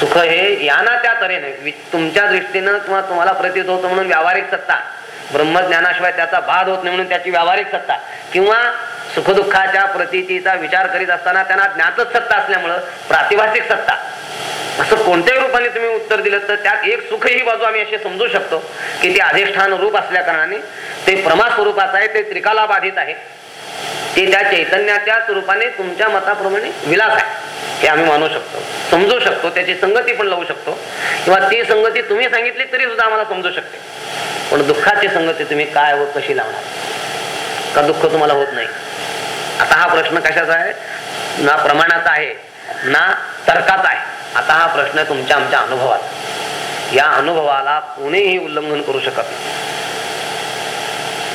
सुख हे या ना त्या तऱ्हेने तुमच्या दृष्टीनं किंवा तुम्हाला प्रतीत होतो म्हणून व्यावहारिक सत्ता. ब्रह्मज्ञानाशिवाय त्याचा बाध होत नाही म्हणून त्याची व्यावहारिक सत्ता. किंवा सुखदुःखाच्या प्रतीचा विचार करीत असताना त्यांना ज्ञातच सत्ता असल्यामुळं प्रातिभाषिक सत्ता. असं कोणत्याही रूपाने तुम्ही उत्तर दिलं तर त्यात एक सुख ही बाजू आम्ही असे समजू शकतो की ते अधिष्ठान रूप असल्या कारणाने ते प्रमा स्वरूपाचं आहे ते त्रिकाला बाधित आहे. ते त्या चैतन्याच्या रूपाने तुमच्या मताप्रमाणे विलास आहे. हे आम्ही मानू शकतो समजू शकतो त्याची संगती पण लावू शकतो. किंवा ती संगती तुम्ही सांगितली तरी सुद्धा आम्हाला समजू शकते. पण दुःखाची संगती तुम्ही काय व कशी लावणार? का दुःख तुम्हाला होत नाही? आता हा प्रश्न कशाचा आहे? ना प्रमाणाचा आहे ना तर्काचा आहे. आता हा प्रश्न तुमच्या आमच्या अनुभवात. या अनुभवाला कोणीही उल्लंघन करू शकत नाही.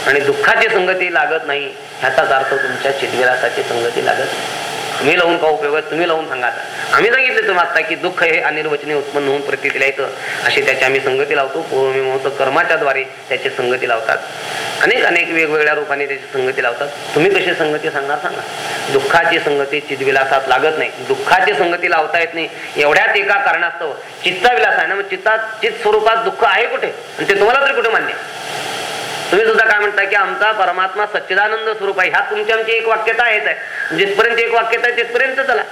आणि दुःखाची संगती लागत नाही ह्याचाच अर्थ तुमच्या चितविलासाची संगती लागत तुम्ही लावून का उपयोग तुम्ही लावून सांगा आम्ही सांगितले तुम्ही आता की दुःख हे अनिर्वचने उत्पन्न होऊन प्रतीला येतं. अशी त्याची आम्ही संगती लावतो. पूर्वमीमांस कर्माच्या द्वारे त्याची संगती लावतात. अनेक अनेक वेगवेगळ्या रूपाने त्याची संगती लावतात. तुम्ही कशी संगती सांगणार सांगा. दुःखाची संगती चितविलासात लागत नाही. दुःखाची संगती लावता येत नाही. एवढ्याच एका कारणास्तव चित्ता विलास आहे ना मग चित्ता चित्त स्वरूपात दुःख आहे कुठे? आणि ते तुम्हाला तरी कुठे मान्य तुम्ही सुद्धा काय म्हणताय की आमचा परमात्मा सच्चिदानंद स्वरूप आहे. ह्या तुमची आमची एक वाक्यता आहेच आहे जिथपर्यंत एक वाक्यता आहे तिथपर्यंत चला.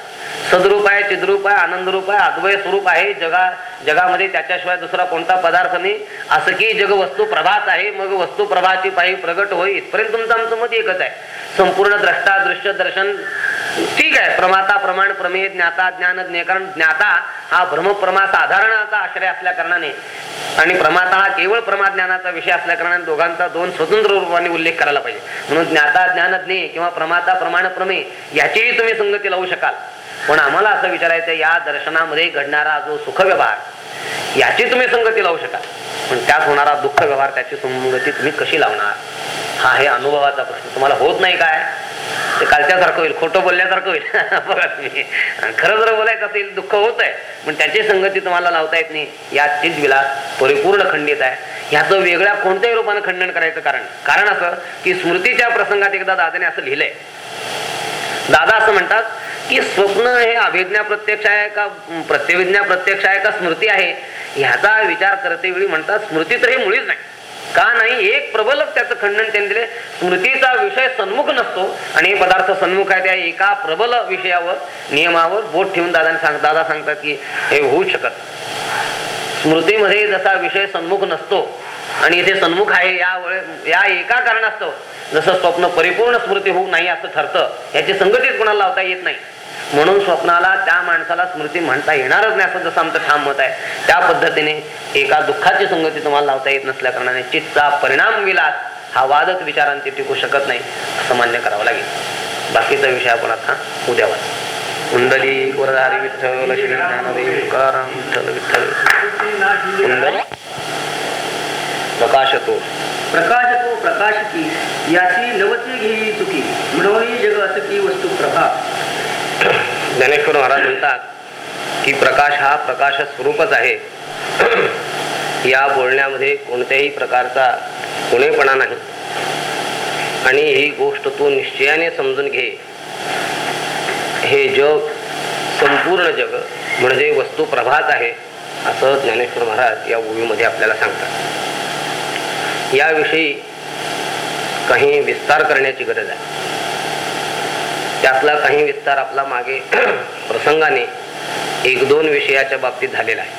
सदरूप आहे चिद्रूप आहे आनंद रूप आहे अद्वय स्वरूप आहे. जगा जगामध्ये त्याच्याशिवाय दुसरा कोणता पदार्थ नाही. असं की जग वस्तू प्रभात आहे मग वस्तू प्रभाची पायी प्रगट होई. इथपर्यंत तुमचं आमचं मत एकच आहे. संपूर्ण द्रष्टा दृश्य दर्शन ठीक आहे. प्रमाता प्रमाण प्रमेय ज्ञाता ज्ञान ज्ञे कारण ज्ञाता हा भ्रमप्रमा साधारणाचा आश्रय असल्या कारणाने आणि प्रमाता हा केवळ प्रमा ज्ञानाचा विषय असल्या कारणाने दोघांचा दोन स्वतंत्र रूपाने उल्लेख करायला पाहिजे. म्हणून ज्ञाता ज्ञान ज्ञे किंवा प्रमाता प्रमाण प्रमेय याचीही तुम्ही संगती लावू शकाल. पण आम्हाला असं विचारायचं या दर्शनामध्ये घडणारा जो सुख व्यवहार याची तुम्ही संगती लावू शकाल. पण त्यात होणारा दुःख व्यवहार त्याची संगती तुम्ही कशी लावणार? हा हे अनुभवाचा प्रश्न. तुम्हाला होत नाही काय? ते कालच्यासारखं होईल खोटं बोलल्यासारखं होईल. बघा तुम्ही. खरं जर बोलायचं असेल दुःख होत आहे पण त्याची संगती तुम्हाला लावता येत नाही. या तीच विलास परिपूर्ण खंडित आहे. ह्याचं वेगळ्या कोणत्याही रूपानं खंडन करायचं कारण. कारण असं की स्मृतीच्या प्रसंगात एकदा दादाने असं लिहिलंय. दादा असं म्हणतात की स्वप्न हे अभिज्ञा प्रत्यक्ष आहे का प्रत्यविज्ञा प्रत्यक्ष आहे का स्मृती आहे? ह्याचा विचार करते वेळी म्हणतात स्मृती तर हे मुळीच नाही. का नाही? एक प्रबल त्याचं खंडन त्यांनी दिले. स्मृतीचा विषय सन्मुख नसतो. आणि हे पदार्थ सन्मुख आहे त्या एका प्रबल विषयावर नियमावर बोट ठेवून दादाने सांग दादा सांगतात की हे होऊ शकत. स्मृतीमध्ये जसा विषय सन्मुख नसतो आणि इथे सन्मुख आहे या या एका कारणास्तव जसं स्वप्न परिपूर्ण स्मृती होऊ नाही असं ठरतं याची संगतीच कोणाला लावता येत नाही. म्हणून स्वप्नाला त्या माणसाला स्मृती म्हणता येणारच नाही असं जसं आमचं ठाम मत आहे. त्या पद्धतीने एका दुःखाची संगती तुम्हाला लावता येत नसल्या कारणाने चित्तचा परिणाम विलास हा वादच विचारांची टिकू शकत नाही असं मान्य करावं लागेल. बाकीचा विषय आपण आता उद्या वाच कुंडली वरदारी विठ्ठल श्री ज्ञानदेव तुकाराम विठ्ठल विठ्ठल. कुंडल? प्रकाशतो. प्रकाश तो याची नवती घेई चुकी. म्हणून जग असं वस्तू प्रभा ज्ञानेश्वर महाराज म्हणतात की प्रकाश हा प्रकाश स्वरूपच आहे. या बोलण्यामध्ये कोणत्याही प्रकारचा कोणेपणा नाही. आणि ही गोष्ट तू निश्चयाने समजून घे. हे जग संपूर्ण जग म्हणजे वस्तू प्रभात आहे असं ज्ञानेश्वर महाराज या ओळीमध्ये आपल्याला सांगतात. याविषयी काही विस्तार करण्याची गरज आहे. त्यातला काही विस्तार आपला मागे प्रसंगाने एक दोन विषयाच्या बाबतीत झालेला आहे.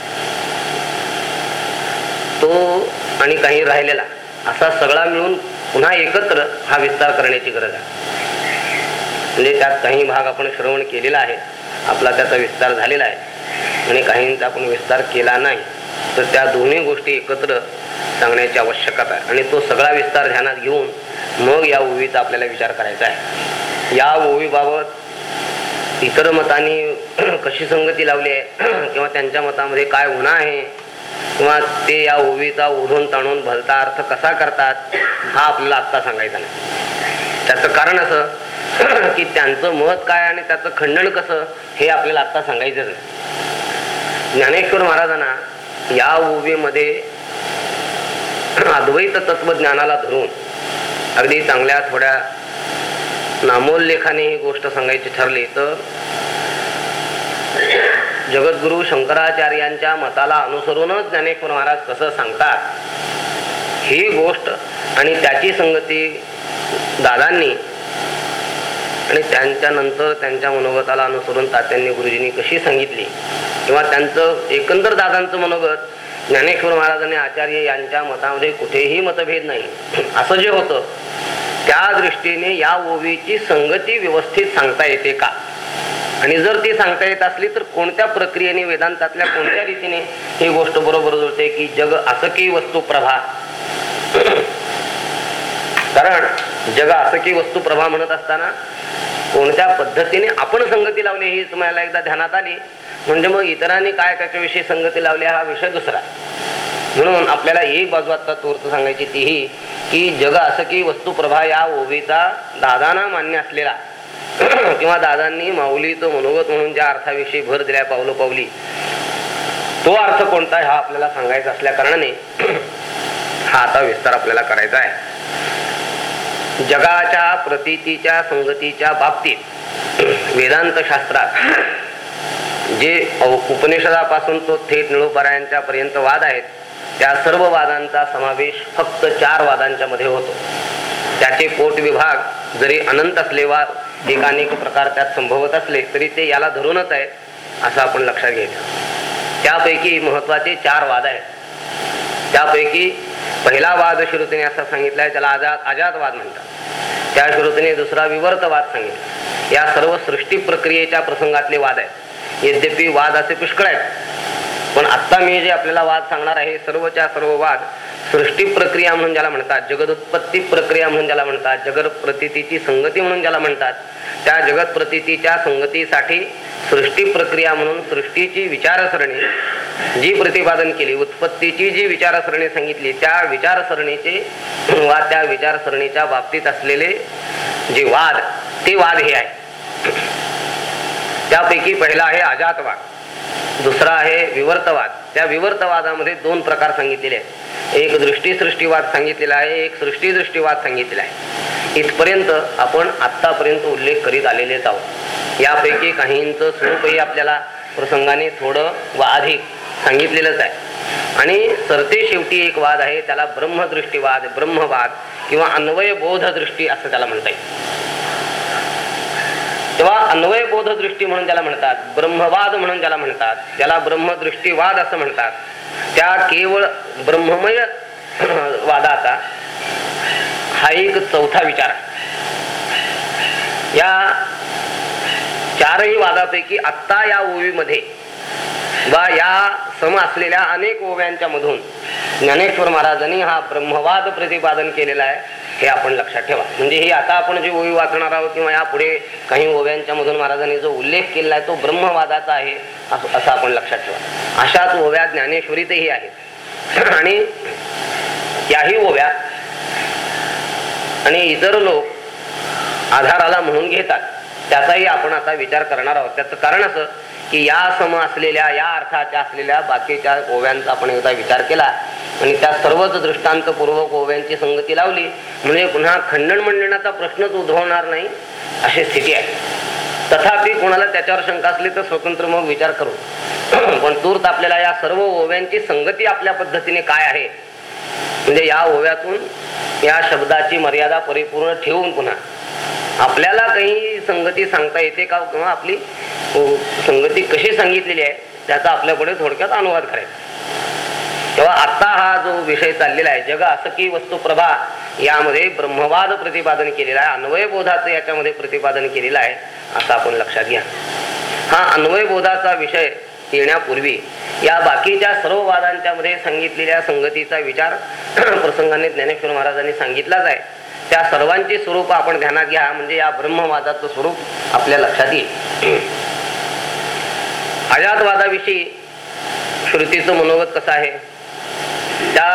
तो आणि काही राहिलेला असा सगळा मिळून पुन्हा एकत्र हा विस्तार करण्याची गरज आहे. म्हणजे त्यात काही भाग आपण श्रवण केलेला आहे आपला त्याचा विस्तार झालेला आहे आणि काहींचा आपण विस्तार केला नाही. तर त्या दोन्ही गोष्टी एकत्र सांगण्याची आवश्यकता आहे. आणि तो सगळा विस्तार ध्यानात घेऊन मग या ओवीचा आपल्याला विचार करायचा आहे. या ओवीबाबत इतर मतांनी कशी संगती लावली आहे किंवा त्यांच्या मतामध्ये काय होणार आहे किंवा ते या ओवीचा ओढून ताणून भलता अर्थ कसा करतात हा आपल्याला आत्ता सांगायचा नाही. त्याचं कारण असं की त्यांचं मत काय आणि त्याचं खंडन कसं हे आपल्याला आत्ता सांगायचं नाही. ज्ञानेश्वर महाराजांना या ओवीमध्ये अद्वैत तत्वज्ञानाला धरून अगदी चांगल्या थोड्या नामोल्लेखाने ही गोष्ट सांगायची ठरली तर जगद्गुरु शंकराचार्यांच्या मताला अनुसरूनच ज्ञानेश्वर महाराज कसं सांगतात ही गोष्ट आणि त्याची संगती दादांनी आणि त्यांच्या नंतर त्यांच्या मनोगताला अनुसरून तात्यांनी गुरुजींनी कशी सांगितली? किंवा त्यांचं एकंदर दादांचं मनोगत ज्ञानेश्वर महाराजांनी आचार्य यांच्या मतामध्ये कुठेही मतभेद नाही. असं जे होतं त्या दृष्टीने या ओवीची संगती व्यवस्थित सांगता येते का? आणि जर ती सांगता येत असली तर कोणत्या प्रक्रियेने वेदांतातल्या कोणत्या रीतीने ही गोष्ट बरोबर जुळते की जग असं की वस्तू प्रभा? कारण जग असं की वस्तू प्रभा म्हणत असताना कोणत्या पद्धतीने आपण संगती लावली ही तुम्हाला एकदा ध्यानात आली. म्हणजे मग इतरांनी काय त्याच्याविषयी संगती लावली हा विषय दुसरा. म्हणून आपल्याला एक बाजू आता तूर्त सांगायची तीही की जग असं की वस्तुप्रभा या ओबीचा दादाना मान्य असलेला. किंवा दादांनी माऊली तो मनोगत म्हणून ज्या अर्थाविषयी भर दिल्या पावलो पावली तो अर्थ कोणता हा आपल्याला सांगायचा असल्या कारणाने हा आता विस्तार आपल्याला करायचा आहे. जगाच्या प्रतीच्या संगतीच्या बाबतीत वेदांत शास्त्रात जे उपनिषदापासून तो थेट निळोपरायांच्या पर्यंत वाद आहेत त्या सर्व वादांचा समावेश फक्त चार वादांच्या मध्ये होतो. त्याचे पोट विभाग जरी अनंत असले वाद एक अनेक प्रकार त्यात संभवत असले तरी ते याला धरूनच आहे असं आपण लक्षात घ्यायचं त्यापैकी महत्त्वाचे चार वाद आहेत. त्यापैकी पहिला वाद श्रुतीने असा सांगितलाय त्याला आजाद आजाद वाद म्हणतात. त्या श्रुतीने दुसरा विवर्तवाद सांगितला. या सर्व सृष्टी प्रक्रियेच्या प्रसंगातले वाद आहेत. यद्यपि वाद असे पुष्कळ आहेत पण आता मी जे आपल्याला वाद सांगणार आहे सर्वच्या सर्व वाद सृष्टी प्रक्रिया म्हणून ज्याला म्हणतात जगदोत्पत्ती प्रक्रिया म्हणून ज्याला म्हणतात जगत प्रतितीची संगती म्हणून ज्याला म्हणतात त्या जगत प्रतितीच्या संगतीसाठी सृष्टी प्रक्रिया म्हणून सृष्टीची विचारसरणी जी प्रतिपादन केली उत्पत्तीची जी विचारसरणी सांगितली त्या विचारसरणीचे वा त्या विचारसरणीच्या बाबतीत असलेले जे वाद ते वाद हे आहे त्यापैकी पहिला आहे अजातवाद दुसरा आहे विवर्तवाद. त्या विवर्तवादामध्ये दोन प्रकार सांगितलेले आहेत. एक दृष्टी सृष्टीवाद सांगितलेला आहे एक सृष्टी दृष्टीवाद सांगितलेला आहे. इथपर्यंत आपण आतापर्यंत उल्लेख करीत आलेलेच आहोत. यापैकी काहींचं स्वरूपही आपल्याला प्रसंगाने थोडं व अधिक सांगितलेलंच आहे. आणि सरते शेवटी एक वाद आहे त्याला ब्रह्मदृष्टीवाद ब्रह्मवाद किंवा अन्वय बोध दृष्टी असं त्याला म्हणता येईल. तेव्हा अन्वय बोध दृष्टी म्हणून ज्याला म्हणतात ब्रह्मवाद म्हणून ज्याला म्हणतात त्याला ब्रह्मदृष्टीवाद असं म्हणतात त्या केवळ ब्रह्ममय वादाचा हा एक चौथा विचार या चारही वादापैकी आत्ता या ओवीमध्ये वा या सम असलेल्या अनेक ओव्यांच्या मधून ज्ञानेश्वर महाराजांनी हा ब्रह्मवाद प्रतिपादन केलेला आहे. हे आपण लक्षात ठेवा. म्हणजे ही आता आपण जे ओवी वाचणार आहोत किंवा यापुढे काही ओव्यांच्या मधून महाराजांनी जो उल्लेख केलेला आहे तो ब्रह्मवादाचा आहे असं आपण लक्षात ठेवा. अशाच ओव्या ज्ञानेश्वरीतही आहेत. आणि याही ओव्या आणि इतर लोक आधाराला म्हणून घेतात. त्याचाही आपण आता विचार करणार आहोत. त्याचं कारण असं की या सम असलेल्या या अर्थाच्या असलेल्या बाकीच्या ओव्यांचा आपण एकदा विचार केला. आणि त्या सर्वच दृष्टांतपूर्वक ओव्यांची संगती लावली. म्हणजे पुन्हा खंडन मंडणाचा प्रश्नच उद्भवणार नाही अशी स्थिती आहे. तथापि कोणाला त्याच्यावर शंका असली तर स्वतंत्र मग विचार करू. पण तूर्त आपल्याला या सर्व ओव्यांची संगती आपल्या पद्धतीने काय आहे म्हणजे या ओव्यातून या शब्दाची मर्यादा परिपूर्ण ठेवून पुन्हा आपल्याला काही संगती सांगता येते का किंवा आपली संगती कशी सांगितलेली आहे त्याचा आपल्यापुढे थोडक्यात अनुवाद करायचा. तेव्हा आता हा जो विषय चाललेला आहे जग असं की वस्तुप्रभा यामध्ये ब्रह्मवाद प्रतिपादन केलेला आहे अन्वय बोधाचं याच्यामध्ये प्रतिपादन केलेलं आहे असं आपण लक्षात घ्या. हा अन्वय बोधाचा विषय येण्यापूर्वी या बाकीच्या सर्व वादांच्या मध्ये सांगितलेल्या संगतीचा विचार प्रसंगाने ज्ञानेश्वर महाराजांनी सांगितलाच आहे. त्या सर्वांची स्वरूप आपण ध्यानात घ्या. म्हणजे या ब्रह्मवादाचं स्वरूप आपल्या लक्षात येईल. अजातवादाविषयी श्रुतीचं मनोगत कसं आहे? त्या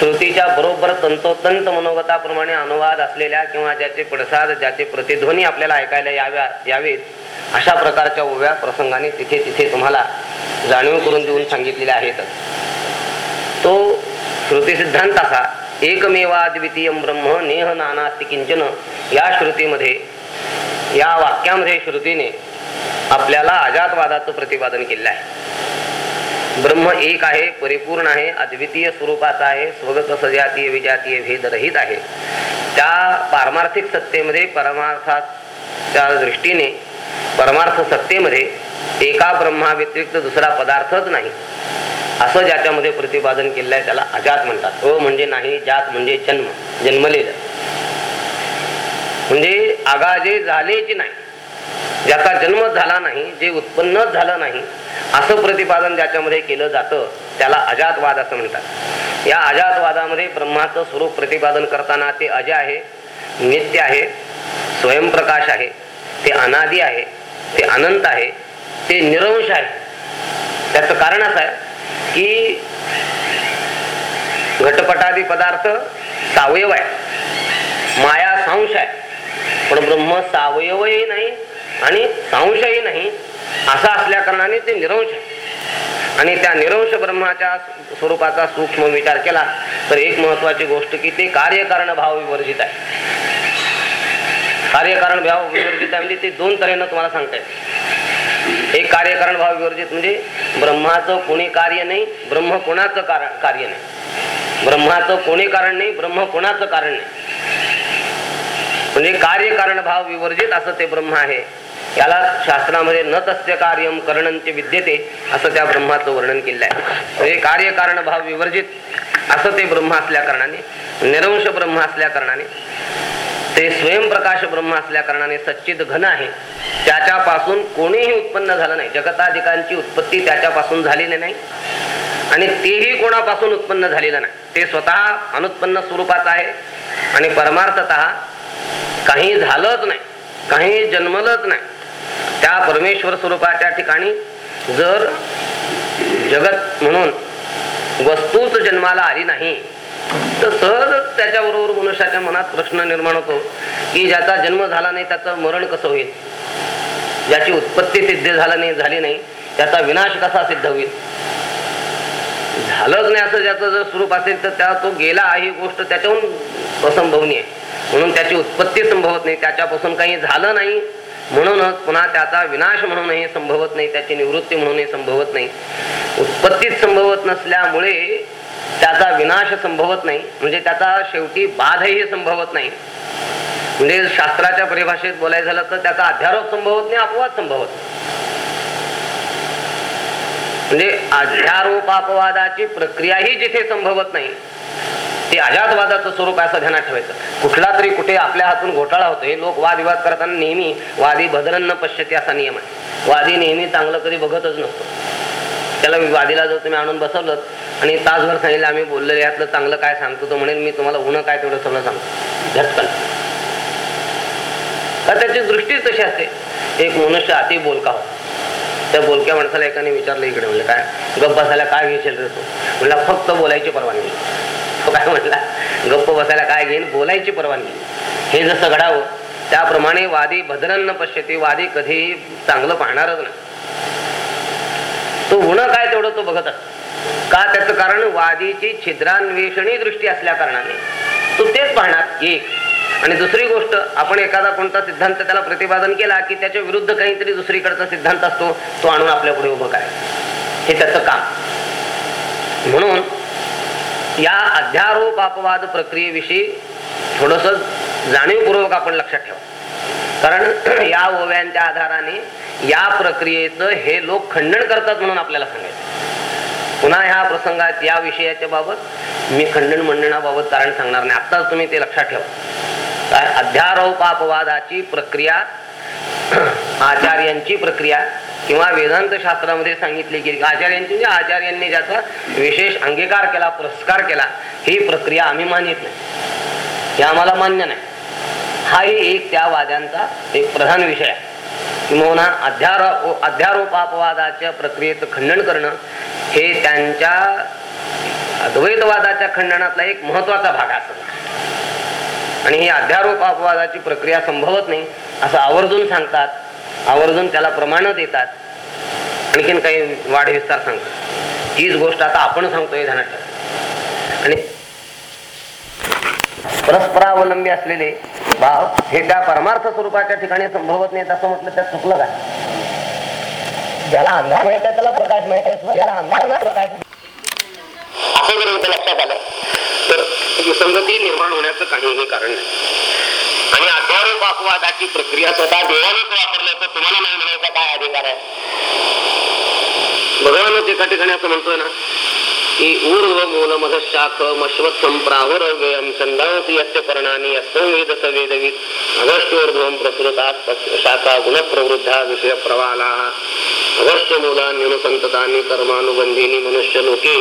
श्रुतीच्या बरोबर तंतोतंत मनोगताप्रमाणे अनुवाद असलेल्या किंवा ज्याचे पडसाद ज्याचे प्रतिध्वनी आपल्याला ऐकायला याव्या यावेत अशा प्रकारच्या उभ्या प्रसंगाने तिथे तिथे तुम्हाला जाणीव करून देऊन सांगितलेल्या आहेत. तो श्रुती सिद्धांत असा एकमेवा द्वितीय ब्रह्म नेह नाना किंचन. या श्रुतीमध्ये या वाक्यामध्ये श्रुतीने आपल्याला अजातवादाचं प्रतिपादन केलं आहे. ब्रह्म एक आहे परिपूर्ण आहे अद्वितीय स्वरूपाचा आहे स्वगत सजातीय विजातीय भेदरहित आहे. त्या पारमार्थिक सत्तेमध्ये परमार्थाच्या दृष्टीने परमार्थ सत्तेमध्ये एका ब्रह्मा व्यतिरिक्त दुसरा पदार्थच नाही. असं ज्याच्यामध्ये प्रतिपादन केलेलं आहे त्याला अजात म्हणतात. अ म्हणजे नाही जात म्हणजे जन्म जन्मलेलं. म्हणजे आगाजे झालेच नाही. ज्याचा जन्म झाला नाही जे उत्पन्नच झालं नाही असं प्रतिपादन ज्याच्यामध्ये केलं जातं त्याला अजातवाद असं म्हणतात. या अजातवादामध्ये ब्रह्माचं स्वरूप प्रतिपादन करताना ते अजय आहे नित्य आहे स्वयंप्रकाश आहे ते अनादी आहे ते अनंत आहे ते निरंश आहे. त्याचं कारण असं आहे की घटपटादी पदार्थ सावयव आहे. माया सांश आहे. पण ब्रह्म सावयवही नाही आणि सांशही नाही असा असल्या कारणाने ते निरंश. आणि त्या निरंश ब्रह्माच्या स्वरूपाचा सूक्ष्म विचार केला तर एक महत्वाची गोष्ट की ते कार्यकारण भाव विवर्जित आहे. कार्यकारण भाव विवर्जित आहे म्हणजे ते दोन तऱ्हेनं तुम्हाला सांगता येईल. एक कार्यकारण भाव विवर्जित म्हणजे ब्रह्माचं कोणी कार्य नाही ब्रह्म कोणाचं कारण कार्य नाही. ब्रह्माचं कोणी कारण नाही ब्रह्म कोणाचं कारण नाही. म्हणजे कार्यकारण भाव विवर्जित असं ते ब्रह्म आहे. याला शास्त्रामध्ये न तस्य कार्य करणंचे विद्यते असं त्या ब्रह्माचं वर्णन केलं आहे म्हणजे कार्यकारण भाव विवर्जित असं ते ब्रह्म असल्या कारणाने निरंश ब्रह्म असल्या कारणाने ते स्वयंप्रकाश ब्रह्म असल्या कारणाने सच्चित घन आहे. त्याच्यापासून कोणीही उत्पन्न झालं नाही. जगताधिकांची उत्पत्ती त्याच्यापासून झालेली नाही. आणि तेही कोणापासून उत्पन्न झालेलं नाही. ते स्वतः अनुत्पन्न स्वरूपात आहे. आणि परमार्थत काही झालंच नाही. काही जन्मलंच नाही. त्या परमेश्वर स्वरूपाच्या ठिकाणी जर जगत म्हणून वस्तूच जन्माला आली नाही तर सहजच त्याच्याबरोबर मनुष्याच्या मनात प्रश्न निर्माण होतो की ज्याचा जन्म झाला नाही त्याचं मरण कसं होईल? ज्याची उत्पत्ती सिद्ध झाला नाही झाली नाही त्याचा विनाश कसा सिद्ध होईल? झालंच नाही असं ज्याचं जर स्वरूप असेल तर त्या तो गेला ही गोष्ट त्याच्याहून असंभवनीय. आहे म्हणून त्याची उत्पत्ती संभवत नाही त्याच्यापासून काही झालं नाही म्हणूनच पुन्हा त्याचा विनाश म्हणूनही संभवत नाही त्याची निवृत्ती म्हणूनही संभवत नाही. उत्पत्तीच संभवत नसल्यामुळे त्याचा विनाश संभवत नाही. म्हणजे त्याचा शेवटी बाधही संभवत नाही. म्हणजे शास्त्राच्या परिभाषेत बोलायचं झालं तर त्याचा अध्यारोप संभवत नाही अपवाद संभवत म्हणजे अध्यारोपापवादाची प्रक्रियाही जिथे संभवत नाही ते अजातवादाचं स्वरूप असं ध्यानात ठेवायचं. कुठला तरी कुठे आपल्या हातून घोटाळा होतो. हे लोक वादविवाद करताना नेहमी वादी भद्रन्न पश्यती असा नियम आहे. वादी नेहमी चांगलं कधी बघतच नसतो. त्याला वादीला जर तुम्ही आणून बसवलं आणि तासभर सांगितलं आम्ही बोललेलं यातलं चांगलं काय सांगतो तो म्हणेल मी तुम्हाला उन्ह काय तेवढं सगळं सांगतो. झटकन. तर त्याची दृष्टीच तशी असते? एक मनुष्य अति बोलका होता. त्या बोलक्या माणसाला एकाने विचारलं इकडे म्हणजे काय? गप्प बसायला काय घेशील रे तू? म्हणला फक्त बोलायची परवानगी. तो काय म्हटला गप्प बसायला काय घेईन? बोलायची परवानगी. हे जसं घडावं त्याप्रमाणे वादी भद्रांना पश्यती वादी कधीही चांगलं पाहणारच नाही. तो गुण काय तेवढं तो बघत असतो का त्याचं कारण? वादीची छिद्रान्वेषणी दृष्टी असल्या कारणाने. तो तेच पाहणार एक. आणि दुसरी गोष्ट आपण एखादा कोणता सिद्धांत त्याला प्रतिपादन केला की त्याच्या विरुद्ध काहीतरी दुसरीकडचा सिद्धांत असतो तो आणून आपल्या पुढे उभं काय हे त्याचं काम. म्हणून या अध्यारोप अपवाद प्रक्रियेविषयी थोडस जाणीवपूर्वक आपण लक्षात ठेवा. कारण या ओव्यांच्या आधाराने या प्रक्रियेचं हे लोक खंडन करतात म्हणून आपल्याला सांगायचं. पुन्हा ह्या प्रसंगात या विषयाच्या बाबत मी खंडन मंडणाबाबत कारण सांगणार नाही. आत्ताच तुम्ही ते लक्षात ठेवा. अध्यारोपापवादाची प्रक्रिया आचार्यांची प्रक्रिया किंवा वेदांत शास्त्रामध्ये सांगितले की आचार्यांची म्हणजे आचार्यांनी ज्याचा विशेष अंगीकार केला पुरस्कार केला ही प्रक्रिया आम्ही मानित नाही. हे आम्हाला मान्य नाही. हाही एक त्या वाद्यांचा एक प्रधान विषय आहे. किंवा अध्यारो अध्यारोपापवादाच्या प्रक्रियेचं खंडन करणं हे त्यांच्या अद्वैतवादाच्या खंडनातला एक महत्त्वाचा भाग असतो. आणि ही अध्यारोप अपवादाची प्रक्रिया संभवत नाही असं आवर्जून सांगतात. आवर्जून त्याला प्रमाण देतात. आणखीन काही वाढ विस्तार सांगतात. हीच गोष्ट आता आपण सांगतोय ध्यानात आणि परस्परावलंबी असलेले भाव हे त्या परमार्थ स्वरूपाच्या ठिकाणी संभवत नाही असं म्हटलं त्यात चुकलं काय ज्याला अंधार मिळत आहे त्याला प्रकाश माहीत ज्याला अंधार प्रकाश असं जर इथं लक्षात आलं तर विसंगती निर्माण होण्याचं काहीही कारण नाही. आणि अध्यारोप अपवादाची प्रक्रिया स्वतः देवानेच वापरलं तर तुम्हाला नाही म्हणायचा काय अधिकार आहे? भगवानच एका ठिकाणी असं म्हणतोय ना की ऊर्व मूल मधशाखम अश्वत्थम प्राहुरव्ययम छंदांसी यस्य पर्णानी वेद सवेदवित अगस्त्योर्ध्वम प्रसृतात शाखा गुणप्रवृद्धा विषय प्रवाला अगस्त्य मूलान्यनुसंततानी कर्मानुबंधीनी मनुष्य लोके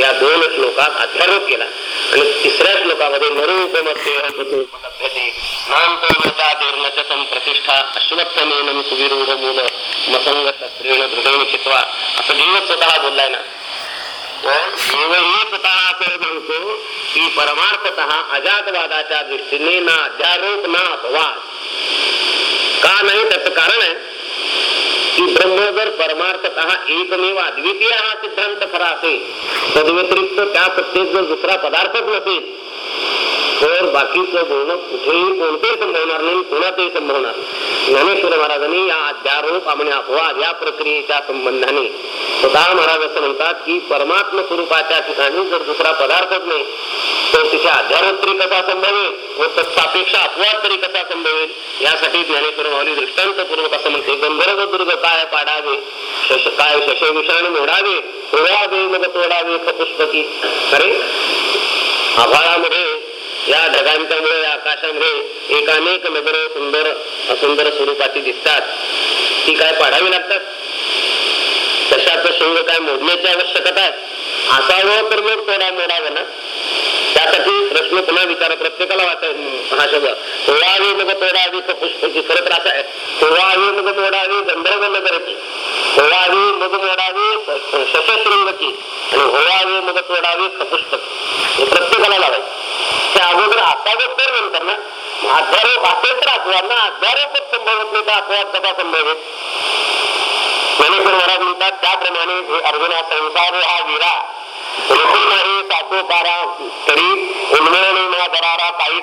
या दोन श्लोकात अध्यारोप केला आणि तिसऱ्या श्लोकामध्ये नरूपमत्येहपते प्रतिष्ठा अश्वत्थमेन सुविरूढ मूल मसंग शस्त्रेण दृढेन चित्वा असं देव स्वतः बोललाय ना असं सांगतो की परमार्थत अजातवादाच्या दृष्टीने ना अध्यारोप ना अपवाद. का नाही, त्याचं कारण आहे की ब्रह्म जर परमार्थत एकमेव अद्वितीय हा सिद्धांत खरा असेल. तद्व्यतिरिक्त त्या सत्तेत जर दुसरा पदार्थच तर बाकीचं बोलणं कुठेही कोणतेही संभवणार नाही कोणाचंही संभवणार ज्ञानेश्वर महाराजांनी या अध्यारोप आणि अपवाद या प्रक्रियेच्या संबंधाने स्वतः महाराज असं म्हणतात की परमात्म स्वरूपाच्या ठिकाणी जर दुसरा पदार्थच नाही तर तिथे अध्यारोप तरी कसा संभवेल? व तत्सापेक्षा अपवाद तरी कसा संभवेल? यासाठी ज्ञानेश्वर माऊली दृष्टांतपूर्वक असं म्हणते गंधर्व दुर्ग काय पाडावे? शश काय शशविषाण मोडावे? तोडावे मग तोडावे खपुष्पकी अरे आभाळामध्ये या ढगांच्यामुळे या आकाशामध्ये एक अनेक नगर सुंदर असुंदर स्वरूपाची दिसतात. ती काय पाडावी लागतात? तशाच शिंग काय मोडण्याची आवश्यकता आहे? असावं तर मग तोडा मोडावं ना? त्यासाठी प्रश्न पुन्हा विचार प्रत्येकाला वाचाय हा शब्द तोडावे मग तोडावी पुष्पची खरं त्रास आहे तोडावे मग तोडावी गंधर्व नगरची तोडावी मग मोडावी शशशृंगची. आणि होळावे मग तोडावी खपुष्पकी हे प्रत्येकाला अगोदर नंतर ना अध्यारोप असेल तर अपवाद ना अध्यारोपच संभवत नाही तर अपवाद कसा संभवेल ज्ञानेश्वर महाराज म्हणतात त्याप्रमाणे हे अर्जुना संसार हा विरा. रोखून तरी उन्मळणे ना दरारा काही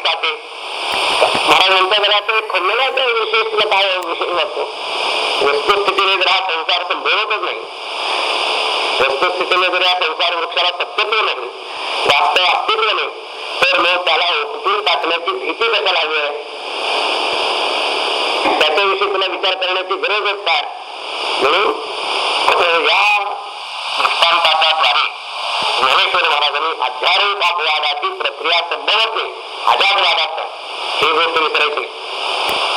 महाराज म्हणतात जरा ते खंडनाचा विशेष काय विषय वाटतो वस्तुस्थितीने जर हा संसार संभवतच नाही. वस्तुस्थितीने जर हा संसार वृक्षाला सत्यत्व नाही. वास्तव अस्तित्व नाही. तर मग त्याला उपटून टाकण्याची भीती कशाला हवी त्याच्याविषयी तुला विचार करण्याची गरज असतात म्हणून या दृष्टांताच्या ज्ञानेश्वर महाराजांनी अध्यारोप अपवादाची प्रक्रिया संभवते नाही अजातवादात ही गोष्ट विसरायची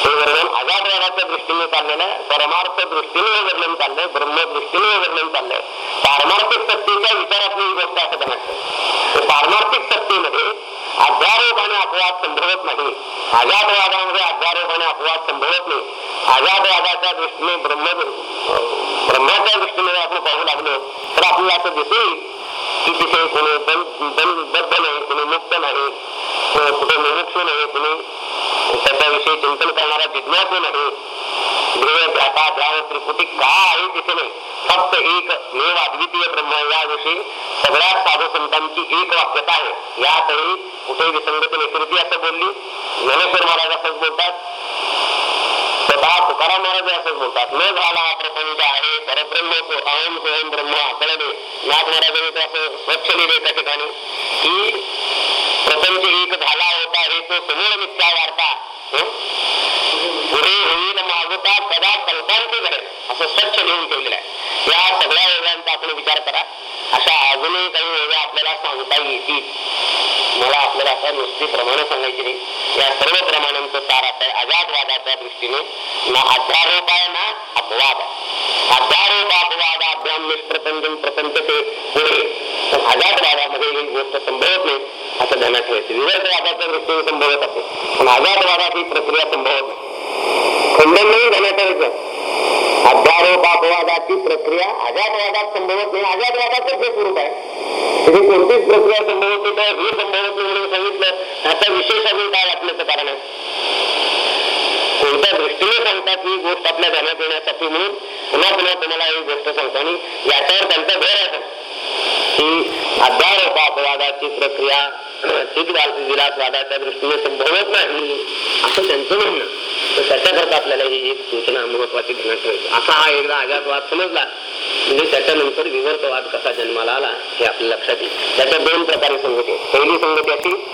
हे वर्णन अजातवादाच्या दृष्टीने चाललेलं परमार्थ दृष्टीने हे वर्णन चाललंय ब्रह्मदृष्टीने हे वर्णन चाललंय पारमार्थिक सत्तेच्या विचारातली ही गोष्ट असं म्हणायचं पारमार्थिक सत्तेमध्ये अध्यारोपाने अपवाद संभवत नाही. अजातवादामध्ये अध्यारोपाने अपवाद संभवत नाही. अजातवादाच्या दृष्टीने ब्रह्म ब्रह्माच्या दृष्टीने आपण पाहू लागलो तर आपल्याला असं दिसेल की तिथे कोणी बद्ध नाही कोणी मुक्त नाही कुठे मुमुक्ष नाही कोणी त्याच्याविषयी चिंतन करणारा जिज्ञासू नाही. ध्येय ध्याता ध्यान त्रिपुटी का आहे तिथे नाही. फक्त एक मेव अद्वितीय ब्रह्म याविषयी सगळ्यात साधू संतांची एक वाक्यता आहे. यातही कुठे विसंगती नेतृत्व असं बोलली? ज्ञानेश्वर महाराज असंच बोलतात. स्वतः तुकाराम महाराज असंच बोलतात. न झाला हा प्रपंच आहे परब्रह्म तो अहम स्वयं ब्रह्म आकळणे नाथ महाराजांनी तर असं स्वच्छ लिहिले त्या ठिकाणी. की प्रपंच एक झाला होता हे तो समूळ मिथ्या वार्ता. पुढे होईल मागता कदा कल्पांत घडेल असं स्वच्छ लिहून ठेवलेलं आहे. या सगळ्या वेगांचा आपण विचार करा. अशा अजूनही काही वेगळ्या आपल्याला सांगता येतील. मला आपल्याला आता नुसती प्रमाणे सांगायची नाही. या सर्व प्रमाणांचं सार असं आहे अजातवादाच्या दृष्टीने ना अध्यारोप आहे ना अपवाद. आहे अध्यारोप अपवाद अभ्याम निष्प्रपंच प्रपंच ते पुढे. पण अजातवादामध्ये ही गोष्ट संभवत नाही असं ध्यानात ठेवायचं. विवर्तवादाच्या दृष्टीने संभवत असेल. पण अजातवादात ही प्रक्रिया संभवत नाही. खंडन नाही ध्यानात ठेवायचं. हजारो अपवादाची प्रक्रिया अजातवादात संभवत नाही. अजातवादाचं जे स्वरूप आहे. तिथे कोणतीच प्रक्रिया संभवत नाही. तर हे संभवत नाही म्हणून सांगितलं. ह्याचा विशेष अजून काय वाटण्याचं कारण आहे? कोणत्या दृष्टीने सांगतात ही गोष्ट आपल्या ध्यानात येण्यासाठी म्हणून? पुन्हा पुन्हा तुम्हाला ही गोष्ट सांगतो. आणि याच्यावर त्यांचा भर आहे. की हजारो अपवादाची प्रक्रिया विलासवादाच्या दृष्टीने संभवत नाही असं त्यांचं म्हणणं. तर त्याच्याकरता आपल्याला ही एक सूचना महत्वाची घेण्यात ठेवायची असा हा एकदा आघातवाद समजला. म्हणजे त्याच्यानंतर विवर्तवाद कसा जन्माला आला हे आपल्या लक्षात येईल. त्याच्या दोन प्रकारे संगती. पहिली संगती अशी